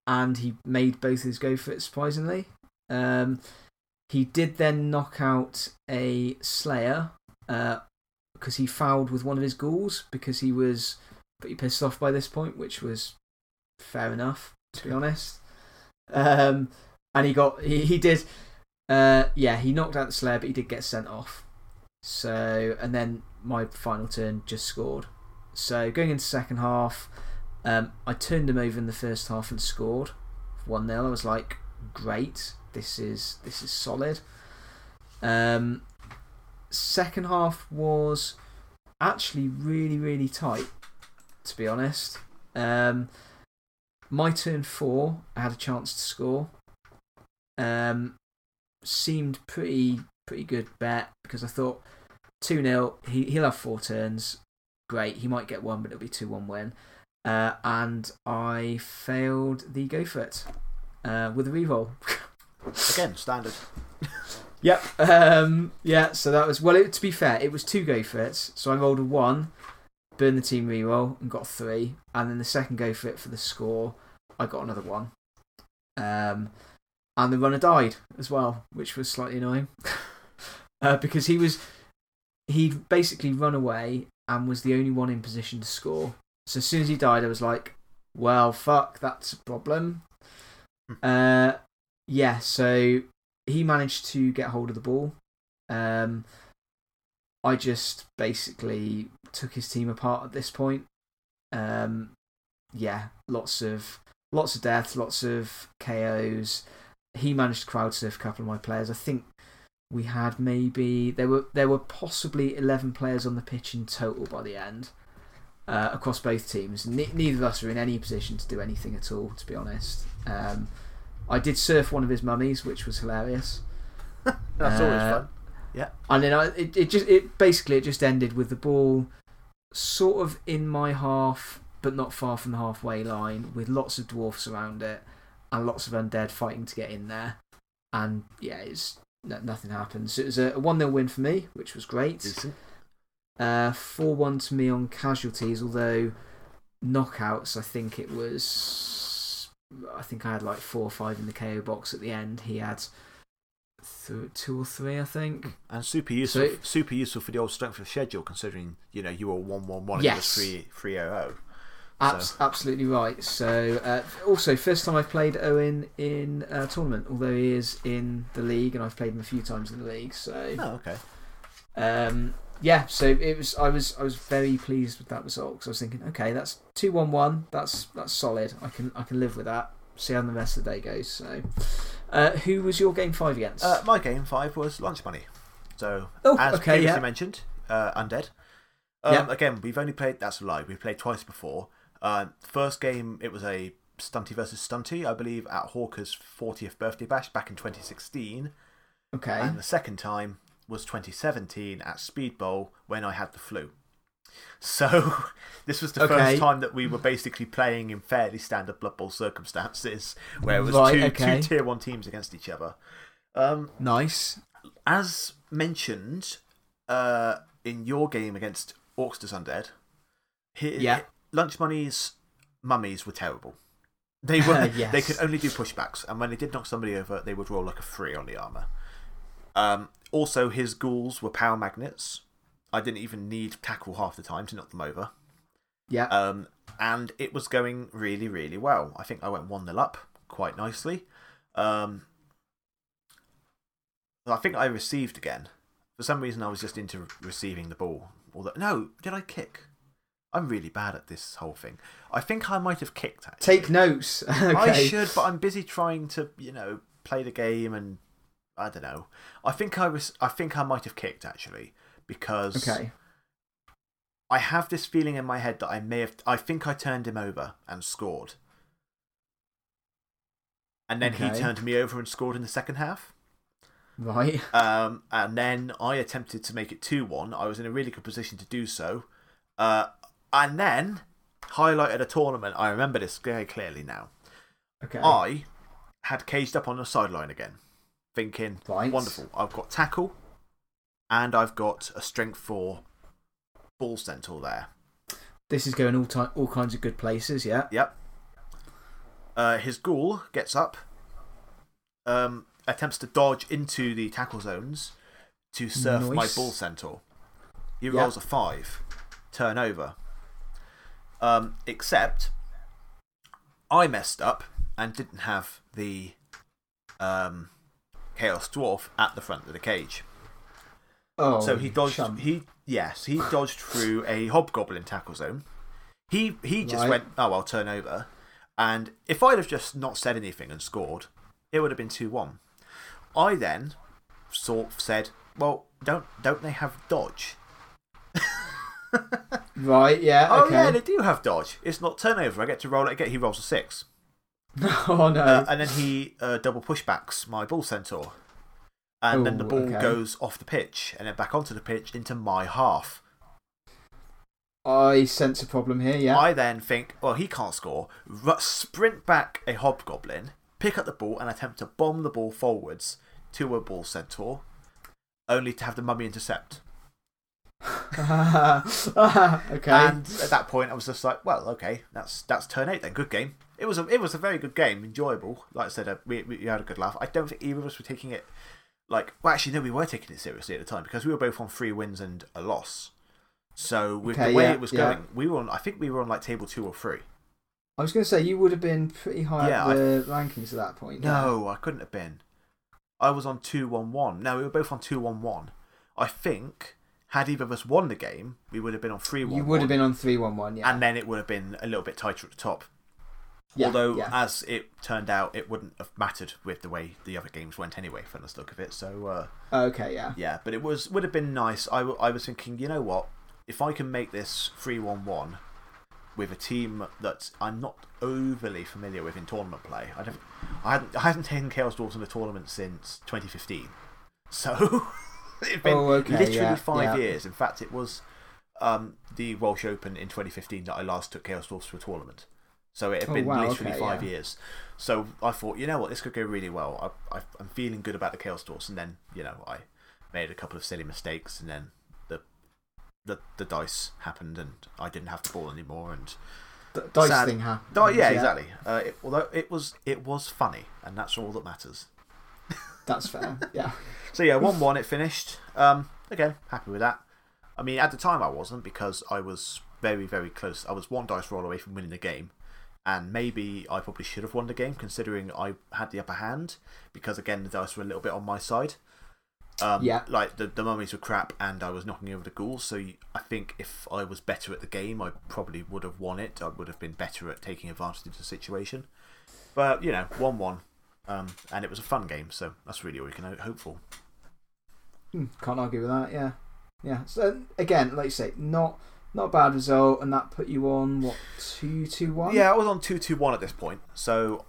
and he made both his go for it, surprisingly. Um, he did then knock out a Slayer uh, because he fouled with one of his ghouls because he was pretty pissed off by this point, which was fair enough, to be honest. Um, and he got, he, he did, uh, yeah, he knocked out the Slayer, but he did get sent off. So, and then my final turn just scored. So, going into second half, um, I turned him over in the first half and scored 1 0. I was like, great, this is, this is solid. Um, second half was actually really, really tight, to be honest. Um, my turn four, I had a chance to score. Um, seemed pretty pretty good bet because I thought 2 0, he, he'll have four turns. Great, he might get one, but it'll be 2 1 win. Uh, and I failed the go for it uh, with a reroll. Again, standard. Yep. Um, yeah, so that was, well, it, to be fair, it was two go for it. So I rolled a one, burned the team reroll, and got a three. And then the second go for it for the score, I got another one. Um, and the runner died as well, which was slightly annoying. uh, because he was, he'd basically run away and was the only one in position to score. So as soon as he died, I was like, well, fuck, that's a problem. Uh, yeah, so he managed to get hold of the ball. Um, I just basically took his team apart at this point. Um, yeah, lots of lots of deaths, lots of KOs. He managed to crowd surf a couple of my players. I think we had maybe there were there were possibly eleven players on the pitch in total by the end. Uh, across both teams, ne neither of us are in any position to do anything at all, to be honest. Um, I did surf one of his mummies, which was hilarious. That's always Uh, fun. Yeah. And then I, it, it just it basically it just ended with the ball sort of in my half, but not far from the halfway line, with lots of dwarfs around it and lots of undead fighting to get in there. And yeah, it's no, nothing happened. So it was a, a one 0 win for me, which was great. Uh, four one to me on casualties, although knockouts. I think it was. I think I had like four or five in the KO box at the end. He had th two or three, I think. And super useful, So- super useful for the old strength of schedule, considering you know you were one one one and Yes. it was three three oh oh. Abs- Absolutely right. So, uh, also, first time I've played Owen in a tournament, although he is in the league, and I've played him a few times in the league. So, Oh, okay. um, yeah, so it was. I was. I was very pleased with that result because I was thinking, okay, that's two one one. That's that's solid. I can I can live with that. See how the rest of the day goes. So, uh, who was your game five against? Uh, my game five was lunch money. So Oh, as okay, previously yeah. mentioned, uh, undead. Um, Yeah. Again, we've only played. That's a lie. We've played twice before. Uh, first game, it was a Stunty versus Stunty, I believe, at Hawker's 40th birthday bash back in 2016. okay. And the second time was 2017 at Speed Bowl when I had the flu. So, this was the Okay. first time that we were basically playing in fairly standard Blood Bowl circumstances, where it was Right, two, okay. two tier 1 teams against each other. Um, nice. as mentioned uh, in your game against Orksters Undead, he, Yeah. Lunch Money's mummies were terrible. They were Yes. they could only do pushbacks, and when they did knock somebody over, they would roll like a three on the armor. Um, also, his ghouls were power magnets. I didn't even need tackle half the time to knock them over. Yeah. Um, and it was going really, really well. I think I went 1 0 up quite nicely. Um, I think I received again. For some reason, I was just into receiving the ball. Although, no, did I kick? I'm really bad at this whole thing. I think I might have kicked. Actually. Take notes. okay. I should, but I'm busy trying to, you know, play the game and I don't know. I think I was. I think I might have kicked actually because Okay. I have this feeling in my head that I may have. I think I turned him over and scored. And then he turned me over and scored in the second half. Right. Um, and then I attempted to make it 2 1. I was in a really good position to do so. Uh, and then, highlight the tournament, I remember this very clearly now. Okay. I had caged up on the sideline again, thinking, Right. wonderful, I've got tackle and I've got a strength 4 bull centaur there. This is going all, ti all kinds of good places, yeah. Yep. Uh, his ghoul gets up, um, attempts to dodge into the tackle zones to surf my Nice. bull centaur. He Yep. rolls a five, turnover. Um, except I messed up and didn't have the um, Chaos Dwarf at the front of the cage. Oh, So he dodged. He yes, he dodged through a hobgoblin tackle zone. He he just Right. went. Oh, I'll turn over. And if I'd have just not said anything and scored, it would have been two one. I then sort of said, "Well, don't don't they have dodge?" Right, yeah, Oh okay. yeah, they do have dodge. It's not turnover. I get to roll it again. He rolls a six, oh, no. uh, and then he uh, double pushbacks my bull centaur, and then the ball okay. goes off the pitch and then back onto the pitch into my half. I sense a problem here, yeah. I then think, well, he can't score. Ru- sprint back a hobgoblin, pick up the ball, and attempt to bomb the ball forwards to a bull centaur, only to have the mummy intercept. okay. And at that point, I was just like, well, okay, that's that's turn eight then. Good game. It was a it was a very good game, enjoyable. Like I said, uh, we, we had a good laugh. I don't think either of us were taking it like. Well, actually, no, we were taking it seriously at the time because we were both on three wins and a loss. So with Okay, the way yeah, it was yeah. going, we were on. I think we were on like table two or three. I was going to say, you would have been pretty high Yeah, up the rankings at that point. No, I couldn't have been. I was on 2 1 1. No, we were both on 2 1 1. I think, had either of us won the game, we would have been on 3 1 You would have been on 311, yeah. And then it would have been a little bit tighter at the top. yeah, Although, yeah. as it turned out, it wouldn't have mattered with the way the other games went anyway, from the look of it. So, uh, Okay, yeah. yeah, but it was would have been nice. I, w- I was thinking, you know what? If I can make this 3 1 1 with a team that I'm not overly familiar with in tournament play, I, don't, I, hadn't, I hadn't taken Chaos Dwarfs in a tournament since 2015. So, it's been Oh, okay, literally yeah, five yeah. years. In fact, it was um, the Welsh Open in 2015 that I last took Chaos Dwarfs to a tournament. So it had Oh, been wow, literally okay, five yeah. years. So I thought, you know what, this could go really well. I, I, I'm feeling good about the Chaos Dwarfs. And then, you know, I made a couple of silly mistakes, and then the the the dice happened, and I didn't have the ball anymore. And dice Sad. thing happened. oh yeah, exactly. Uh, it, although it was it was funny, and that's all that matters. That's fair, yeah. So yeah, one one it finished. Um, again, happy with that. I mean, at the time I wasn't because I was very very close. I was one dice roll away from winning the game, and maybe I probably should have won the game considering I had the upper hand because again the dice were a little bit on my side. Um, Yeah. Like the, the mummies were crap and I was knocking over the ghouls. So I think if I was better at the game, I probably would have won it. I would have been better at taking advantage of the situation. But, you know, 1 1. Um, and it was a fun game, so that's really all you can hope for. Hmm, Can't argue with that, yeah. Yeah. So, again, like you say, not not a bad result, and that put you on, what, 2 2 1? Yeah, I was on 2 2 1 at this point. So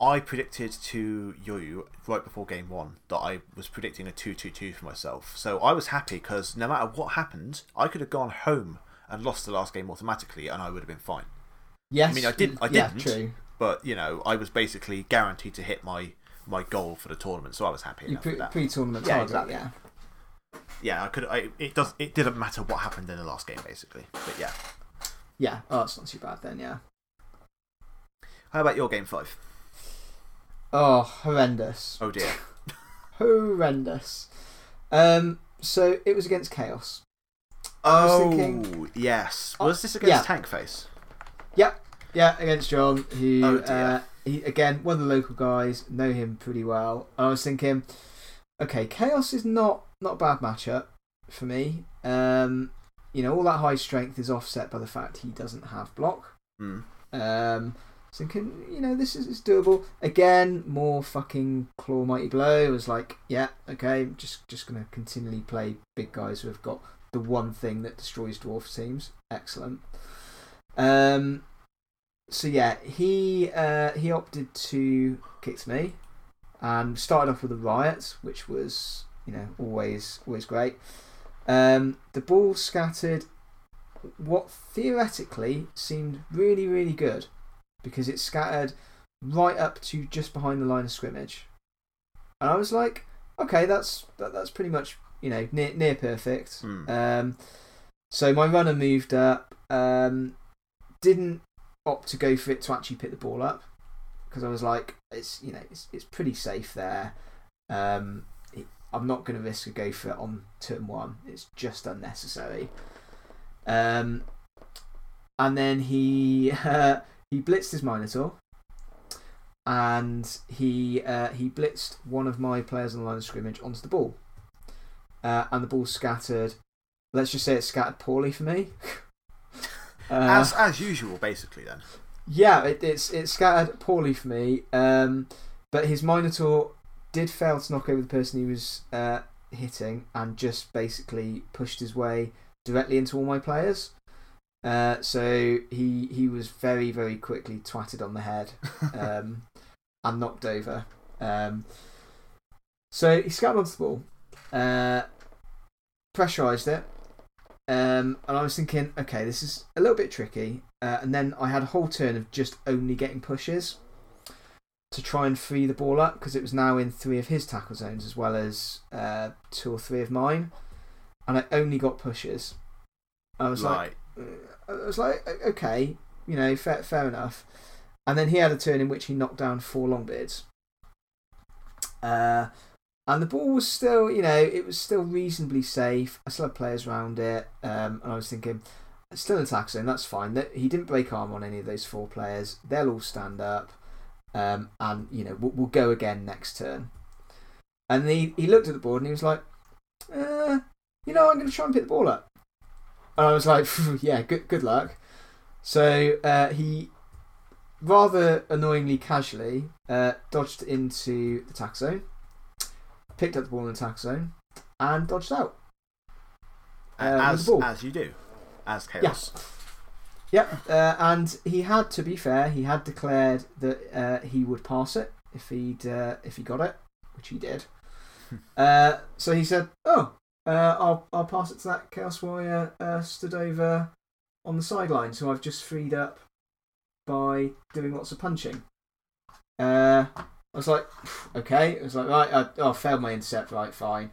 I predicted to you right before game one that I was predicting a 2 2 2 for myself. So I was happy because no matter what happened, I could have gone home and lost the last game automatically and I would have been fine. Yes. I mean, I didn't- I yeah, didn't. true. But, you know, I was basically guaranteed to hit my, my goal for the tournament, so I was happy You pre, pre tournament Yeah, target, exactly. yeah. yeah, I could. I, it does. It didn't matter what happened in the last game, basically. But yeah. Yeah, oh, that's not too bad then, yeah. How about your game five? Oh, horrendous. Oh dear. Horrendous. Um, so it was against Chaos. Oh thinking- yes. Oh, Was this against yeah. Tank Face? Yeah, against John, who, Oh, uh, he, again, one of the local guys, know him pretty well. I was thinking, okay, Chaos is not, not a bad matchup for me. Um, you know, all that high strength is offset by the fact he doesn't have block. Hmm. Um, thinking, you know, this is it's doable. Again, more fucking claw mighty blow. I was like, yeah, okay, just just gonna continually play big guys who have got the one thing that destroys dwarf teams. Excellent. Um, so yeah, he uh, he opted to kick to me, and started off with a riot, which was you know always always great. Um, the ball scattered what theoretically seemed really really good because it scattered right up to just behind the line of scrimmage, and I was like, okay, that's that, that's pretty much you know near near perfect. Hmm. Um, so my runner moved up. Um, didn't opt to go for it to actually pick the ball up because I was like, it's you know it's it's pretty safe there. Um, I'm not going to risk a go for it on turn one. It's just unnecessary. Um, and then he uh, he blitzed his Minotaur, and he uh, he blitzed one of my players on the line of scrimmage onto the ball, uh, and the ball scattered. Let's just say it scattered poorly for me. Uh, as, as usual, basically, then. yeah, it, it's it scattered poorly for me. Um, but his Minotaur did fail to knock over the person he was uh, hitting and just basically pushed his way directly into all my players. Uh, so he he was very very quickly twatted on the head um, and knocked over. Um, so he scattered onto the ball, uh, pressurised it, um, and I was thinking, okay, this is a little bit tricky. Uh, and then I had a whole turn of just only getting pushes to try and free the ball up because it was now in three of his tackle zones as well as uh, two or three of mine. And I only got pushes. I was like, Right. uh, I was like, okay, you know, fair, fair enough. And then he had a turn in which he knocked down four longbeards. Uh, and the ball was still, you know, it was still reasonably safe. I still had players around it. Um, and I was thinking, still an attack zone, that's fine. That He didn't break arm on any of those four players. They'll all stand up. Um, and, you know, we'll, we'll go again next turn. And he, he looked at the board and he was like, uh, you know, I'm going to try and pick the ball up. And I was like, yeah, good, good luck. So uh, he rather annoyingly casually uh, dodged into the tack zone, picked up the ball in the attack zone, and dodged out. Uh, as, as you do. As Chaos. Yep, uh, and he had, to be fair, he had declared that uh, he would pass it if he'd uh, if he got it, which he did. uh, so he said, "Oh, uh, I'll I'll pass it to that Chaos Warrior uh, stood over on the sideline, so I've just freed up by doing lots of punching." Uh, I was like, "Okay." I was like, "Right, I, oh, I failed my intercept. Right, fine."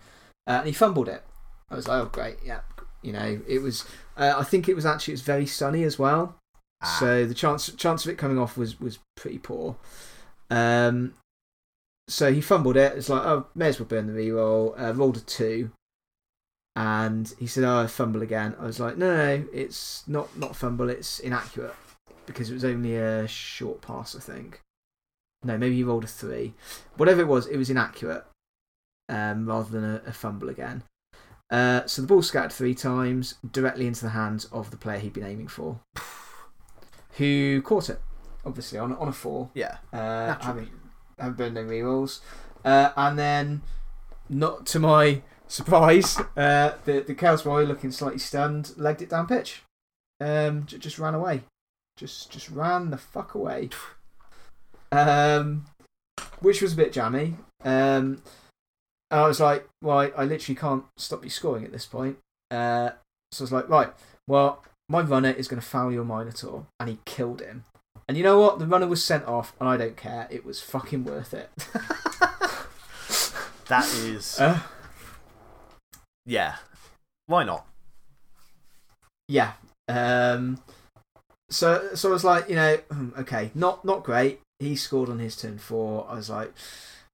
Uh, and he fumbled it. I was like, "Oh, great, yeah." You know, it was. Uh, I think it was actually it was very sunny as well. Ah. So the chance chance of it coming off was was pretty poor. Um, so he fumbled it. It's like, oh, may as well burn the reroll. Uh, rolled a two, and he said, "Oh, I fumble again." I was like, "No, no, it's not not fumble. It's inaccurate because it was only a short pass, I think." No, maybe he rolled a three. Whatever it was, it was inaccurate, um, rather than a, a fumble again. Uh, so the ball scattered three times directly into the hands of the player he'd been aiming for, who caught it, obviously on on a four. Yeah. Uh, Naturally. having, having burned no rerolls. Uh, and then, not to my surprise, uh, the, the Chaos Warrior, looking slightly stunned, legged it down pitch. Um, just ran away. Just just ran the fuck away. Um, which was a bit jammy. Um, and I was like, well, I, I literally can't stop you scoring at this point. Uh, so I was like, right, well, my runner is going to foul your Minotaur. And he killed him. And you know what? The runner was sent off, and I don't care. It was fucking worth it. That is. Uh, yeah. Why not? yeah. Um, so, so I was like, you know, hmm, okay, not not great. He scored on his turn four. I was like,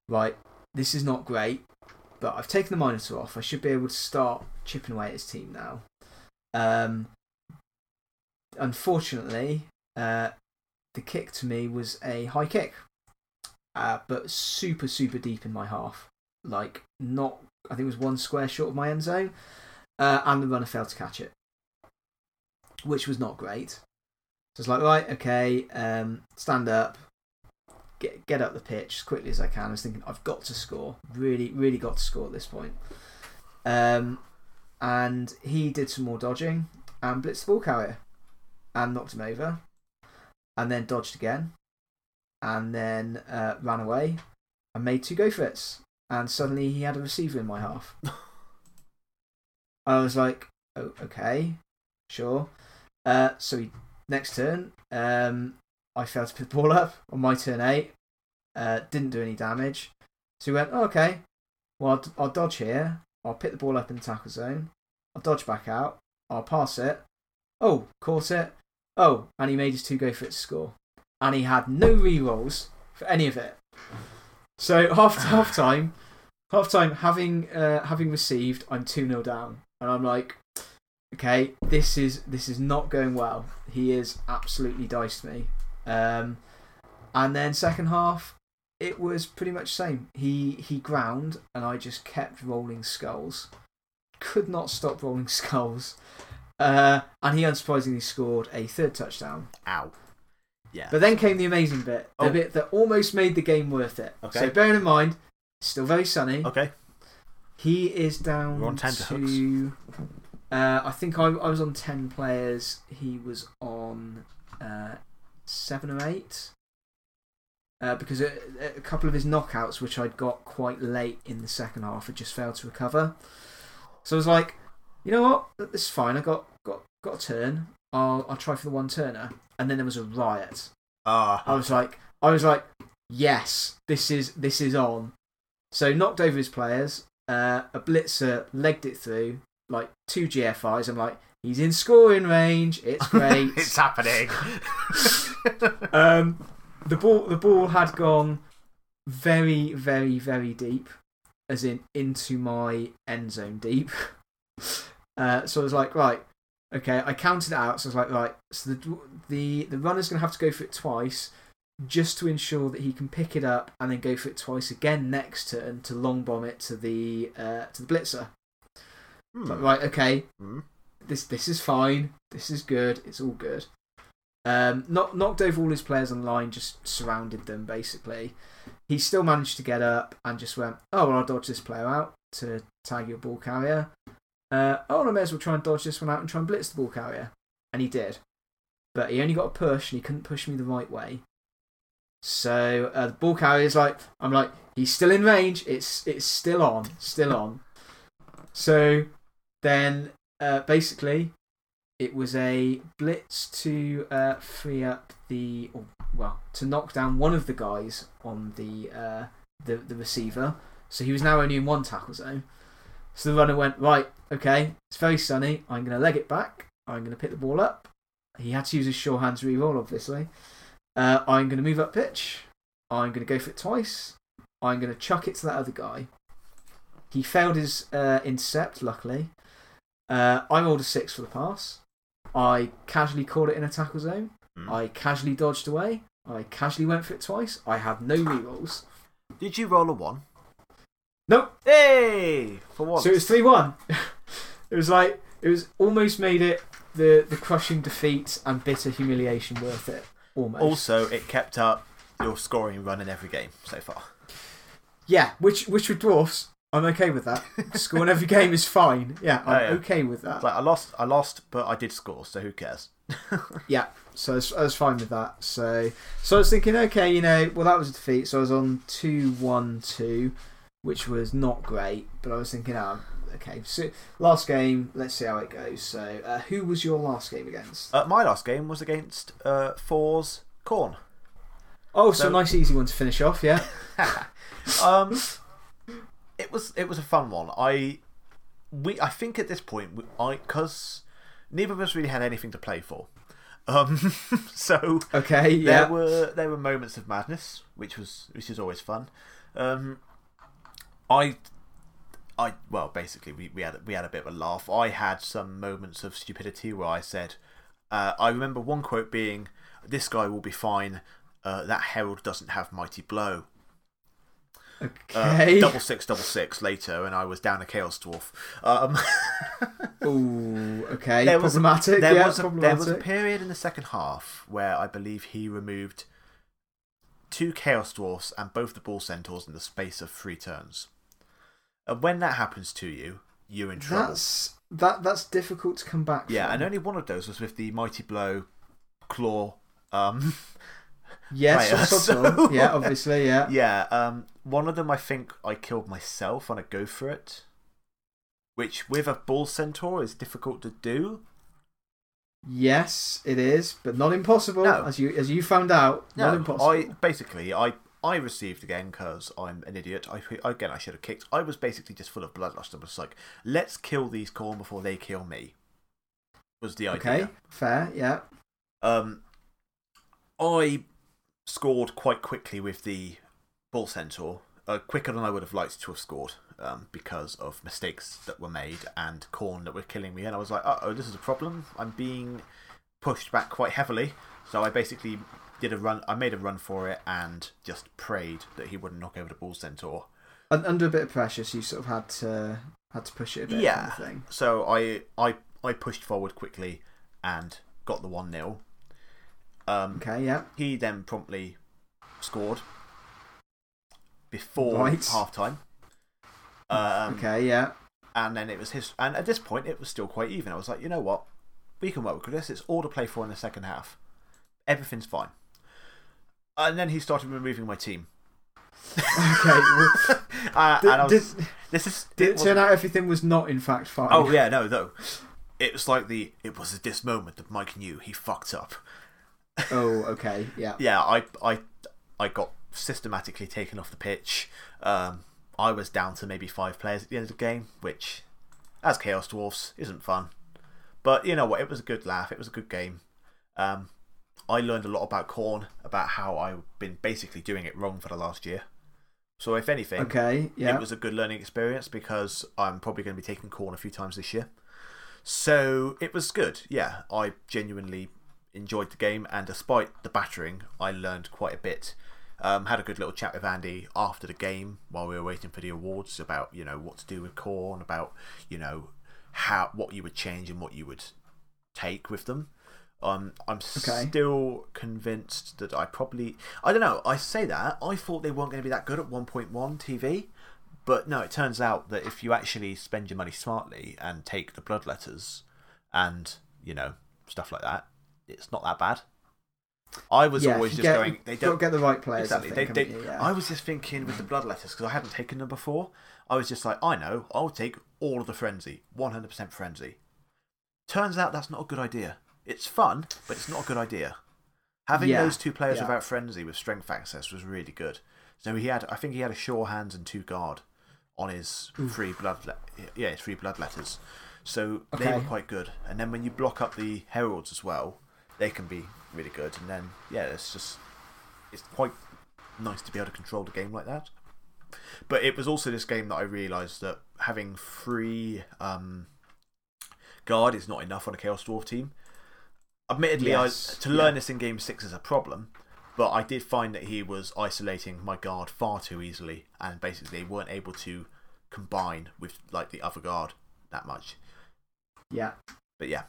right, this is not great, but I've taken the Minotaur off. I should be able to start chipping away at his team now. Um, unfortunately, uh, the kick to me was a high kick, uh, but super, super deep in my half. Like, not, I think it was one square short of my end zone, uh, and the runner failed to catch it, which was not great. So it's like, right, okay, um, stand up, get get up the pitch as quickly as I can. I was thinking, I've got to score, really, really got to score at this point. Um, and he did some more dodging and blitzed the ball carrier and knocked him over. and then dodged again, and then uh, ran away and made two go fits. And suddenly he had a receiver in my half. I was like, oh, okay, sure. Uh, so he, next turn, um, I failed to pick the ball up on my turn eight. Uh, didn't do any damage. So he went, oh, okay, well, I'll, I'll dodge here. I'll pick the ball up in the tackle zone. I'll dodge back out. I'll pass it. Oh, caught it. Oh, and he made his two go for it to score. And he had no re rolls for any of it. So half half time, half time having uh, having received, I'm two 0 down, and I'm like, okay, this is this is not going well. He is absolutely diced me. Um, and then second half, it was pretty much the same. He he ground, and I just kept rolling skulls. Could not stop rolling skulls. Uh, and he unsurprisingly scored a third touchdown. Ow. Yeah. But then came the amazing bit, the Oh. bit that almost made the game worth it. Okay. So bearing in mind, it's still very sunny. Okay. He is down We're on 10 to to. Uh, I think I, I was on 10 players. He was on uh, 7 or 8. Uh, because a, a couple of his knockouts, which I'd got quite late in the second half, had just failed to recover. So I was like, you know what? This is fine. I got, got, got a turn. I'll, I'll try for the one turner. And then there was a riot. Ah. I was like, I was like, yes, this is this is on. So knocked over his players. Uh, a blitzer legged it through like two GFIs. I'm like, he's in scoring range. It's great. it's happening. um, the ball the ball had gone very very very deep, as in into my end zone deep. Uh, so I was like, right, okay. I counted it out. So I was like, right. So the the the runner's gonna have to go for it twice, just to ensure that he can pick it up and then go for it twice again next turn to long bomb it to the uh, to the blitzer. Hmm. Like, right, okay, Hmm. This this is fine. This is good. It's all good. Um, knock, knocked over all his players online, just surrounded them basically. He still managed to get up and just went, oh, well, I'll dodge this player out to tag your ball carrier. Uh, oh, I may as well try and dodge this one out and try and blitz the ball carrier. And he did. But he only got a push and he couldn't push me the right way. So uh, the ball carrier is like, I'm like, he's still in range. It's, it's still on. Still on. So then uh, basically, it was a blitz to uh, free up the, well, to knock down one of the guys on the, uh, the the receiver. So he was now only in one tackle zone. So the runner went right. Okay, it's very sunny. I'm going to leg it back. I'm going to pick the ball up. He had to use his sure hands re-roll, obviously. Uh, I'm going to move up pitch. I'm going to go for it twice. I'm going to chuck it to that other guy. He failed his uh, intercept, luckily. Uh, I rolled a six for the pass. I casually caught it in a tackle zone. Hmm. I casually dodged away. I casually went for it twice. I had no rerolls. Did you roll a one? Nope. Hey! For once. So it was 3 1. it was like, it was almost made it the, the crushing defeat and bitter humiliation worth it. Almost. Also, it kept up your scoring run in every game so far. Yeah, which, which with Dwarfs, I'm okay with that. Scoring every game is fine. Yeah, I'm Oh, yeah. okay with that. It's like I lost, I lost, but I did score, so who cares? Yeah, so I was, I was fine with that. So, so I was thinking, okay, you know, well, that was a defeat. So I was on 2 1 2, which was not great. But I was thinking, oh, okay, so last game, let's see how it goes. So, uh, who was your last game against? Uh, my last game was against uh, Fours Khorne. Oh, so, so- nice, easy one to finish off, yeah? um, it was it was a fun one. I we I think at this point we- I because neither of us really had anything to play for. Um, so Okay, yeah. there were there were moments of madness, which was which is always fun. Um, I I well basically we, we had we had a bit of a laugh. I had some moments of stupidity where I said uh, I remember one quote being this guy will be fine. Uh, that herald doesn't have mighty blow. Uh, Okay. double six, double six later, and I was down a chaos dwarf. Um, Ooh, okay. there was problematic. there yeah, was a, there was a period in the second half where I believe he removed two chaos dwarfs and both the Bull centaurs in the space of three turns. And when that happens to you, you're in trouble. That's, that, that's difficult to come back Yeah, from. and only one of those was with the mighty blow claw Um, Yes, player, sort so- Yeah, obviously, yeah. yeah, um, one of them I think I killed myself on a go for it, which with a bull centaur is difficult to do. Yes, it is, but not impossible. No. As you as you found out, not impossible. I basically I I received again because I'm an idiot. I again I should have kicked. I was basically just full of bloodlust. and was like, let's kill these Khorne before they kill me. Was the idea. okay, fair, yeah. Um, I scored quite quickly with the bull centaur, uh, quicker than I would have liked to have scored, um, because of mistakes that were made and Khorne that were killing me. And I was like, uh oh, this is a problem. I'm being pushed back quite heavily. So I basically did a run. I made a run for it and just prayed that he wouldn't knock over the bull centaur. Un- Under a bit of pressure, so you sort of had to had to push it a bit. Yeah. Kind of thing. So I I I pushed forward quickly and got the one 0 Um, Okay, yeah. He then promptly scored before Right. half time. Um, okay, yeah. And then it was his. And at this point, it was still quite even. I was like, you know what? We can work with this. It's all to play for in the second half. Everything's fine. And then he started removing my team. Okay. well, Uh, did, was, did, this is. did it turn out everything was not in fact fine? Oh, yeah, no, no. It was like the. It was at this moment that Mike knew he fucked up. Oh, okay, yeah. yeah, I, I, I got systematically taken off the pitch. Um, I was down to maybe five players at the end of the game, which, as Chaos Dwarfs, isn't fun. But you know what? It was a good laugh. It was a good game. Um, I learned a lot about Khorne, about how I've been basically doing it wrong for the last year. So, if anything, Okay, yeah. it was a good learning experience because I'm probably going to be taking Khorne a few times this year. So it was good. Yeah, I genuinely enjoyed the game, and despite the battering, I learned quite a bit. Um, had a good little chat with Andy after the game while we were waiting for the awards about you know what to do with Khorne, about you know how what you would change and what you would take with them. Um, I'm Okay. still convinced that I probably I don't know. I say that I thought they weren't going to be that good at 1.1 TV, but no, it turns out that if you actually spend your money smartly and take the blood letters and you know stuff like that, it's not that bad. I was yeah, always just get, going. They you've got to don't get the right players. exactly. I think, they, haven't yeah. I was just thinking with the bloodletters because I hadn't taken them before. I was just like, I know, I'll take all of the frenzy, 100% frenzy. Turns out that's not a good idea. It's fun, but it's not a good idea. Having Yeah, those two players yeah. without frenzy with strength access was really good. So he had, I think he had a sure hands and two guard on his three blood, yeah, three bloodletters. So they were quite good. And then when you block up the heralds as well, they can be really good. And then yeah, it's just it's quite nice to be able to control the game like that. But it was also this game that I realised that having free um, guard is not enough on a Chaos Dwarf team. Admittedly, Yes, I, to learn this in Game 6 is a problem, but I did find that he was isolating my guard far too easily, and basically weren't able to combine with like the other guard that much. yeah. But yeah,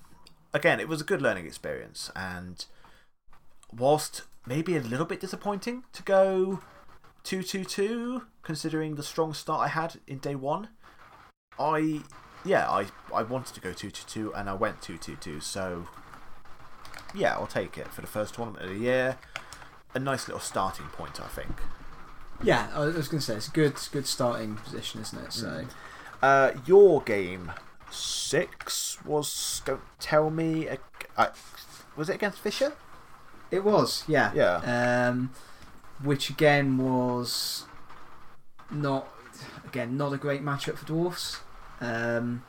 again, it was a good learning experience, and whilst maybe a little bit disappointing to go 2 2 2, considering the strong start I had in day one, I, yeah, I, I wanted to go 2 2 2, and I went 2 2 2, so yeah, I'll take it for the first tournament of the year. A nice little starting point, I think. Yeah, I was going to say, it's a good, good starting position, isn't it? So, Uh, your game six was, don't tell me, ag- uh, was it against Fisher? It was, yeah. Yeah. Um, which again was not, again, not a great matchup for Dwarfs. Um,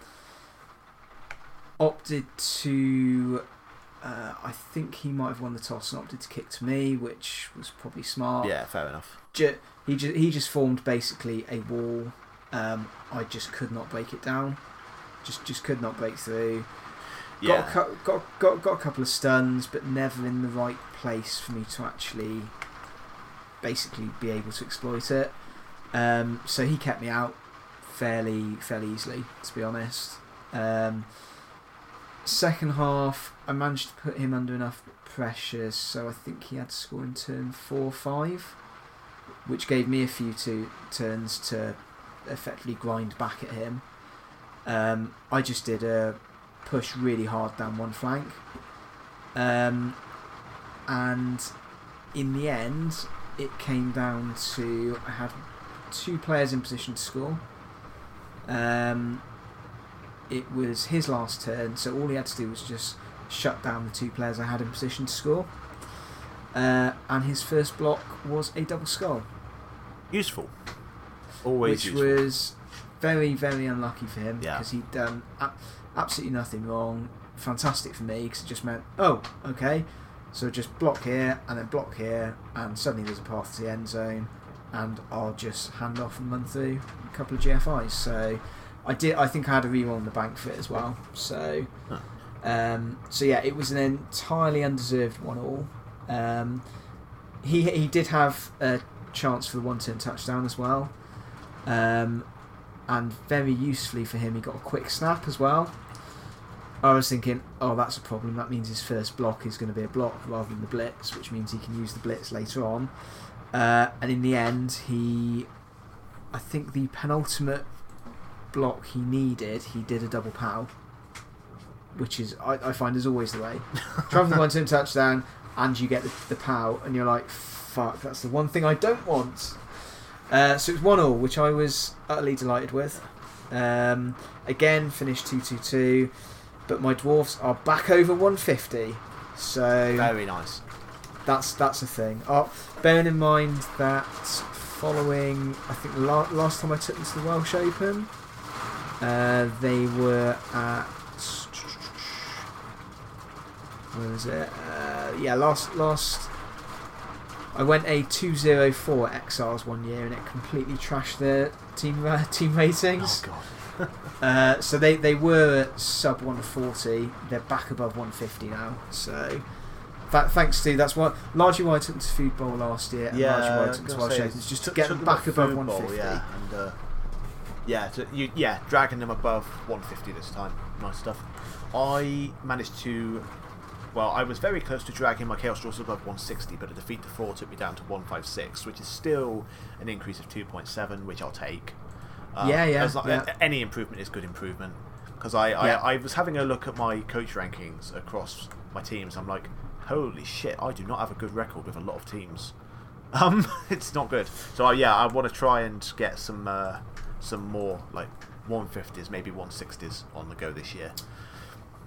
opted to, uh, I think he might have won the toss and opted to kick to me, which was probably smart. Yeah, fair enough. ju- he just he just formed basically a wall. Um, I just could not break it down. Just just could not break through. Got a, Yeah. got got got a couple of stuns, but never in the right place for me to actually basically be able to exploit it. Um, so he kept me out fairly fairly easily, to be honest. Um, second half, I managed to put him under enough pressure, so I think he had to score in turn four five, which gave me a few two turns to effectively grind back at him. Um, I just did a push really hard down one flank. Um, and in the end, it came down to I had two players in position to score. Um, it was his last turn, so all he had to do was just shut down the two players I had in position to score. Uh, and his first block was a double skull. Useful. Always which useful. was very, very unlucky for him Yeah. because he'd done a- absolutely nothing wrong. Fantastic for me because it just meant, oh, okay, so just block here and then block here, and suddenly there's a path to the end zone, and I'll just hand off and run through a couple of GFIs. So I did. I think I had a reroll on the bank for it as well. So, um, so yeah, it was an entirely undeserved one all. Um, he he did have a chance for the one turn touchdown as well. Um, and very usefully for him, he got a quick snap as well. I was thinking, oh, that's a problem. That means his first block is going to be a block rather than the blitz, which means he can use the blitz later on. Uh, and in the end, he, I think the penultimate block he needed, he did a double pow, which is I, I find is always the way. Travel the one turn touchdown, and you get the, the pow, and you're like, fuck, that's the one thing I don't want. Uh, so it's one all, which I was utterly delighted with. Um, again, finished two two two, but my dwarfs are back over one fifty. So Very nice. that's that's a thing. Oh, bearing in mind that following, I think la- last time I took them to the Welsh Open, uh, they were at where was it? Uh, yeah, last last. I went a 204 Exiles one year and it completely trashed their team uh, team ratings. Oh god. Uh, so they, they were sub 140. They're back above 150 now. So that, thanks to that's what largely why I took them to Food Bowl last year and Yeah, largely why I took them to gonna say, Opens just to get them back above football, 150. Yeah, and uh, yeah, to, you, yeah, dragging them above 150 this time. Nice stuff. I managed to. Well, I was very close to dragging my Chaos Dwarfs above 160, but a defeat to 4 took me down to 156, which is still an increase of 2.7, which I'll take. Um, Yeah, yeah, yeah. Any improvement is good improvement. Because I, I, Yeah. I was having a look at my coach rankings across my teams. I'm like, holy shit, I do not have a good record with a lot of teams. Um, it's not good. So uh, yeah, I want to try and get some uh, some more like 150s, maybe 160s on the go this year.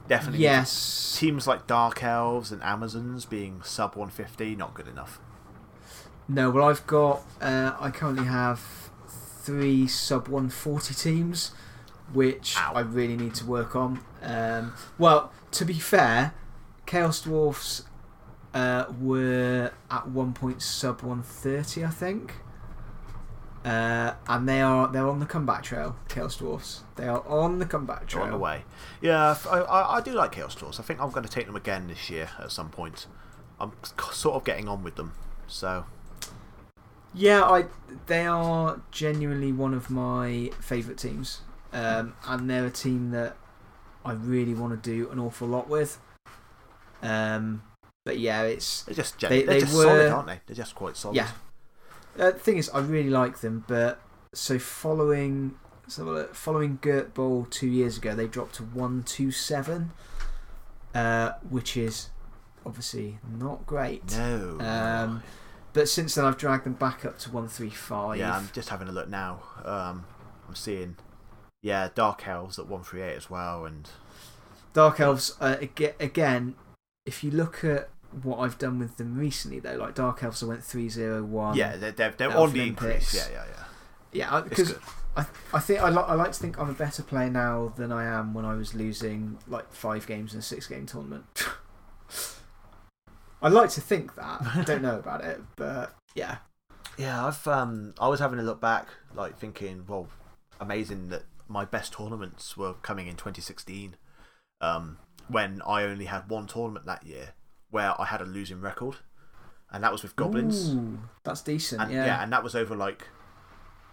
Definitely. Yes. Teams like Dark Elves and Amazons being sub 150, not good enough. No, well, I've got. Uh, I currently have three sub 140 teams, which Ow. I really need to work on. Um, well, to be fair, Chaos Dwarfs uh, were at one point sub 130, I think. Uh, and they are they're on the comeback trail, Chaos Dwarfs. They are on the comeback They're trail. on the way. Yeah, I do like Chaos Dwarfs. I think I'm going to take them again this year at some point. I'm sort of getting on with them. So Yeah, I they are genuinely one of my favourite teams, um, and they're a team that I really want to do an awful lot with. Um, but yeah, it's they're just They- they're they just were- solid, aren't they? They're just quite solid. yeah. Uh, the thing is, I really like them, but so following so following Gert Bowl two years ago, they dropped to one two seven, uh, which is obviously not great. No. Um, But since then, I've dragged them back up to one three five. yeah, I'm just having a look now. Um, I'm seeing, yeah, Dark Elves at 138 as well, and Dark Elves, uh, again, if you look at what I've done with them recently, though, like Dark Elves, I went 301. yeah, they're, they're, they're on the increase. Yeah, yeah, yeah. Yeah, because. I, I think I, li- I like to think I'm a better player now than I am when I was losing like five games in a six game tournament. I like to think that. I don't know about it, but yeah. Yeah, I've um, I was having a look back, like thinking, well, amazing that my best tournaments were coming in 2016, um, when I only had one tournament that year where I had a losing record, and that was with goblins. Ooh, that's decent. and yeah. and that was over like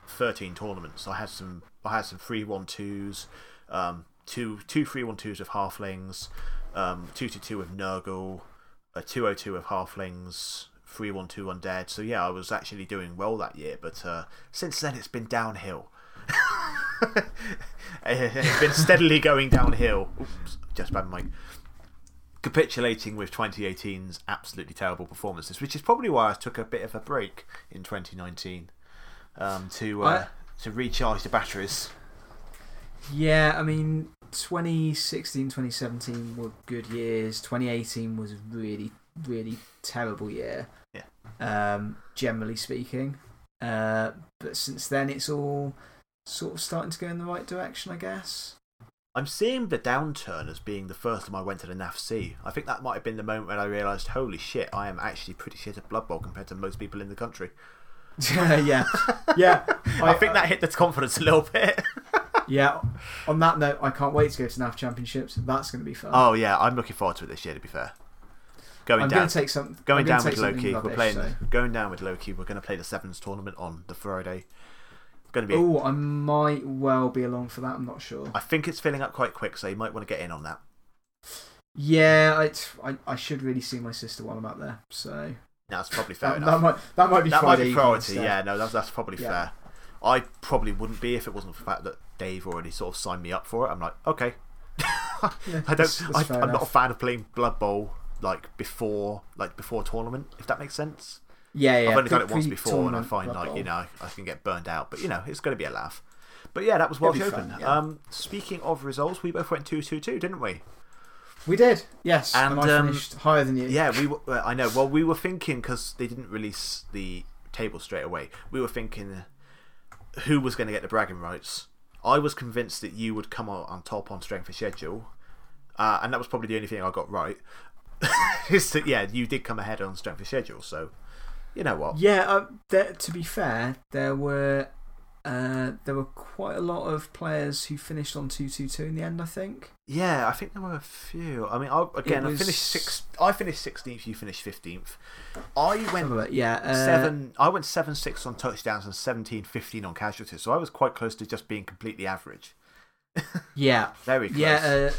13 tournaments. I had some I had some three one twos, um, two two three one twos with halflings, um, 2 2 2 with Nurgle, a two oh two of halflings, three one two undead. So yeah, I was actually doing well that year. But uh, since then, it's been downhill. it's been steadily going downhill. Oops, just bad mic. capitulating with 2018's absolutely terrible performances, which is probably why I took a bit of a break in 2019 um, to, uh, to recharge the batteries. Yeah, I mean, 2016, 2017 were good years. 2018 was a really, really terrible year. Yeah. Um, generally speaking. Uh, but since then, it's all sort of starting to go in the right direction, I guess. I'm seeing the downturn as being the first time I went to the NAFC. I think that might have been the moment when I realised, holy shit, I am actually pretty shit at Blood Bowl compared to most people in the country. yeah. Yeah. I, I think that hit the confidence a little bit. yeah. On that note, I can't wait to go to NAF Championships. That's going to be fun. Oh, yeah. I'm looking forward to it this year, to be fair. Going I'm down. Going to take some, going down with Loki. We're playing. So. Going down with Loki. We're going to play the Sevens tournament on the Friday. Going to be. Oh, I might well be along for that. I'm not sure. I think it's filling up quite quick, so you might want to get in on that. Yeah, I, I, I should really see my sister while I'm out there. So that's probably fair that, enough. That might, that might be that Friday might be priority. Yeah, no, that's, that's probably yeah. fair. I probably wouldn't be if it wasn't for the fact that Dave already sort of signed me up for it. I'm like, okay. yeah, I don't. That's, that's I, am not a fan of playing Blood Bowl like before, like before tournament. If that makes sense. Yeah, yeah. I've only done it once before, and I find like you know I can get burned out. But you know it's going to be a laugh. But yeah, that was Welsh Open. Yeah. Um, speaking of results, we both went two two two, didn't we? We did, yes. And, and I um, finished higher than you. Yeah, we. Were, I know. Well, we were thinking because they didn't release the table straight away. We were thinking who was going to get the bragging rights. I was convinced that you would come on top on strength of schedule, uh, and that was probably the only thing I got right. is that yeah, you did come ahead on strength of schedule, so you know what? Yeah, uh, to be fair, there were uh, there were quite a lot of players who finished on 222 in the end, I think. Yeah, I think there were a few. I mean, I, again, was... I finished six, I finished 16th, you finished 15th. I went yeah, uh... seven, I went 7 6 on touchdowns and 17 15 on casualties, so I was quite close to just being completely average. yeah. Very close. Yeah, uh,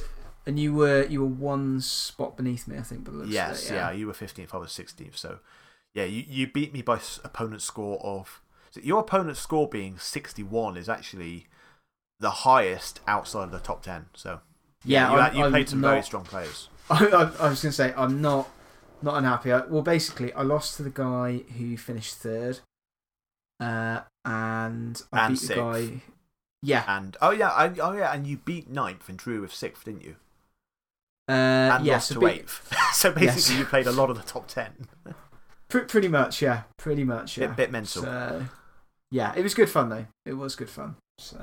and you were, you were one spot beneath me, I think. But yes, it, yeah. yeah, you were 15th, I was 16th, so yeah, you, you beat me by opponent score of. So your opponent's score being 61 is actually the highest outside of the top 10. So, yeah, yeah you, you played some not, very strong players. I, I, I was going to say, I'm not, not unhappy. I, well, basically, I lost to the guy who finished third. Uh, and I and beat sixth. the guy. Yeah. And, oh, yeah, I, oh, yeah, and you beat ninth and drew with sixth, didn't you? Uh, and yeah, lost so to eighth. so basically, yes. you played a lot of the top 10. pretty much, yeah. Pretty much, yeah. Bit, bit mental. So, yeah, it was good fun, though. It was good fun. So.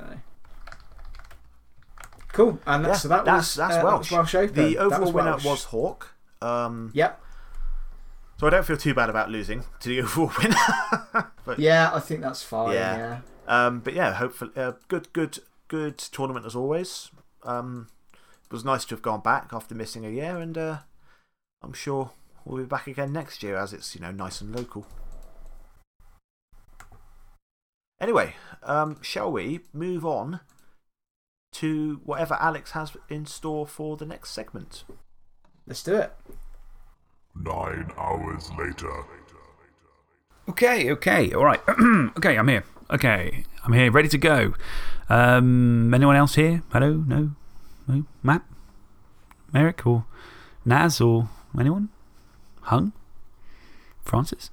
Cool. And yeah, so that that's, was, that's uh, Welsh. That was Welsh The overall was winner Welsh. was Hawk. Um, yep. So I don't feel too bad about losing to the overall winner. but, yeah, I think that's fine. Yeah. yeah. Um, but yeah, hopefully, uh, good, good, good tournament as always. Um, it was nice to have gone back after missing a year, and uh, I'm sure we'll be back again next year as it's you know nice and local. Anyway, um, shall we move on to whatever Alex has in store for the next segment? Let's do it. Nine hours later. Okay, okay, all right. okay, I'm here. Okay, I'm here, ready to go. Um, anyone else here? Hello? No? No? Matt? Merrick? Or Naz? Or anyone? Hung? Francis?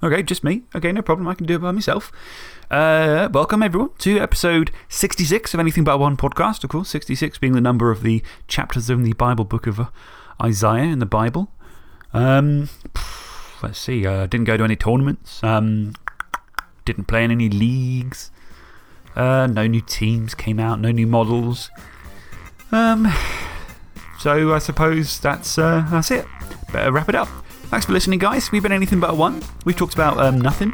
Okay, just me. Okay, no problem. I can do it by myself. Uh, welcome, everyone, to episode 66 of Anything But One podcast. Of course, 66 being the number of the chapters in the Bible book of uh, Isaiah in the Bible. Um, let's see. Uh, didn't go to any tournaments. Um, didn't play in any leagues. Uh, no new teams came out, no new models. Um, so I suppose that's that's it. Better wrap it up. Thanks for listening, guys. We've been anything but a one. We've talked about um, nothing.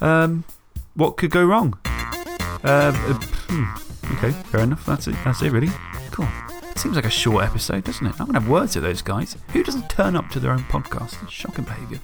Um, what could go wrong? Uh, uh, hmm. Okay, fair enough. That's it. That's it, really. Cool. It seems like a short episode, doesn't it? I'm going to have words with those guys. Who doesn't turn up to their own podcast? It's shocking behaviour.